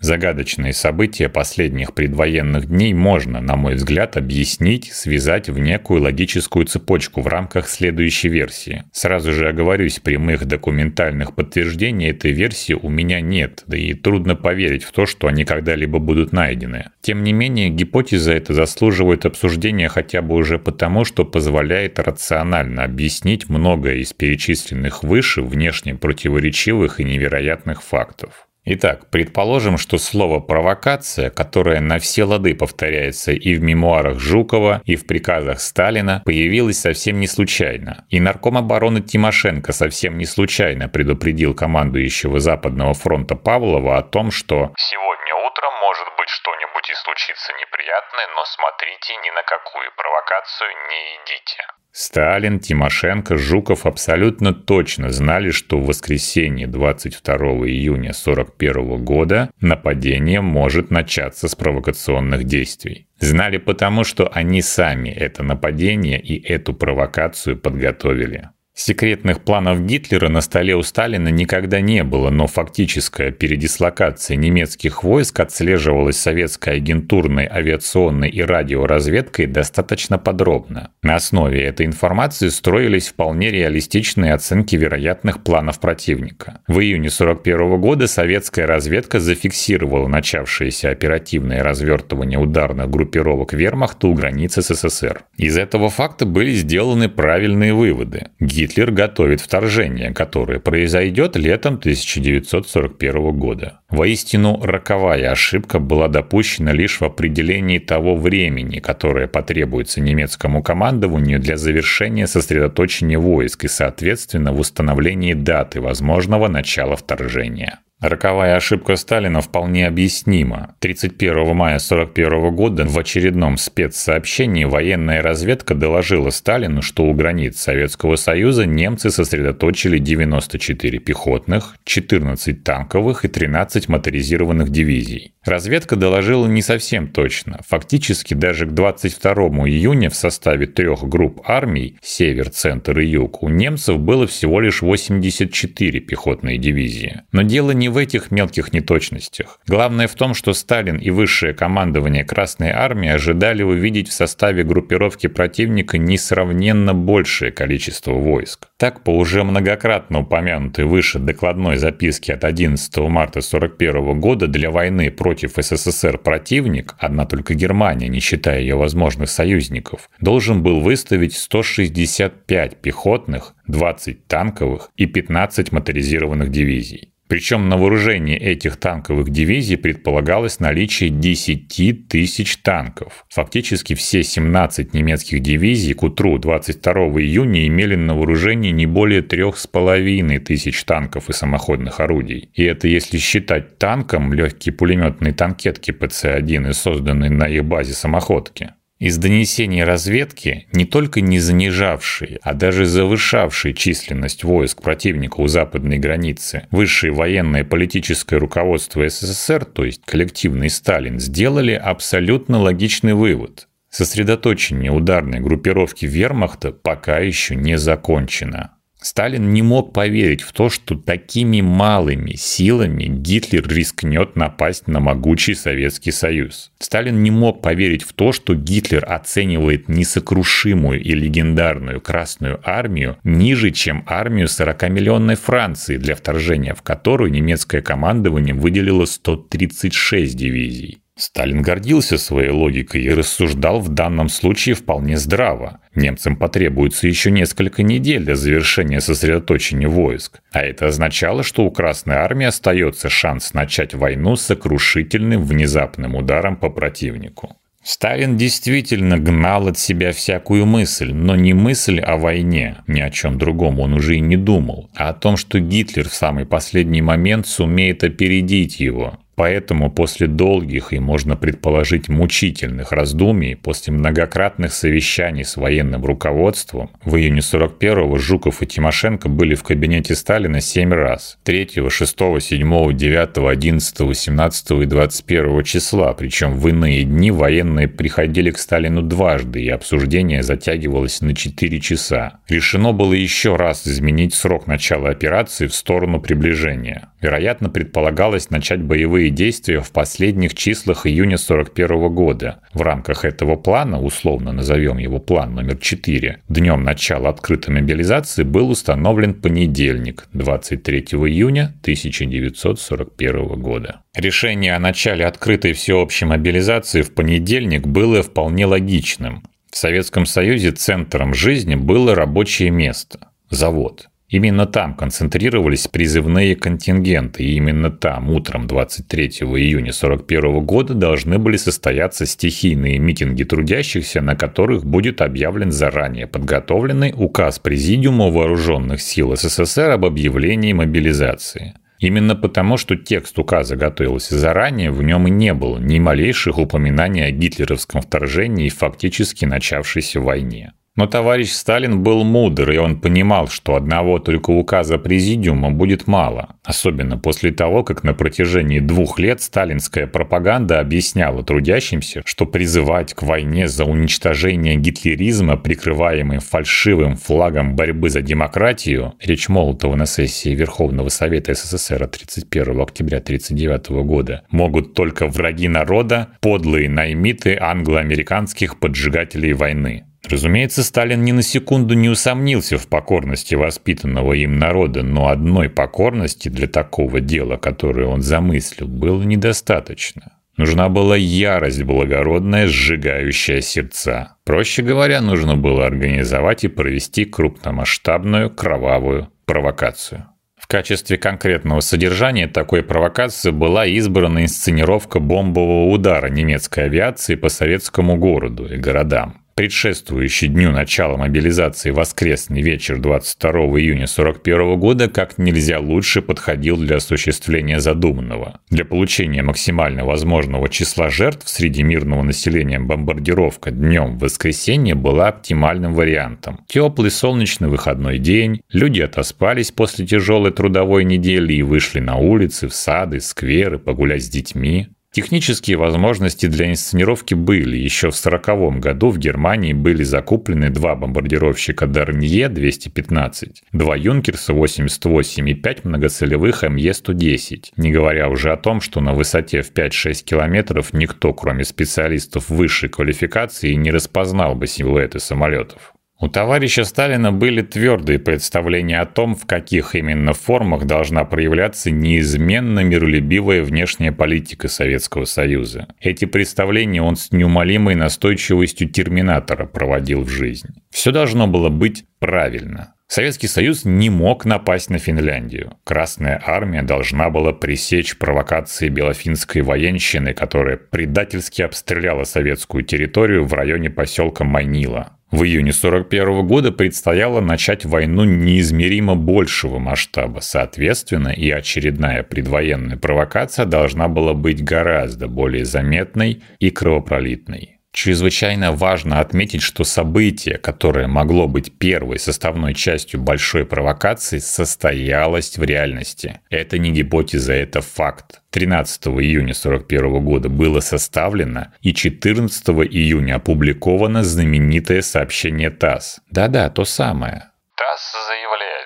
Загадочные события последних предвоенных дней можно, на мой взгляд, объяснить, связать в некую логическую цепочку в рамках следующей версии. Сразу же оговорюсь, прямых документальных подтверждений этой версии у меня нет, да и трудно поверить в то, что они когда-либо будут найдены. Тем не менее, гипотеза эта заслуживает обсуждения хотя бы уже потому, что позволяет рационально объяснить многое из перечисленных выше внешне противоречивых и невероятных фактов. Итак, предположим, что слово «провокация», которое на все лады повторяется и в мемуарах Жукова, и в приказах Сталина, появилось совсем не случайно. И нарком обороны Тимошенко совсем не случайно предупредил командующего Западного фронта Павлова о том, что «Сегодня утром может быть что-нибудь и случится неприятное, но смотрите, ни на какую провокацию не идите». Сталин, Тимошенко, Жуков абсолютно точно знали, что в воскресенье 22 июня 1941 года нападение может начаться с провокационных действий. Знали потому, что они сами это нападение и эту провокацию подготовили. Секретных планов Гитлера на столе у Сталина никогда не было, но фактическая передислокация немецких войск отслеживалась советской агентурной, авиационной и радиоразведкой достаточно подробно. На основе этой информации строились вполне реалистичные оценки вероятных планов противника. В июне 1941 года советская разведка зафиксировала начавшееся оперативное развертывание ударных группировок вермахта у границы СССР. Из этого факта были сделаны правильные выводы. Гитлер готовит вторжение, которое произойдет летом 1941 года. Воистину, роковая ошибка была допущена лишь в определении того времени, которое потребуется немецкому командованию для завершения сосредоточения войск и, соответственно, в установлении даты возможного начала вторжения. Роковая ошибка Сталина вполне объяснима. 31 мая 1941 года в очередном спецсообщении военная разведка доложила Сталину, что у границ Советского Союза немцы сосредоточили 94 пехотных, 14 танковых и 13 моторизированных дивизий. Разведка доложила не совсем точно. Фактически даже к 22 июня в составе трех групп армий «Север», «Центр» и «Юг» у немцев было всего лишь 84 пехотные дивизии. Но дело не в этих мелких неточностях. Главное в том, что Сталин и высшее командование Красной Армии ожидали увидеть в составе группировки противника несравненно большее количество войск. Так, по уже многократно упомянутой выше докладной записке от 11 марта 1941 года для войны против СССР противник, одна только Германия, не считая ее возможных союзников, должен был выставить 165 пехотных, 20 танковых и 15 моторизированных дивизий. Причем на вооружении этих танковых дивизий предполагалось наличие 10 тысяч танков. Фактически все 17 немецких дивизий к утру 22 июня имели на вооружении не более 3,5 тысяч танков и самоходных орудий. И это если считать танком легкие пулеметные танкетки ПЦ-1 и созданные на их базе самоходки. Из донесений разведки, не только не занижавшие, а даже завышавшие численность войск противника у западной границы, высшее военное политическое руководство СССР, то есть коллективный Сталин, сделали абсолютно логичный вывод. Сосредоточение ударной группировки вермахта пока еще не закончено. Сталин не мог поверить в то, что такими малыми силами Гитлер рискнет напасть на могучий Советский Союз. Сталин не мог поверить в то, что Гитлер оценивает несокрушимую и легендарную Красную Армию ниже, чем армию 40-миллионной Франции, для вторжения в которую немецкое командование выделило 136 дивизий. Сталин гордился своей логикой и рассуждал в данном случае вполне здраво. Немцам потребуется еще несколько недель для завершения сосредоточения войск. А это означало, что у Красной Армии остается шанс начать войну с сокрушительным внезапным ударом по противнику. Сталин действительно гнал от себя всякую мысль, но не мысль о войне, ни о чем другом он уже и не думал, а о том, что Гитлер в самый последний момент сумеет опередить его, Поэтому после долгих и, можно предположить, мучительных раздумий, после многократных совещаний с военным руководством, в июне 41-го Жуков и Тимошенко были в кабинете Сталина 7 раз. 3, 6, 7, 9, 11, 17 и 21 числа, причем в иные дни военные приходили к Сталину дважды, и обсуждение затягивалось на 4 часа. Решено было еще раз изменить срок начала операции в сторону приближения. Вероятно, предполагалось начать боевые действия в последних числах июня 1941 года. В рамках этого плана, условно назовем его план номер 4, днем начала открытой мобилизации был установлен понедельник, 23 июня 1941 года. Решение о начале открытой всеобщей мобилизации в понедельник было вполне логичным. В Советском Союзе центром жизни было рабочее место – завод. Именно там концентрировались призывные контингенты, и именно там утром 23 июня 1941 года должны были состояться стихийные митинги трудящихся, на которых будет объявлен заранее подготовленный указ Президиума Вооруженных сил СССР об объявлении мобилизации. Именно потому, что текст указа готовился заранее, в нем и не было ни малейших упоминаний о гитлеровском вторжении и фактически начавшейся войне. Но товарищ Сталин был мудр, и он понимал, что одного только указа президиума будет мало. Особенно после того, как на протяжении двух лет сталинская пропаганда объясняла трудящимся, что призывать к войне за уничтожение гитлеризма, прикрываемым фальшивым флагом борьбы за демократию, речь Молотова на сессии Верховного Совета СССР 31 октября 1939 года, могут только враги народа, подлые наймиты англо-американских поджигателей войны. Разумеется, Сталин ни на секунду не усомнился в покорности воспитанного им народа, но одной покорности для такого дела, которое он замыслил, было недостаточно. Нужна была ярость благородная, сжигающая сердца. Проще говоря, нужно было организовать и провести крупномасштабную кровавую провокацию. В качестве конкретного содержания такой провокации была избрана инсценировка бомбового удара немецкой авиации по советскому городу и городам предшествующий дню начала мобилизации воскресный вечер 22 июня 1941 года как нельзя лучше подходил для осуществления задуманного. Для получения максимально возможного числа жертв среди мирного населения бомбардировка днем в воскресенье была оптимальным вариантом. Теплый солнечный выходной день, люди отоспались после тяжелой трудовой недели и вышли на улицы, в сады, скверы, погулять с детьми. Технические возможности для инсценировки были. Еще в 1940 году в Германии были закуплены два бомбардировщика Дарнье 215, два Юнкерса 88 и пять многоцелевых МЕ-110. Не говоря уже о том, что на высоте в 5-6 километров никто, кроме специалистов высшей квалификации, не распознал бы силуэты самолетов. У товарища Сталина были твердые представления о том, в каких именно формах должна проявляться неизменно миролюбивая внешняя политика Советского Союза. Эти представления он с неумолимой настойчивостью терминатора проводил в жизнь. Все должно было быть правильно. Советский Союз не мог напасть на Финляндию. Красная армия должна была пресечь провокации белофинской военщины, которая предательски обстреляла советскую территорию в районе поселка Майнила. В июне 1941 года предстояло начать войну неизмеримо большего масштаба. Соответственно, и очередная предвоенная провокация должна была быть гораздо более заметной и кровопролитной. Чрезвычайно важно отметить, что событие, которое могло быть первой составной частью большой провокации, состоялось в реальности. Это не гипотеза, это факт. 13 июня 1941 года было составлено и 14 июня опубликовано знаменитое сообщение ТАСС. Да-да, то самое. ТАСС заявляет,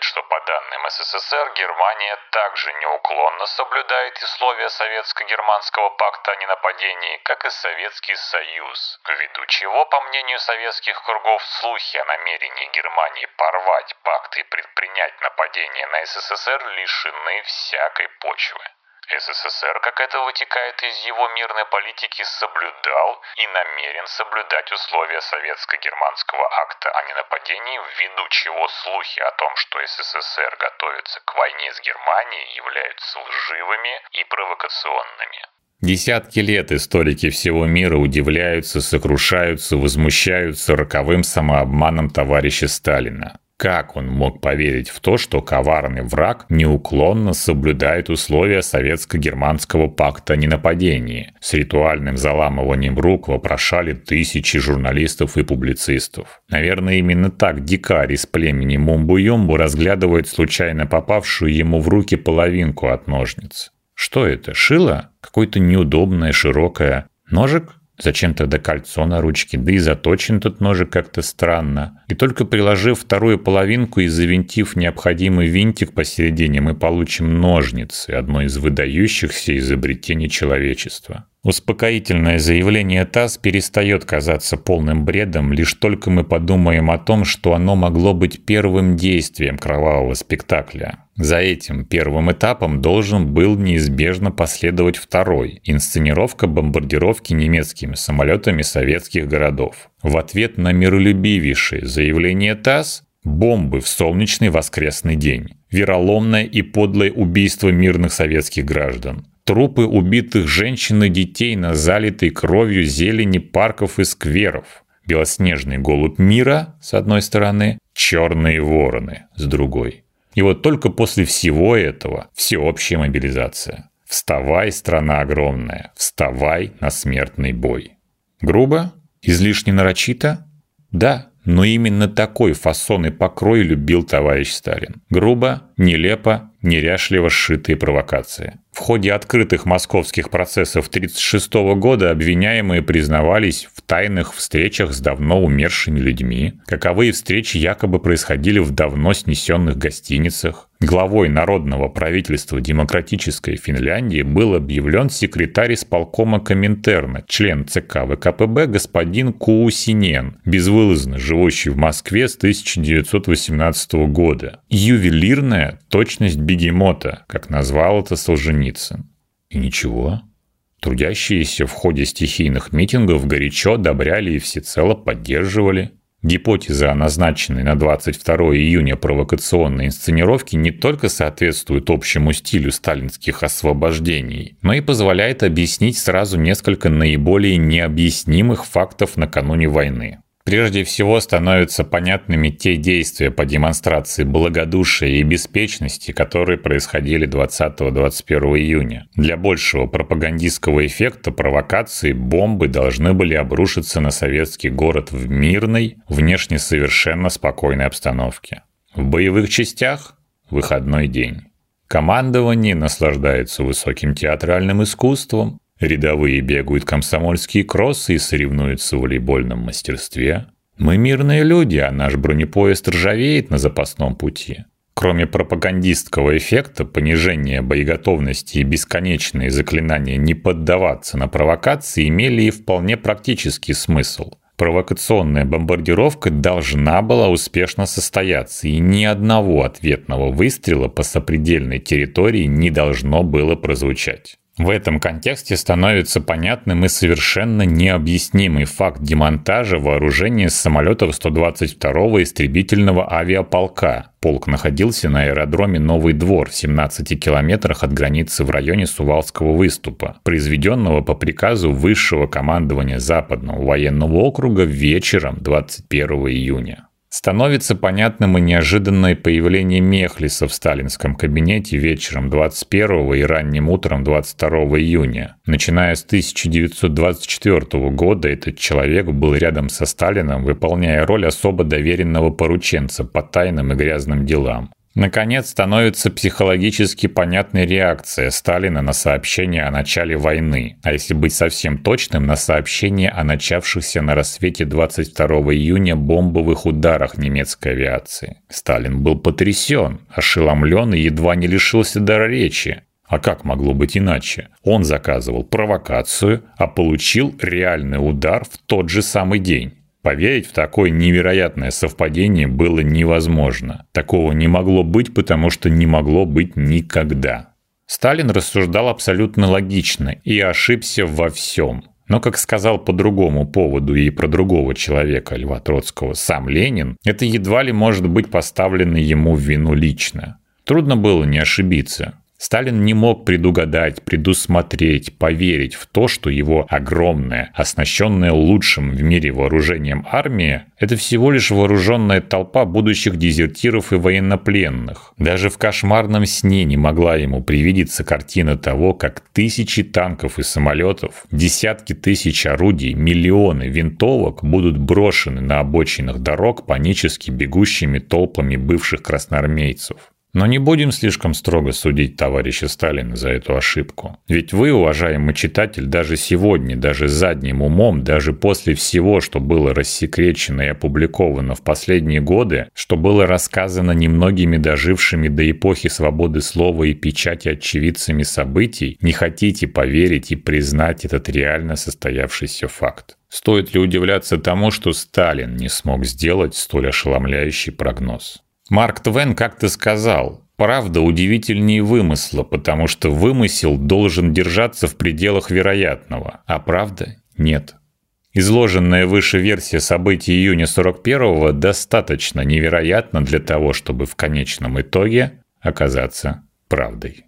СССР Германия также неуклонно соблюдает условия Советско-германского пакта о ненападении, как и Советский Союз, ввиду чего, по мнению советских кругов, слухи о намерении Германии порвать пакт и предпринять нападение на СССР лишены всякой почвы. СССР, как это вытекает из его мирной политики, соблюдал и намерен соблюдать условия советско-германского акта о ненападении, ввиду чего слухи о том, что СССР готовится к войне с Германией, являются лживыми и провокационными. Десятки лет историки всего мира удивляются, сокрушаются, возмущаются роковым самообманом товарища Сталина. Как он мог поверить в то, что коварный враг неуклонно соблюдает условия советско-германского пакта о ненападении? С ритуальным заламыванием рук вопрошали тысячи журналистов и публицистов. Наверное, именно так дикарь из племени Мумбу-Юмбу разглядывает случайно попавшую ему в руки половинку от ножниц. Что это? Шило? Какое-то неудобное, широкое. Ножик? Зачем тогда кольцо на ручке? Да и заточен тот ножик как-то странно. И только приложив вторую половинку и завинтив необходимый винтик посередине, мы получим ножницы, одно из выдающихся изобретений человечества. Успокоительное заявление ТАСС перестает казаться полным бредом, лишь только мы подумаем о том, что оно могло быть первым действием кровавого спектакля. За этим первым этапом должен был неизбежно последовать второй – инсценировка бомбардировки немецкими самолетами советских городов. В ответ на миролюбивейшее заявление ТАСС Бомбы в солнечный воскресный день. Вероломное и подлое убийство мирных советских граждан. Трупы убитых женщин и детей на залитой кровью зелени парков и скверов. Белоснежный голубь мира, с одной стороны, черные вороны, с другой. И вот только после всего этого всеобщая мобилизация. Вставай, страна огромная, вставай на смертный бой. Грубо? Излишне нарочито? Да, но именно такой фасон и покрой любил товарищ Сталин. Грубо, нелепо, неряшливо сшитые провокации. В ходе открытых московских процессов 1936 года обвиняемые признавались в тайных встречах с давно умершими людьми. Каковые встречи якобы происходили в давно снесенных гостиницах. Главой народного правительства Демократической Финляндии был объявлен секретарь исполкома Коминтерна, член ЦК ВКПБ господин Куусинен, безвылазно живущий в Москве с 1918 года. Ювелирная точность бегемота, как назвал это Солженицын. И ничего. Трудящиеся в ходе стихийных митингов горячо одобряли и всецело поддерживали. Гипотеза о назначенной на 22 июня провокационной инсценировке не только соответствует общему стилю сталинских освобождений, но и позволяет объяснить сразу несколько наиболее необъяснимых фактов накануне войны. Прежде всего становятся понятными те действия по демонстрации благодушия и беспечности, которые происходили 20-21 июня. Для большего пропагандистского эффекта провокации бомбы должны были обрушиться на советский город в мирной, внешне совершенно спокойной обстановке. В боевых частях – выходной день. Командование наслаждается высоким театральным искусством, Рядовые бегают комсомольские кроссы и соревнуются в волейбольном мастерстве. Мы мирные люди, а наш бронепоезд ржавеет на запасном пути. Кроме пропагандистского эффекта, понижения боеготовности и бесконечные заклинания не поддаваться на провокации имели и вполне практический смысл. Провокационная бомбардировка должна была успешно состояться, и ни одного ответного выстрела по сопредельной территории не должно было прозвучать. В этом контексте становится понятным и совершенно необъяснимый факт демонтажа вооружения самолетов 122-го истребительного авиаполка. Полк находился на аэродроме Новый Двор в 17 километрах от границы в районе Сувалского выступа, произведенного по приказу высшего командования Западного военного округа вечером 21 июня. Становится понятным и неожиданное появление Мехлиса в сталинском кабинете вечером 21 и ранним утром 22 июня. Начиная с 1924 года этот человек был рядом со Сталином, выполняя роль особо доверенного порученца по тайным и грязным делам. Наконец, становится психологически понятной реакция Сталина на сообщение о начале войны, а если быть совсем точным, на сообщение о начавшихся на рассвете 22 июня бомбовых ударах немецкой авиации. Сталин был потрясен, ошеломлен и едва не лишился дара речи. А как могло быть иначе? Он заказывал провокацию, а получил реальный удар в тот же самый день. Поверить в такое невероятное совпадение было невозможно. Такого не могло быть, потому что не могло быть никогда. Сталин рассуждал абсолютно логично и ошибся во всем. Но, как сказал по другому поводу и про другого человека, Льва Троцкого, сам Ленин, это едва ли может быть поставлено ему в вину лично. Трудно было не ошибиться. Сталин не мог предугадать, предусмотреть, поверить в то, что его огромная, оснащенная лучшим в мире вооружением армия – это всего лишь вооруженная толпа будущих дезертиров и военнопленных. Даже в кошмарном сне не могла ему привидеться картина того, как тысячи танков и самолетов, десятки тысяч орудий, миллионы винтовок будут брошены на обочинах дорог панически бегущими толпами бывших красноармейцев. Но не будем слишком строго судить товарища Сталина за эту ошибку. Ведь вы, уважаемый читатель, даже сегодня, даже задним умом, даже после всего, что было рассекречено и опубликовано в последние годы, что было рассказано немногими дожившими до эпохи свободы слова и печати очевидцами событий, не хотите поверить и признать этот реально состоявшийся факт. Стоит ли удивляться тому, что Сталин не смог сделать столь ошеломляющий прогноз? Марк Твен как-то сказал, правда удивительнее вымысла, потому что вымысел должен держаться в пределах вероятного, а правда нет. Изложенная выше версия событий июня 41-го достаточно невероятна для того, чтобы в конечном итоге оказаться правдой.